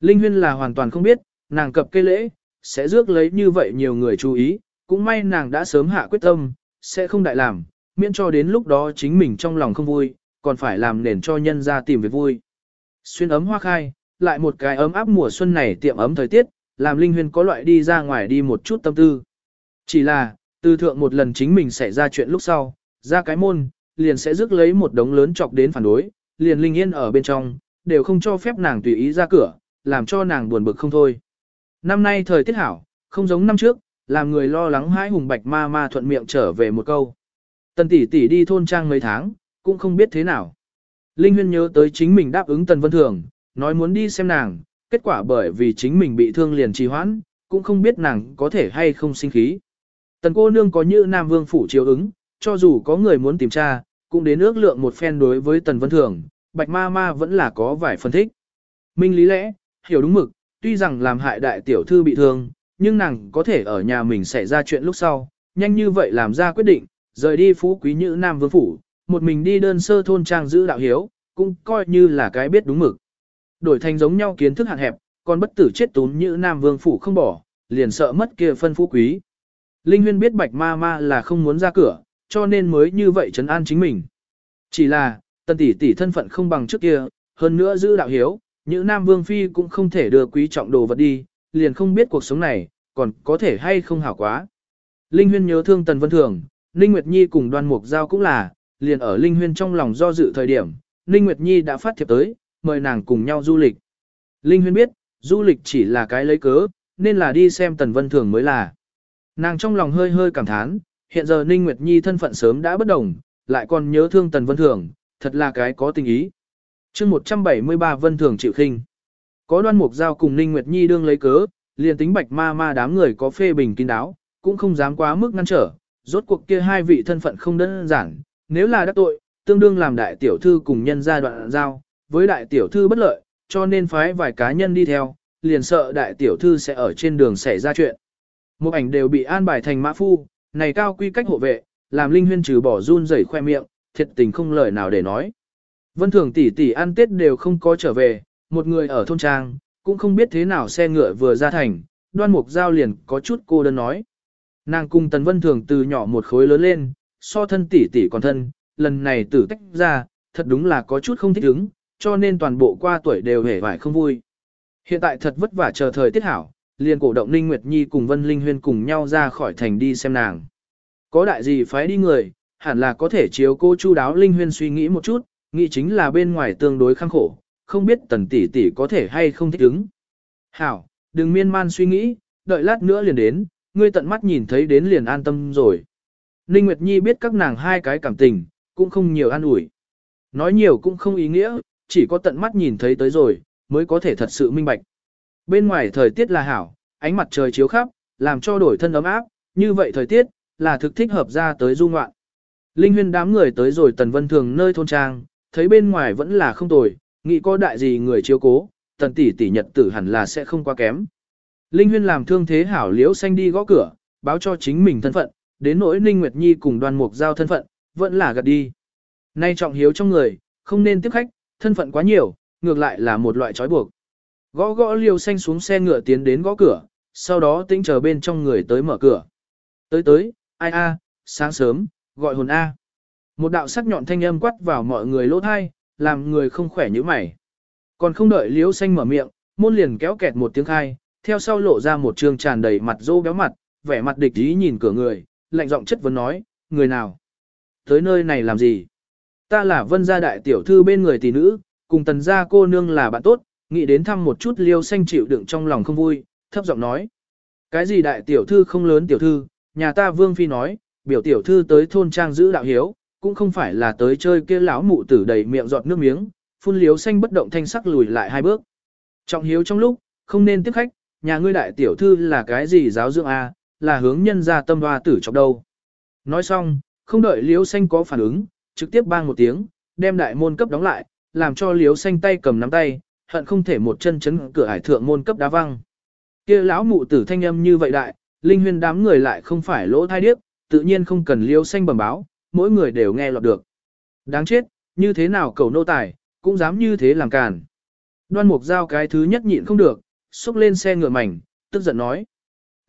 Linh Huyên là hoàn toàn không biết, nàng cập cây lễ, sẽ rước lấy như vậy nhiều người chú ý, cũng may nàng đã sớm hạ quyết tâm, sẽ không đại làm, miễn cho đến lúc đó chính mình trong lòng không vui, còn phải làm nền cho nhân ra tìm việc vui. Xuyên ấm hoa khai, lại một cái ấm áp mùa xuân này tiệm ấm thời tiết, làm Linh Huyên có loại đi ra ngoài đi một chút tâm tư. Chỉ là, từ thượng một lần chính mình xảy ra chuyện lúc sau, ra cái môn, liền sẽ rước lấy một đống lớn chọc đến phản đối, liền Linh Yên ở bên trong, đều không cho phép nàng tùy ý ra cửa, làm cho nàng buồn bực không thôi. Năm nay thời tiết hảo, không giống năm trước, làm người lo lắng hãi hùng bạch ma ma thuận miệng trở về một câu. Tần tỷ tỷ đi thôn trang mấy tháng, cũng không biết thế nào. Linh Huyên nhớ tới chính mình đáp ứng Tần Vân Thường, nói muốn đi xem nàng, kết quả bởi vì chính mình bị thương liền trì hoãn, cũng không biết nàng có thể hay không sinh khí. Tần cô nương có như Nam Vương phủ chiếu ứng, cho dù có người muốn tìm tra, cũng đến ước lượng một phen đối với Tần Vân Thường, Bạch Ma Ma vẫn là có vài phân thích. Minh lý lẽ, hiểu đúng mực, tuy rằng làm hại đại tiểu thư bị thương, nhưng nàng có thể ở nhà mình xảy ra chuyện lúc sau, nhanh như vậy làm ra quyết định, rời đi phú quý như Nam Vương phủ, một mình đi đơn sơ thôn trang giữ đạo hiếu, cũng coi như là cái biết đúng mực. Đổi thành giống nhau kiến thức hạn hẹp, còn bất tử chết tún như Nam Vương phủ không bỏ, liền sợ mất kia phân phú quý. Linh Huyên biết Bạch Ma Ma là không muốn ra cửa, cho nên mới như vậy trấn an chính mình. Chỉ là, tần tỷ tỷ thân phận không bằng trước kia, hơn nữa giữ đạo hiếu, những nam vương phi cũng không thể đưa quý trọng đồ vật đi, liền không biết cuộc sống này, còn có thể hay không hảo quá. Linh Huyên nhớ thương Tần Vân Thường, linh Nguyệt Nhi cùng đoan mục giao cũng là, liền ở Linh Huyên trong lòng do dự thời điểm, Ninh Nguyệt Nhi đã phát thiệp tới, mời nàng cùng nhau du lịch. Linh Huyên biết, du lịch chỉ là cái lấy cớ, nên là đi xem Tần Vân Thường mới là. Nàng trong lòng hơi hơi cảm thán, hiện giờ Ninh Nguyệt Nhi thân phận sớm đã bất đồng, lại còn nhớ thương Tần Vân Thường, thật là cái có tình ý. chương 173 Vân Thường chịu khinh. Có đoan mục giao cùng Ninh Nguyệt Nhi đương lấy cớ, liền tính bạch ma ma đám người có phê bình kín đáo, cũng không dám quá mức ngăn trở, rốt cuộc kia hai vị thân phận không đơn giản, nếu là đắc tội, tương đương làm đại tiểu thư cùng nhân gia đoạn giao, với đại tiểu thư bất lợi, cho nên phái vài cá nhân đi theo, liền sợ đại tiểu thư sẽ ở trên đường xảy ra chuyện. Một ảnh đều bị an bài thành mã phu, này cao quy cách hộ vệ, làm Linh Huyên trừ bỏ run rẩy khoe miệng, thiệt tình không lời nào để nói. Vân Thường tỷ tỷ ăn Tết đều không có trở về, một người ở thôn trang, cũng không biết thế nào xe ngựa vừa ra thành, đoan mục giao liền có chút cô đơn nói. Nàng cùng Tần Vân Thường từ nhỏ một khối lớn lên, so thân tỷ tỷ còn thân, lần này tử tách ra, thật đúng là có chút không thích ứng, cho nên toàn bộ qua tuổi đều hề vải không vui. Hiện tại thật vất vả chờ thời tiết hảo, liền cổ động Ninh Nguyệt Nhi cùng Vân Linh Huyên cùng nhau ra khỏi thành đi xem nàng. Có đại gì phái đi người, hẳn là có thể chiếu cô chu đáo Linh Huyên suy nghĩ một chút, nghĩ chính là bên ngoài tương đối khăng khổ, không biết tần tỷ tỷ có thể hay không thích ứng. Hảo, đừng miên man suy nghĩ, đợi lát nữa liền đến, ngươi tận mắt nhìn thấy đến liền an tâm rồi. Ninh Nguyệt Nhi biết các nàng hai cái cảm tình, cũng không nhiều an ủi. Nói nhiều cũng không ý nghĩa, chỉ có tận mắt nhìn thấy tới rồi, mới có thể thật sự minh bạch. Bên ngoài thời tiết là hảo, ánh mặt trời chiếu khắp, làm cho đổi thân ấm áp, như vậy thời tiết, là thực thích hợp ra tới du ngoạn. Linh huyên đám người tới rồi tần vân thường nơi thôn trang, thấy bên ngoài vẫn là không tồi, nghĩ có đại gì người chiếu cố, tần tỷ tỷ nhật tử hẳn là sẽ không quá kém. Linh huyên làm thương thế hảo liễu xanh đi gõ cửa, báo cho chính mình thân phận, đến nỗi Ninh Nguyệt Nhi cùng đoàn mục giao thân phận, vẫn là gạt đi. Nay trọng hiếu trong người, không nên tiếp khách, thân phận quá nhiều, ngược lại là một loại trói buộc. Gõ gõ liều xanh xuống xe ngựa tiến đến gõ cửa, sau đó tĩnh chờ bên trong người tới mở cửa. Tới tới, ai a, sáng sớm, gọi hồn a. Một đạo sắc nhọn thanh âm quát vào mọi người lỗ thai, làm người không khỏe như mày. Còn không đợi liếu xanh mở miệng, môn liền kéo kẹt một tiếng khai, theo sau lộ ra một trường tràn đầy mặt rô béo mặt, vẻ mặt địch ý nhìn cửa người, lạnh giọng chất vấn nói, người nào? Tới nơi này làm gì? Ta là vân gia đại tiểu thư bên người tỷ nữ, cùng tần gia cô nương là bạn tốt, nghĩ đến thăm một chút liêu xanh chịu đựng trong lòng không vui, thấp giọng nói. Cái gì đại tiểu thư không lớn tiểu thư, nhà ta vương phi nói, biểu tiểu thư tới thôn trang giữ đạo hiếu, cũng không phải là tới chơi kia lão mụ tử đầy miệng giọt nước miếng, phun liếu xanh bất động thanh sắc lùi lại hai bước. Trọng hiếu trong lúc, không nên tiếp khách, nhà ngươi đại tiểu thư là cái gì giáo dưỡng a, là hướng nhân ra tâm hoa tử chọc đâu. Nói xong, không đợi liễu xanh có phản ứng, trực tiếp bang một tiếng, đem đại môn cấp đóng lại, làm cho liễu xanh tay cầm nắm tay, hận không thể một chân chấn cửa hải thượng môn cấp đá văng. Kia lão mụ tử thanh âm như vậy đại, linh huyên đám người lại không phải lỗ thai điếc, tự nhiên không cần liễu xanh bẩm báo, mỗi người đều nghe lọt được. Đáng chết, như thế nào cầu nô tài, cũng dám như thế làm càn. Đoan mục giao cái thứ nhất nhịn không được, xúc lên xe ngựa mảnh, tức giận nói.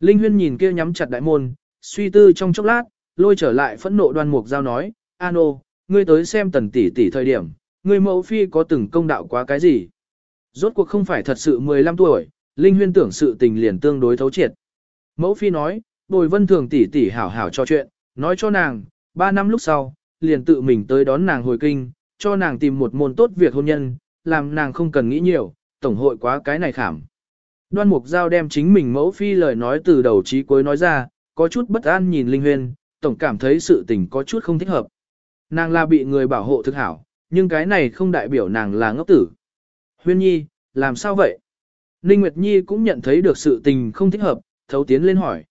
Linh huyên nhìn kia nhắm chặt đại môn, suy tư trong chốc lát, lôi trở lại phẫn nộ đoan mục giao nói, Ano, ngươi tới xem tần tỷ tỷ thời điểm, ngươi mẫu phi có từng công đạo quá cái gì? Rốt cuộc không phải thật sự 15 tuổi, Linh huyên tưởng sự tình liền tương đối thấu triệt. Mẫu phi nói, bồi vân thường tỷ tỷ hảo hảo cho chuyện, nói cho nàng, 3 năm lúc sau, liền tự mình tới đón nàng hồi kinh, cho nàng tìm một môn tốt việc hôn nhân, làm nàng không cần nghĩ nhiều, tổng hội quá cái này khảm. Đoan Mục Giao đem chính mình mẫu phi lời nói từ đầu chí cuối nói ra, có chút bất an nhìn Linh Huyên, tổng cảm thấy sự tình có chút không thích hợp. Nàng là bị người bảo hộ thực hảo, nhưng cái này không đại biểu nàng là ngốc tử. Huyên Nhi, làm sao vậy? Linh Nguyệt Nhi cũng nhận thấy được sự tình không thích hợp, thấu tiến lên hỏi.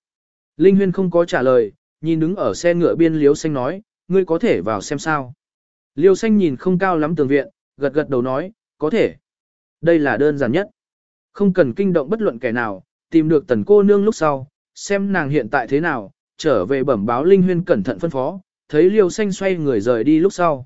Linh Huyên không có trả lời, nhìn đứng ở xe ngựa biên Liêu Xanh nói, ngươi có thể vào xem sao. Liêu Xanh nhìn không cao lắm tường viện, gật gật đầu nói, có thể. Đây là đơn giản nhất. Không cần kinh động bất luận kẻ nào, tìm được tần cô nương lúc sau, xem nàng hiện tại thế nào, trở về bẩm báo Linh Huyên cẩn thận phân phó, thấy Liêu Xanh xoay người rời đi lúc sau.